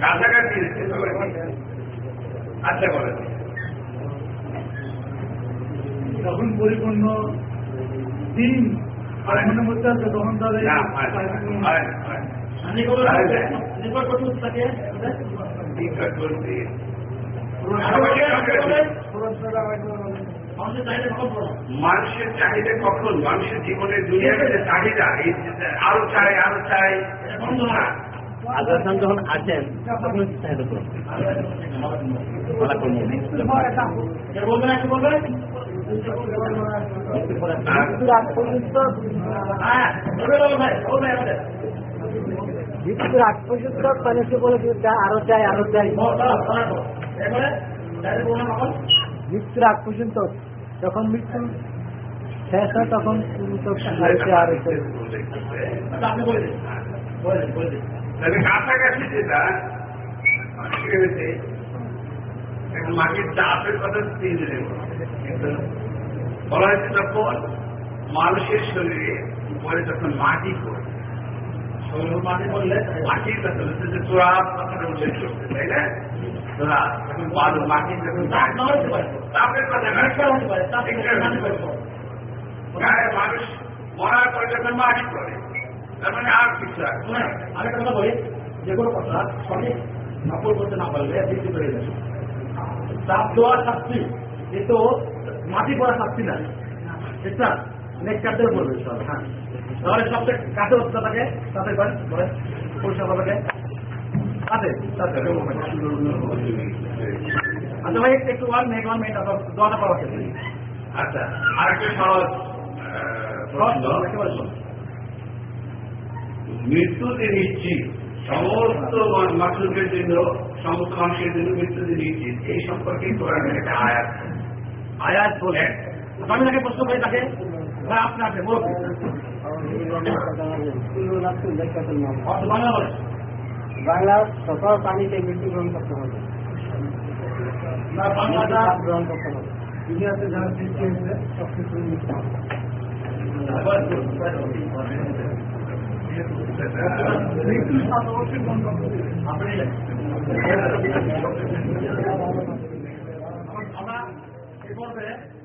কাছাকাছি আচ্ছা বলেন। যখন পরিপূর্ণ দিন মনে মধ্যে আছে তখন তাদের না না, না, না। নিকট কত থাকে নিকট বলতে। মানুষের চাহিদা কখন? মানুষের জীবনের দুনিয়ার যে চাহিদা এই আরও চাই আরও চাই খান যখন আসেন তখন চাহিদা মৃত্যুর হ্যাঁ, আগ পর্যন্ত মানুষকে আরও চাই আরও চাই এবারে চাহিদা মৃত্যুর আগ পর্যন্ত যখন মৃত্যু শেষ হয়, তখন চাপের কথা বলা হয়েছে যখন মানুষের শরীরে উপরে যখন মাটি পড়ে শরীর মাটি বললে মাটির কথা যে চোরা কথাটা উল্লেখ করছে তাই না? মাটি চাপ মানুষ মরার পরে যখন মাটি তার মানে আর কিছু আরেকটা কথা বলি যে কোনো কথা সঠিক নকল করতে না পারলে বৃদ্ধি করে যাবে চাপ দেওয়া শাস্তি কিন্তু মাটি পড়া শাস্তি না। ঠিক না নেক কাটতে বলবে সব হ্যাঁ। তাহলে সবচেয়ে কাছে হচ্ছে তাতে করেন বলেন পরিষেবা আচ্ছা ভাই একটু ওয়ান মিনিট ওয়ান মিনিট আপনার দোয়াটা পাওয়া আচ্ছা আরেকটা সহজ প্রশ্ন। মৃত্যু যে নিশ্চিত সমস্ত মা- মানুষের জন্য সমস্ত মানুষের জন্য মৃত্যু যে নিশ্চিত। এই সম্পর্কে কোরআনের একটা আয়াত আয়াত বলে আমি তাকে প্রশ্ন করি তাকে। ভাই আপনি আপনি বলুন। বাংলা প্রাণীকে মৃত্যুগ্রহণ করতে হবে। গ্রহণ করতে হবে। দুনিয়াতে যারা সৃষ্টি হয়েছে সব কিছু মৃত্যু অবশ্যই আপনি আমরা পর্বে আজকে